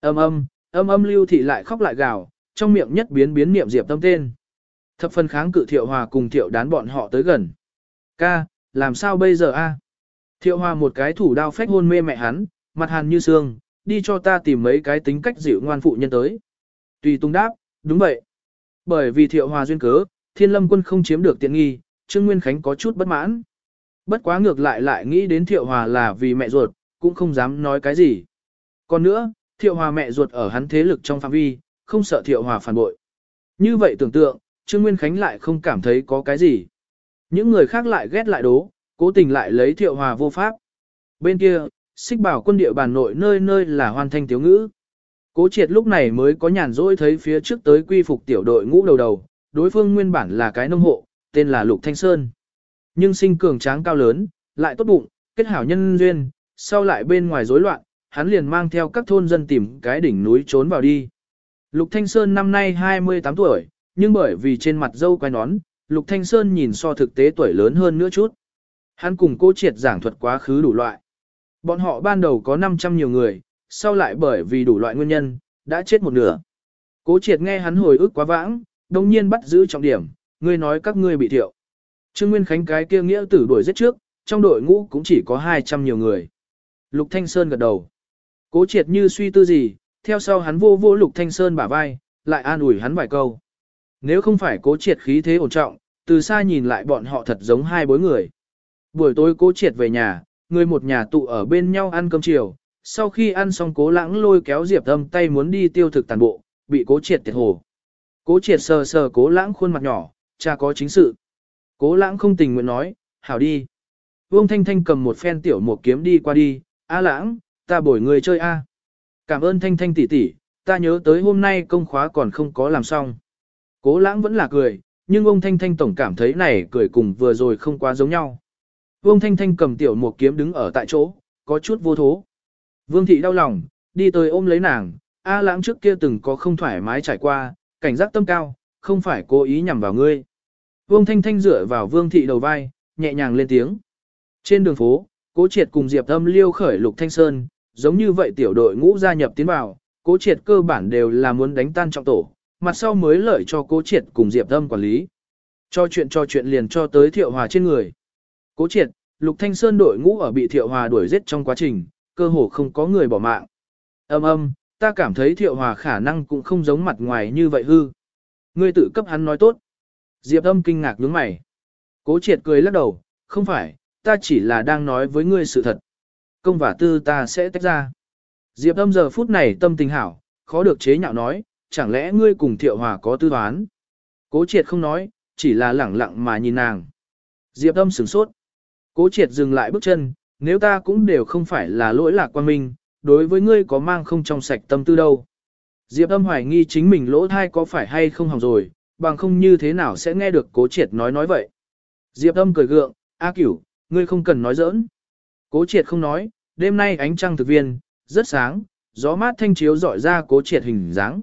Âm âm, âm âm lưu thị lại khóc lại gào, trong miệng nhất biến biến niệm diệp tâm tên. Thập phân kháng cự thiệu hòa cùng thiệu đán bọn họ tới gần. Ca, làm sao bây giờ a? Thiệu hòa một cái thủ đao phách hôn mê mẹ hắn, mặt hàn như xương, đi cho ta tìm mấy cái tính cách dịu ngoan phụ nhân tới. Tùy tung đáp, đúng vậy. Bởi vì thiệu hòa duyên cớ, thiên lâm quân không chiếm được tiện nghi, Trương Nguyên Khánh có chút bất mãn. Bất quá ngược lại lại nghĩ đến thiệu hòa là vì mẹ ruột, cũng không dám nói cái gì. Còn nữa, thiệu hòa mẹ ruột ở hắn thế lực trong phạm vi, không sợ thiệu hòa phản bội. Như vậy tưởng tượng, Trương Nguyên Khánh lại không cảm thấy có cái gì. Những người khác lại ghét lại đố, cố tình lại lấy thiệu hòa vô pháp. Bên kia, xích bảo quân địa bàn nội nơi nơi là hoàn thanh tiếu ngữ. Cố triệt lúc này mới có nhàn rỗi thấy phía trước tới quy phục tiểu đội ngũ đầu đầu, đối phương nguyên bản là cái nông hộ, tên là Lục Thanh Sơn. Nhưng sinh cường tráng cao lớn, lại tốt bụng, kết hảo nhân duyên, sau lại bên ngoài rối loạn, hắn liền mang theo các thôn dân tìm cái đỉnh núi trốn vào đi. Lục Thanh Sơn năm nay 28 tuổi, nhưng bởi vì trên mặt dâu quai nón, Lục Thanh Sơn nhìn so thực tế tuổi lớn hơn nữa chút. Hắn cùng cô triệt giảng thuật quá khứ đủ loại. Bọn họ ban đầu có 500 nhiều người, sau lại bởi vì đủ loại nguyên nhân, đã chết một nửa. Cố triệt nghe hắn hồi ức quá vãng, đồng nhiên bắt giữ trọng điểm, ngươi nói các ngươi bị thiệu. Trương Nguyên Khánh cái kia nghĩa tử đuổi giết trước, trong đội ngũ cũng chỉ có 200 nhiều người. Lục Thanh Sơn gật đầu. Cố triệt như suy tư gì, theo sau hắn vô vô Lục Thanh Sơn bả vai, lại an ủi hắn vài câu. Nếu không phải cố triệt khí thế ổn trọng, từ xa nhìn lại bọn họ thật giống hai bối người. Buổi tối cố triệt về nhà, người một nhà tụ ở bên nhau ăn cơm chiều, sau khi ăn xong cố lãng lôi kéo diệp âm tay muốn đi tiêu thực tàn bộ, bị cố triệt tiệt hồ. Cố triệt sờ sờ cố lãng khuôn mặt nhỏ, cha có chính sự. Cố lãng không tình nguyện nói, hảo đi. Vương Thanh Thanh cầm một phen tiểu một kiếm đi qua đi, A lãng, ta bồi người chơi A. Cảm ơn Thanh Thanh tỷ tỷ, ta nhớ tới hôm nay công khóa còn không có làm xong. Cố lãng vẫn là cười, nhưng ông Thanh Thanh tổng cảm thấy này cười cùng vừa rồi không quá giống nhau. Vương Thanh Thanh cầm tiểu một kiếm đứng ở tại chỗ, có chút vô thố. Vương thị đau lòng, đi tới ôm lấy nàng, A lãng trước kia từng có không thoải mái trải qua, cảnh giác tâm cao, không phải cố ý nhằm vào ngươi. Vương Thanh Thanh dựa vào Vương thị đầu vai, nhẹ nhàng lên tiếng. Trên đường phố, Cố Triệt cùng Diệp Âm liêu khởi Lục Thanh Sơn, giống như vậy tiểu đội ngũ gia nhập tiến vào, Cố Triệt cơ bản đều là muốn đánh tan trọng tổ, mặt sau mới lợi cho Cố Triệt cùng Diệp Âm quản lý. Cho chuyện cho chuyện liền cho tới Thiệu Hòa trên người. Cố Triệt, Lục Thanh Sơn đội ngũ ở bị Thiệu Hòa đuổi giết trong quá trình, cơ hồ không có người bỏ mạng. Âm âm, ta cảm thấy Thiệu Hòa khả năng cũng không giống mặt ngoài như vậy hư. Ngươi tự cấp hắn nói tốt. Diệp âm kinh ngạc nhướng mày. Cố triệt cười lắc đầu, không phải, ta chỉ là đang nói với ngươi sự thật. Công và tư ta sẽ tách ra. Diệp âm giờ phút này tâm tình hảo, khó được chế nhạo nói, chẳng lẽ ngươi cùng thiệu hòa có tư toán. Cố triệt không nói, chỉ là lẳng lặng mà nhìn nàng. Diệp âm sửng sốt. Cố triệt dừng lại bước chân, nếu ta cũng đều không phải là lỗi lạc quan minh, đối với ngươi có mang không trong sạch tâm tư đâu. Diệp âm hoài nghi chính mình lỗ thai có phải hay không hỏng rồi, bằng không như thế nào sẽ nghe được cố triệt nói nói vậy. Diệp âm cười gượng, A cửu, ngươi không cần nói giỡn. Cố triệt không nói, đêm nay ánh trăng thực viên, rất sáng, gió mát thanh chiếu dọi ra cố triệt hình dáng.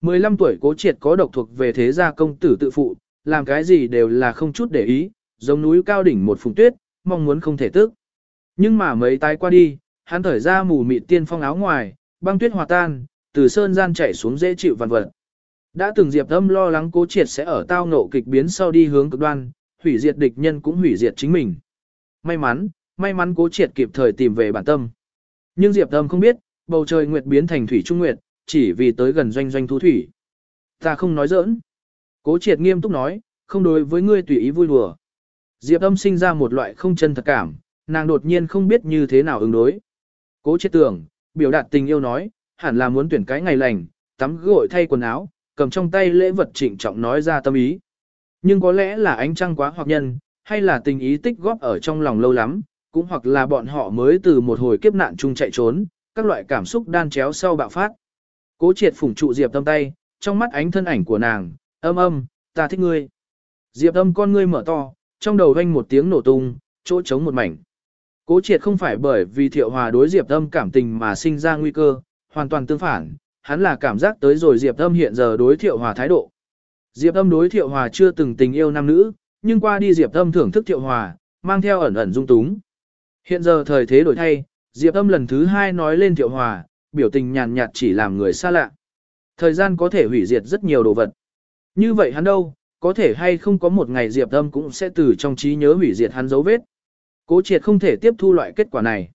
15 tuổi cố triệt có độc thuộc về thế gia công tử tự phụ, làm cái gì đều là không chút để ý, giống núi cao đỉnh một phùng tuyết, mong muốn không thể tức. Nhưng mà mấy tái qua đi, hắn thở ra mù mịt tiên phong áo ngoài, băng tuyết hòa tan, từ sơn gian chảy xuống dễ chịu vằn vật. Đã từng Diệp Âm lo lắng cố triệt sẽ ở tao nộ kịch biến sau đi hướng cực đoan, hủy diệt địch nhân cũng hủy diệt chính mình. May mắn, may mắn cố triệt kịp thời tìm về bản tâm. Nhưng Diệp Tâm không biết, bầu trời nguyệt biến thành thủy trung nguyệt, chỉ vì tới gần doanh doanh thu thủy. Ta không nói giỡn. Cố triệt nghiêm túc nói, không đối với ngươi tùy ý vui đùa. Diệp âm sinh ra một loại không chân thật cảm, nàng đột nhiên không biết như thế nào ứng đối. Cố triệt tưởng, biểu đạt tình yêu nói, hẳn là muốn tuyển cái ngày lành, tắm gội thay quần áo, cầm trong tay lễ vật trịnh trọng nói ra tâm ý. Nhưng có lẽ là ánh trăng quá hoặc nhân, hay là tình ý tích góp ở trong lòng lâu lắm, cũng hoặc là bọn họ mới từ một hồi kiếp nạn chung chạy trốn, các loại cảm xúc đan chéo sau bạo phát. Cố triệt phủng trụ Diệp tâm tay, trong mắt ánh thân ảnh của nàng, âm âm, ta thích ngươi. Diệp tâm con ngươi mở to, trong đầu vang một tiếng nổ tung, chỗ trống một mảnh. Cố triệt không phải bởi vì thiệu hòa đối Diệp tâm cảm tình mà sinh ra nguy cơ, hoàn toàn tương phản, hắn là cảm giác tới rồi Diệp tâm hiện giờ đối thiệu hòa thái độ. Diệp tâm đối thiệu hòa chưa từng tình yêu nam nữ, nhưng qua đi Diệp tâm thưởng thức thiệu hòa, mang theo ẩn ẩn dung túng. Hiện giờ thời thế đổi thay, Diệp âm lần thứ hai nói lên thiệu hòa, biểu tình nhàn nhạt chỉ làm người xa lạ. Thời gian có thể hủy diệt rất nhiều đồ vật. Như vậy hắn đâu, có thể hay không có một ngày Diệp âm cũng sẽ từ trong trí nhớ hủy diệt hắn dấu vết. Cố triệt không thể tiếp thu loại kết quả này.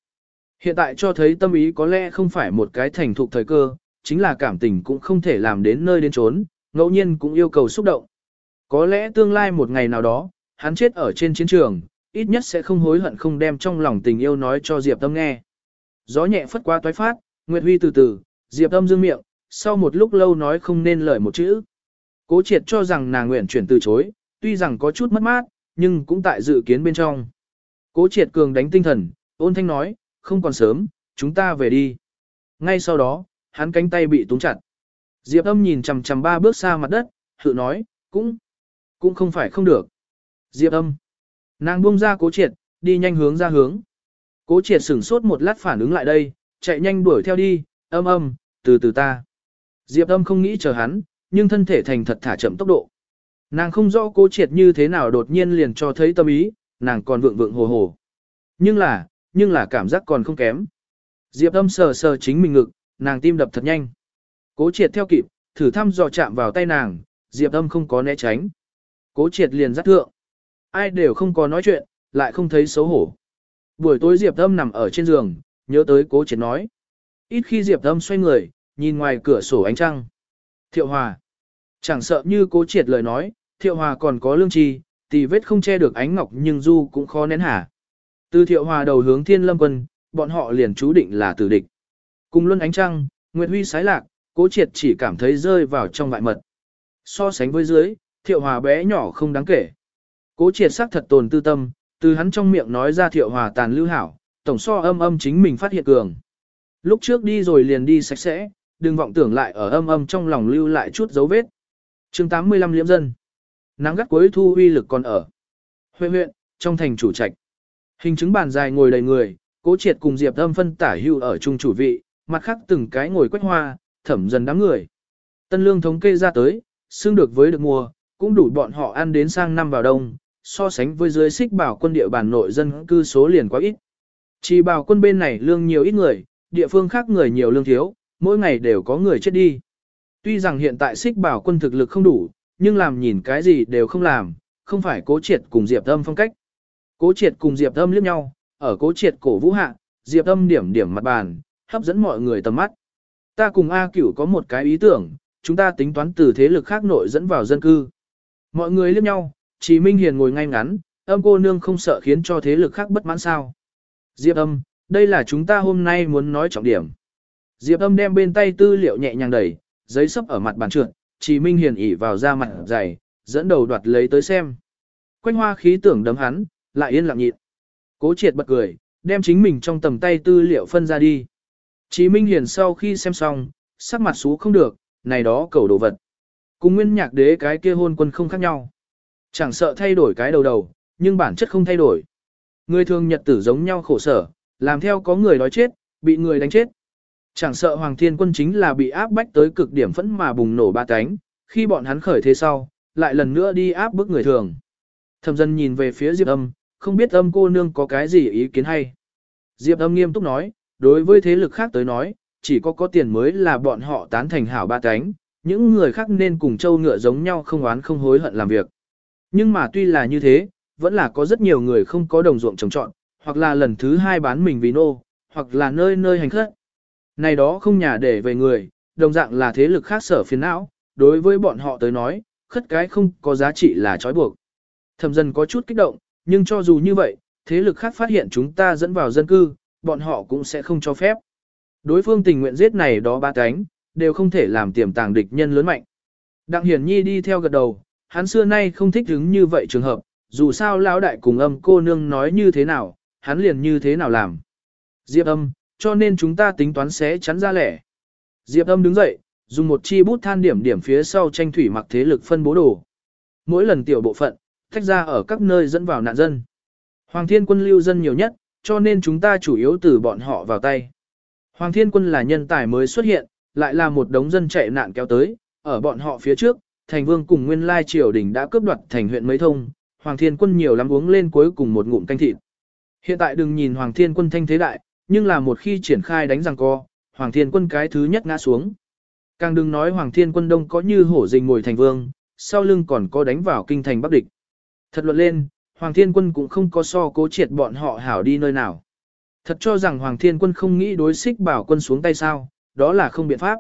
Hiện tại cho thấy tâm ý có lẽ không phải một cái thành thục thời cơ, chính là cảm tình cũng không thể làm đến nơi đến trốn, ngẫu nhiên cũng yêu cầu xúc động. Có lẽ tương lai một ngày nào đó, hắn chết ở trên chiến trường, ít nhất sẽ không hối hận không đem trong lòng tình yêu nói cho Diệp Tâm nghe. Gió nhẹ phất qua toái phát, Nguyệt Huy từ từ, Diệp Tâm dương miệng, sau một lúc lâu nói không nên lời một chữ. Cố triệt cho rằng nàng nguyện chuyển từ chối, tuy rằng có chút mất mát, nhưng cũng tại dự kiến bên trong. Cố triệt cường đánh tinh thần, ôn thanh nói, không còn sớm, chúng ta về đi. Ngay sau đó, hắn cánh tay bị túng chặt. Diệp âm nhìn chằm chằm ba bước xa mặt đất, tự nói, cũng, cũng không phải không được. Diệp âm. Nàng buông ra cố triệt, đi nhanh hướng ra hướng. Cố triệt sửng sốt một lát phản ứng lại đây, chạy nhanh đuổi theo đi, âm âm, từ từ ta. Diệp âm không nghĩ chờ hắn, nhưng thân thể thành thật thả chậm tốc độ. Nàng không rõ cố triệt như thế nào đột nhiên liền cho thấy tâm ý, nàng còn vượng vượng hồ hồ. Nhưng là, nhưng là cảm giác còn không kém. Diệp âm sờ sờ chính mình ngực, nàng tim đập thật nhanh. Cố triệt theo kịp, thử thăm dò chạm vào tay nàng, Diệp âm không có né tránh. Cố triệt liền dắt thượng. Ai đều không có nói chuyện, lại không thấy xấu hổ. Buổi tối Diệp âm nằm ở trên giường, nhớ tới cố triệt nói. Ít khi Diệp âm xoay người, nhìn ngoài cửa sổ ánh trăng. Thiệu hòa. Chẳng sợ như cố triệt lời nói, thiệu hòa còn có lương trì, tì vết không che được ánh ngọc nhưng du cũng khó nén hả. Từ thiệu hòa đầu hướng thiên lâm quân, bọn họ liền chú định là tử địch. Cùng luân ánh trăng, Nguyệt Huy sái lạc, cố triệt chỉ cảm thấy rơi vào trong vại mật. So sánh với dưới, thiệu hòa bé nhỏ không đáng kể. Cố triệt sắc thật tồn tư tâm, từ hắn trong miệng nói ra thiệu hòa tàn lưu hảo, tổng so âm âm chính mình phát hiện cường. Lúc trước đi rồi liền đi sạch sẽ, đừng vọng tưởng lại ở âm âm trong lòng lưu lại chút dấu vết. chương 85 liễm dân. Nắng gắt cuối thu uy lực còn ở. Huệ huyện, trong thành chủ trạch. Hình chứng bàn dài ngồi đầy người, cố triệt cùng Diệp âm phân tả hưu ở trung chủ vị, mặt khác từng cái ngồi quách hoa, thẩm dần đám người. Tân lương thống kê ra tới, xương được với được mùa, cũng đủ bọn họ ăn đến sang năm vào đông, so sánh với dưới xích bảo quân địa bàn nội dân cư số liền quá ít. Chỉ bảo quân bên này lương nhiều ít người, địa phương khác người nhiều lương thiếu, mỗi ngày đều có người chết đi. Tuy rằng hiện tại xích bảo quân thực lực không đủ, nhưng làm nhìn cái gì đều không làm, không phải cố triệt cùng Diệp Âm phong cách. Cố triệt cùng Diệp Âm liếc nhau, ở cố triệt cổ vũ hạ, Diệp Âm điểm điểm mặt bàn, hấp dẫn mọi người tầm mắt. Ta cùng A Cửu có một cái ý tưởng, chúng ta tính toán từ thế lực khác nội dẫn vào dân cư. Mọi người liếc nhau, Chí Minh Hiền ngồi ngay ngắn, âm cô nương không sợ khiến cho thế lực khác bất mãn sao. Diệp âm, đây là chúng ta hôm nay muốn nói trọng điểm. Diệp âm đem bên tay tư liệu nhẹ nhàng đẩy, giấy sấp ở mặt bàn trượt, Chí Minh Hiền ỉ vào da mặt dày, dẫn đầu đoạt lấy tới xem. Quanh hoa khí tưởng đấm hắn, lại yên lặng nhịn. Cố triệt bật cười, đem chính mình trong tầm tay tư liệu phân ra đi. Chí Minh Hiền sau khi xem xong, sắc mặt xú không được, này đó cầu đồ vật. Cùng nguyên nhạc đế cái kia hôn quân không khác nhau. Chẳng sợ thay đổi cái đầu đầu, nhưng bản chất không thay đổi. Người thường nhật tử giống nhau khổ sở, làm theo có người đói chết, bị người đánh chết. Chẳng sợ Hoàng Thiên Quân chính là bị áp bách tới cực điểm phẫn mà bùng nổ ba cánh, khi bọn hắn khởi thế sau, lại lần nữa đi áp bức người thường. Thẩm dân nhìn về phía Diệp Âm, không biết âm cô nương có cái gì ý kiến hay. Diệp Âm nghiêm túc nói, đối với thế lực khác tới nói, chỉ có có tiền mới là bọn họ tán thành hảo ba cánh, những người khác nên cùng châu ngựa giống nhau không oán không hối hận làm việc. Nhưng mà tuy là như thế, vẫn là có rất nhiều người không có đồng ruộng trồng trọn, hoặc là lần thứ hai bán mình vì nô, hoặc là nơi nơi hành khất. Này đó không nhà để về người, đồng dạng là thế lực khác sở phiền não, đối với bọn họ tới nói, khất cái không có giá trị là trói buộc. Thẩm dân có chút kích động, nhưng cho dù như vậy, thế lực khác phát hiện chúng ta dẫn vào dân cư, bọn họ cũng sẽ không cho phép. Đối phương tình nguyện giết này đó ba cánh, đều không thể làm tiềm tàng địch nhân lớn mạnh. Đặng Hiển Nhi đi theo gật đầu, hắn xưa nay không thích hứng như vậy trường hợp, dù sao lão đại cùng âm cô nương nói như thế nào, hắn liền như thế nào làm. Diệp âm, cho nên chúng ta tính toán sẽ chắn ra lẻ. Diệp âm đứng dậy, dùng một chi bút than điểm điểm phía sau tranh thủy mặc thế lực phân bố đồ. Mỗi lần tiểu bộ phận, tách ra ở các nơi dẫn vào nạn dân. Hoàng thiên quân lưu dân nhiều nhất, cho nên chúng ta chủ yếu từ bọn họ vào tay. Hoàng thiên quân là nhân tài mới xuất hiện, lại là một đống dân chạy nạn kéo tới, ở bọn họ phía trước, thành vương cùng nguyên lai triều đình đã cướp đoạt thành huyện mấy thông, Hoàng thiên quân nhiều lắm uống lên cuối cùng một ngụm canh thịt. Hiện tại đừng nhìn Hoàng thiên quân thanh thế đại, nhưng là một khi triển khai đánh răng co, Hoàng thiên quân cái thứ nhất ngã xuống. Càng đừng nói Hoàng thiên quân đông có như hổ rình ngồi thành vương, sau lưng còn có đánh vào kinh thành bắc địch. Thật luận lên, Hoàng thiên quân cũng không có so cố triệt bọn họ hảo đi nơi nào. Thật cho rằng Hoàng thiên quân không nghĩ đối xích bảo quân xuống tay sao, đó là không biện pháp.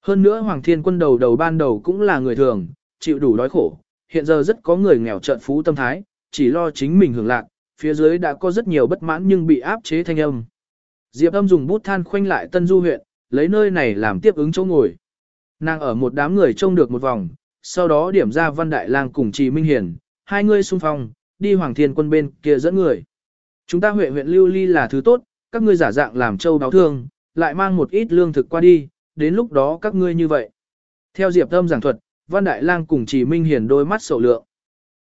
Hơn nữa Hoàng thiên quân đầu đầu ban đầu cũng là người thường, chịu đủ đói khổ, hiện giờ rất có người nghèo trợn phú tâm thái, chỉ lo chính mình hưởng lạc, phía dưới đã có rất nhiều bất mãn nhưng bị áp chế thanh âm. Diệp âm dùng bút than khoanh lại Tân Du huyện, lấy nơi này làm tiếp ứng chỗ ngồi. Nàng ở một đám người trông được một vòng, sau đó điểm ra Văn Đại Lang cùng Trì Minh Hiền, hai người xung phong, đi Hoàng Thiên quân bên kia dẫn người. Chúng ta huệ huyện lưu ly là thứ tốt, các ngươi giả dạng làm châu báo thương, lại mang một ít lương thực qua đi, đến lúc đó các ngươi như vậy. Theo Diệp Âm giảng thuật, Văn Đại Lang cùng Chí Minh Hiền đôi mắt sầu lượng.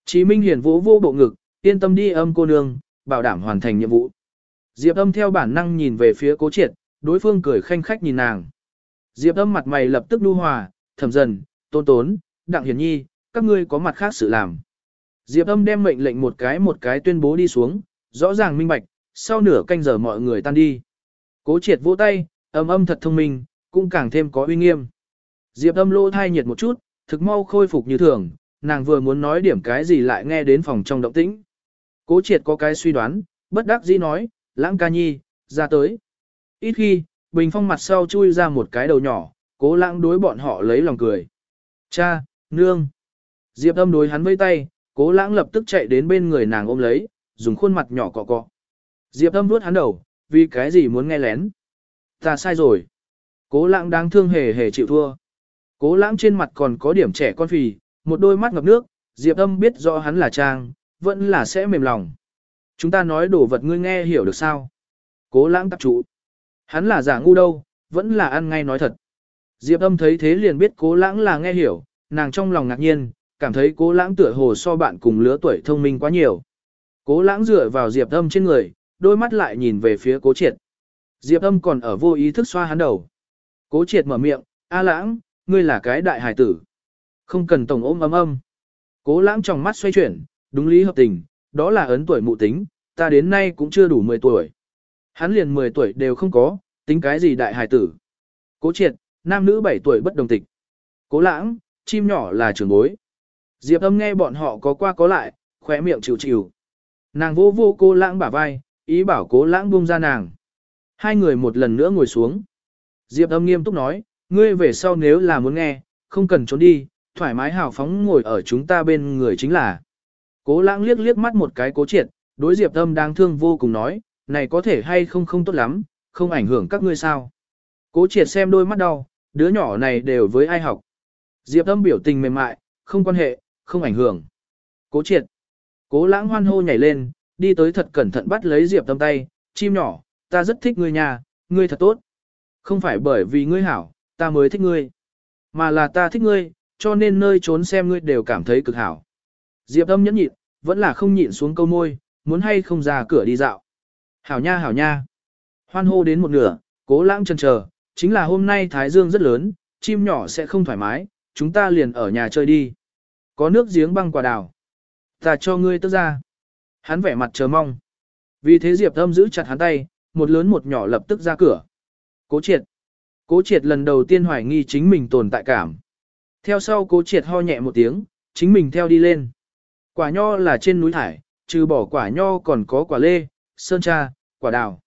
Chí Minh Hiền vỗ vô bộ ngực, yên tâm đi âm cô nương, bảo đảm hoàn thành nhiệm vụ. Diệp Âm theo bản năng nhìn về phía Cố Triệt, đối phương cười khanh khách nhìn nàng. Diệp Âm mặt mày lập tức nhu hòa, thầm dần, tôn tốn, đặng hiển nhi, các ngươi có mặt khác sự làm. Diệp Âm đem mệnh lệnh một cái một cái tuyên bố đi xuống, rõ ràng minh bạch, sau nửa canh giờ mọi người tan đi. Cố Triệt vỗ tay, âm âm thật thông minh, cũng càng thêm có uy nghiêm. Diệp Âm lô thai nhiệt một chút, thực mau khôi phục như thường, nàng vừa muốn nói điểm cái gì lại nghe đến phòng trong động tĩnh. Cố triệt có cái suy đoán, bất đắc dĩ nói, lãng ca nhi, ra tới. Ít khi, bình phong mặt sau chui ra một cái đầu nhỏ, cố lãng đối bọn họ lấy lòng cười. Cha, nương. Diệp âm đối hắn vây tay, cố lãng lập tức chạy đến bên người nàng ôm lấy, dùng khuôn mặt nhỏ cọ cọ. Diệp âm vuốt hắn đầu, vì cái gì muốn nghe lén. Ta sai rồi. Cố lãng đáng thương hề hề chịu thua. Cố lãng trên mặt còn có điểm trẻ con phì, một đôi mắt ngập nước, Diệp âm biết rõ hắn là trang, vẫn là sẽ mềm lòng. Chúng ta nói đồ vật ngươi nghe hiểu được sao? Cố lãng tập trụ. Hắn là giả ngu đâu, vẫn là ăn ngay nói thật. Diệp âm thấy thế liền biết cố lãng là nghe hiểu, nàng trong lòng ngạc nhiên, cảm thấy cố lãng tựa hồ so bạn cùng lứa tuổi thông minh quá nhiều. Cố lãng dựa vào diệp âm trên người, đôi mắt lại nhìn về phía cố triệt. Diệp âm còn ở vô ý thức xoa hắn đầu. Cố triệt mở miệng, A lãng, ngươi là cái đại hải tử. Không cần tổng ôm ấm âm. Cố lãng trong mắt xoay chuyển, đúng lý hợp tình, đó là ấn tuổi mụ tính, ta đến nay cũng chưa đủ 10 tuổi. Hắn liền 10 tuổi đều không có, tính cái gì đại hải tử. Cố triệt, nam nữ 7 tuổi bất đồng tịch. Cố lãng, chim nhỏ là trưởng bối. Diệp âm nghe bọn họ có qua có lại, khỏe miệng chịu chịu. Nàng vô vô cô lãng bả vai, ý bảo cố lãng buông ra nàng. Hai người một lần nữa ngồi xuống. Diệp âm nghiêm túc nói, ngươi về sau nếu là muốn nghe, không cần trốn đi, thoải mái hào phóng ngồi ở chúng ta bên người chính là. Cố lãng liếc liếc mắt một cái cố triệt, đối diệp âm đang thương vô cùng nói, này có thể hay không không tốt lắm, không ảnh hưởng các ngươi sao. Cố triệt xem đôi mắt đau, đứa nhỏ này đều với ai học. Diệp âm biểu tình mềm mại, không quan hệ, không ảnh hưởng. Cố triệt. Cố lãng hoan hô nhảy lên, đi tới thật cẩn thận bắt lấy diệp Âm tay, chim nhỏ, ta rất thích ngươi nhà, ngươi thật tốt. Không phải bởi vì ngươi hảo, ta mới thích ngươi. Mà là ta thích ngươi, cho nên nơi trốn xem ngươi đều cảm thấy cực hảo. Diệp âm nhẫn nhịn, vẫn là không nhịn xuống câu môi, muốn hay không ra cửa đi dạo. Hảo nha hảo nha. Hoan hô đến một nửa, cố lãng chân chờ, chính là hôm nay Thái Dương rất lớn, chim nhỏ sẽ không thoải mái, chúng ta liền ở nhà chơi đi. Có nước giếng băng quả đào. Ta cho ngươi tức ra. Hắn vẻ mặt chờ mong. Vì thế Diệp âm giữ chặt hắn tay, một lớn một nhỏ lập tức ra cửa. Cố triệt. Cố triệt lần đầu tiên hoài nghi chính mình tồn tại cảm. Theo sau cố triệt ho nhẹ một tiếng, chính mình theo đi lên. Quả nho là trên núi thải, trừ bỏ quả nho còn có quả lê, sơn tra, quả đào.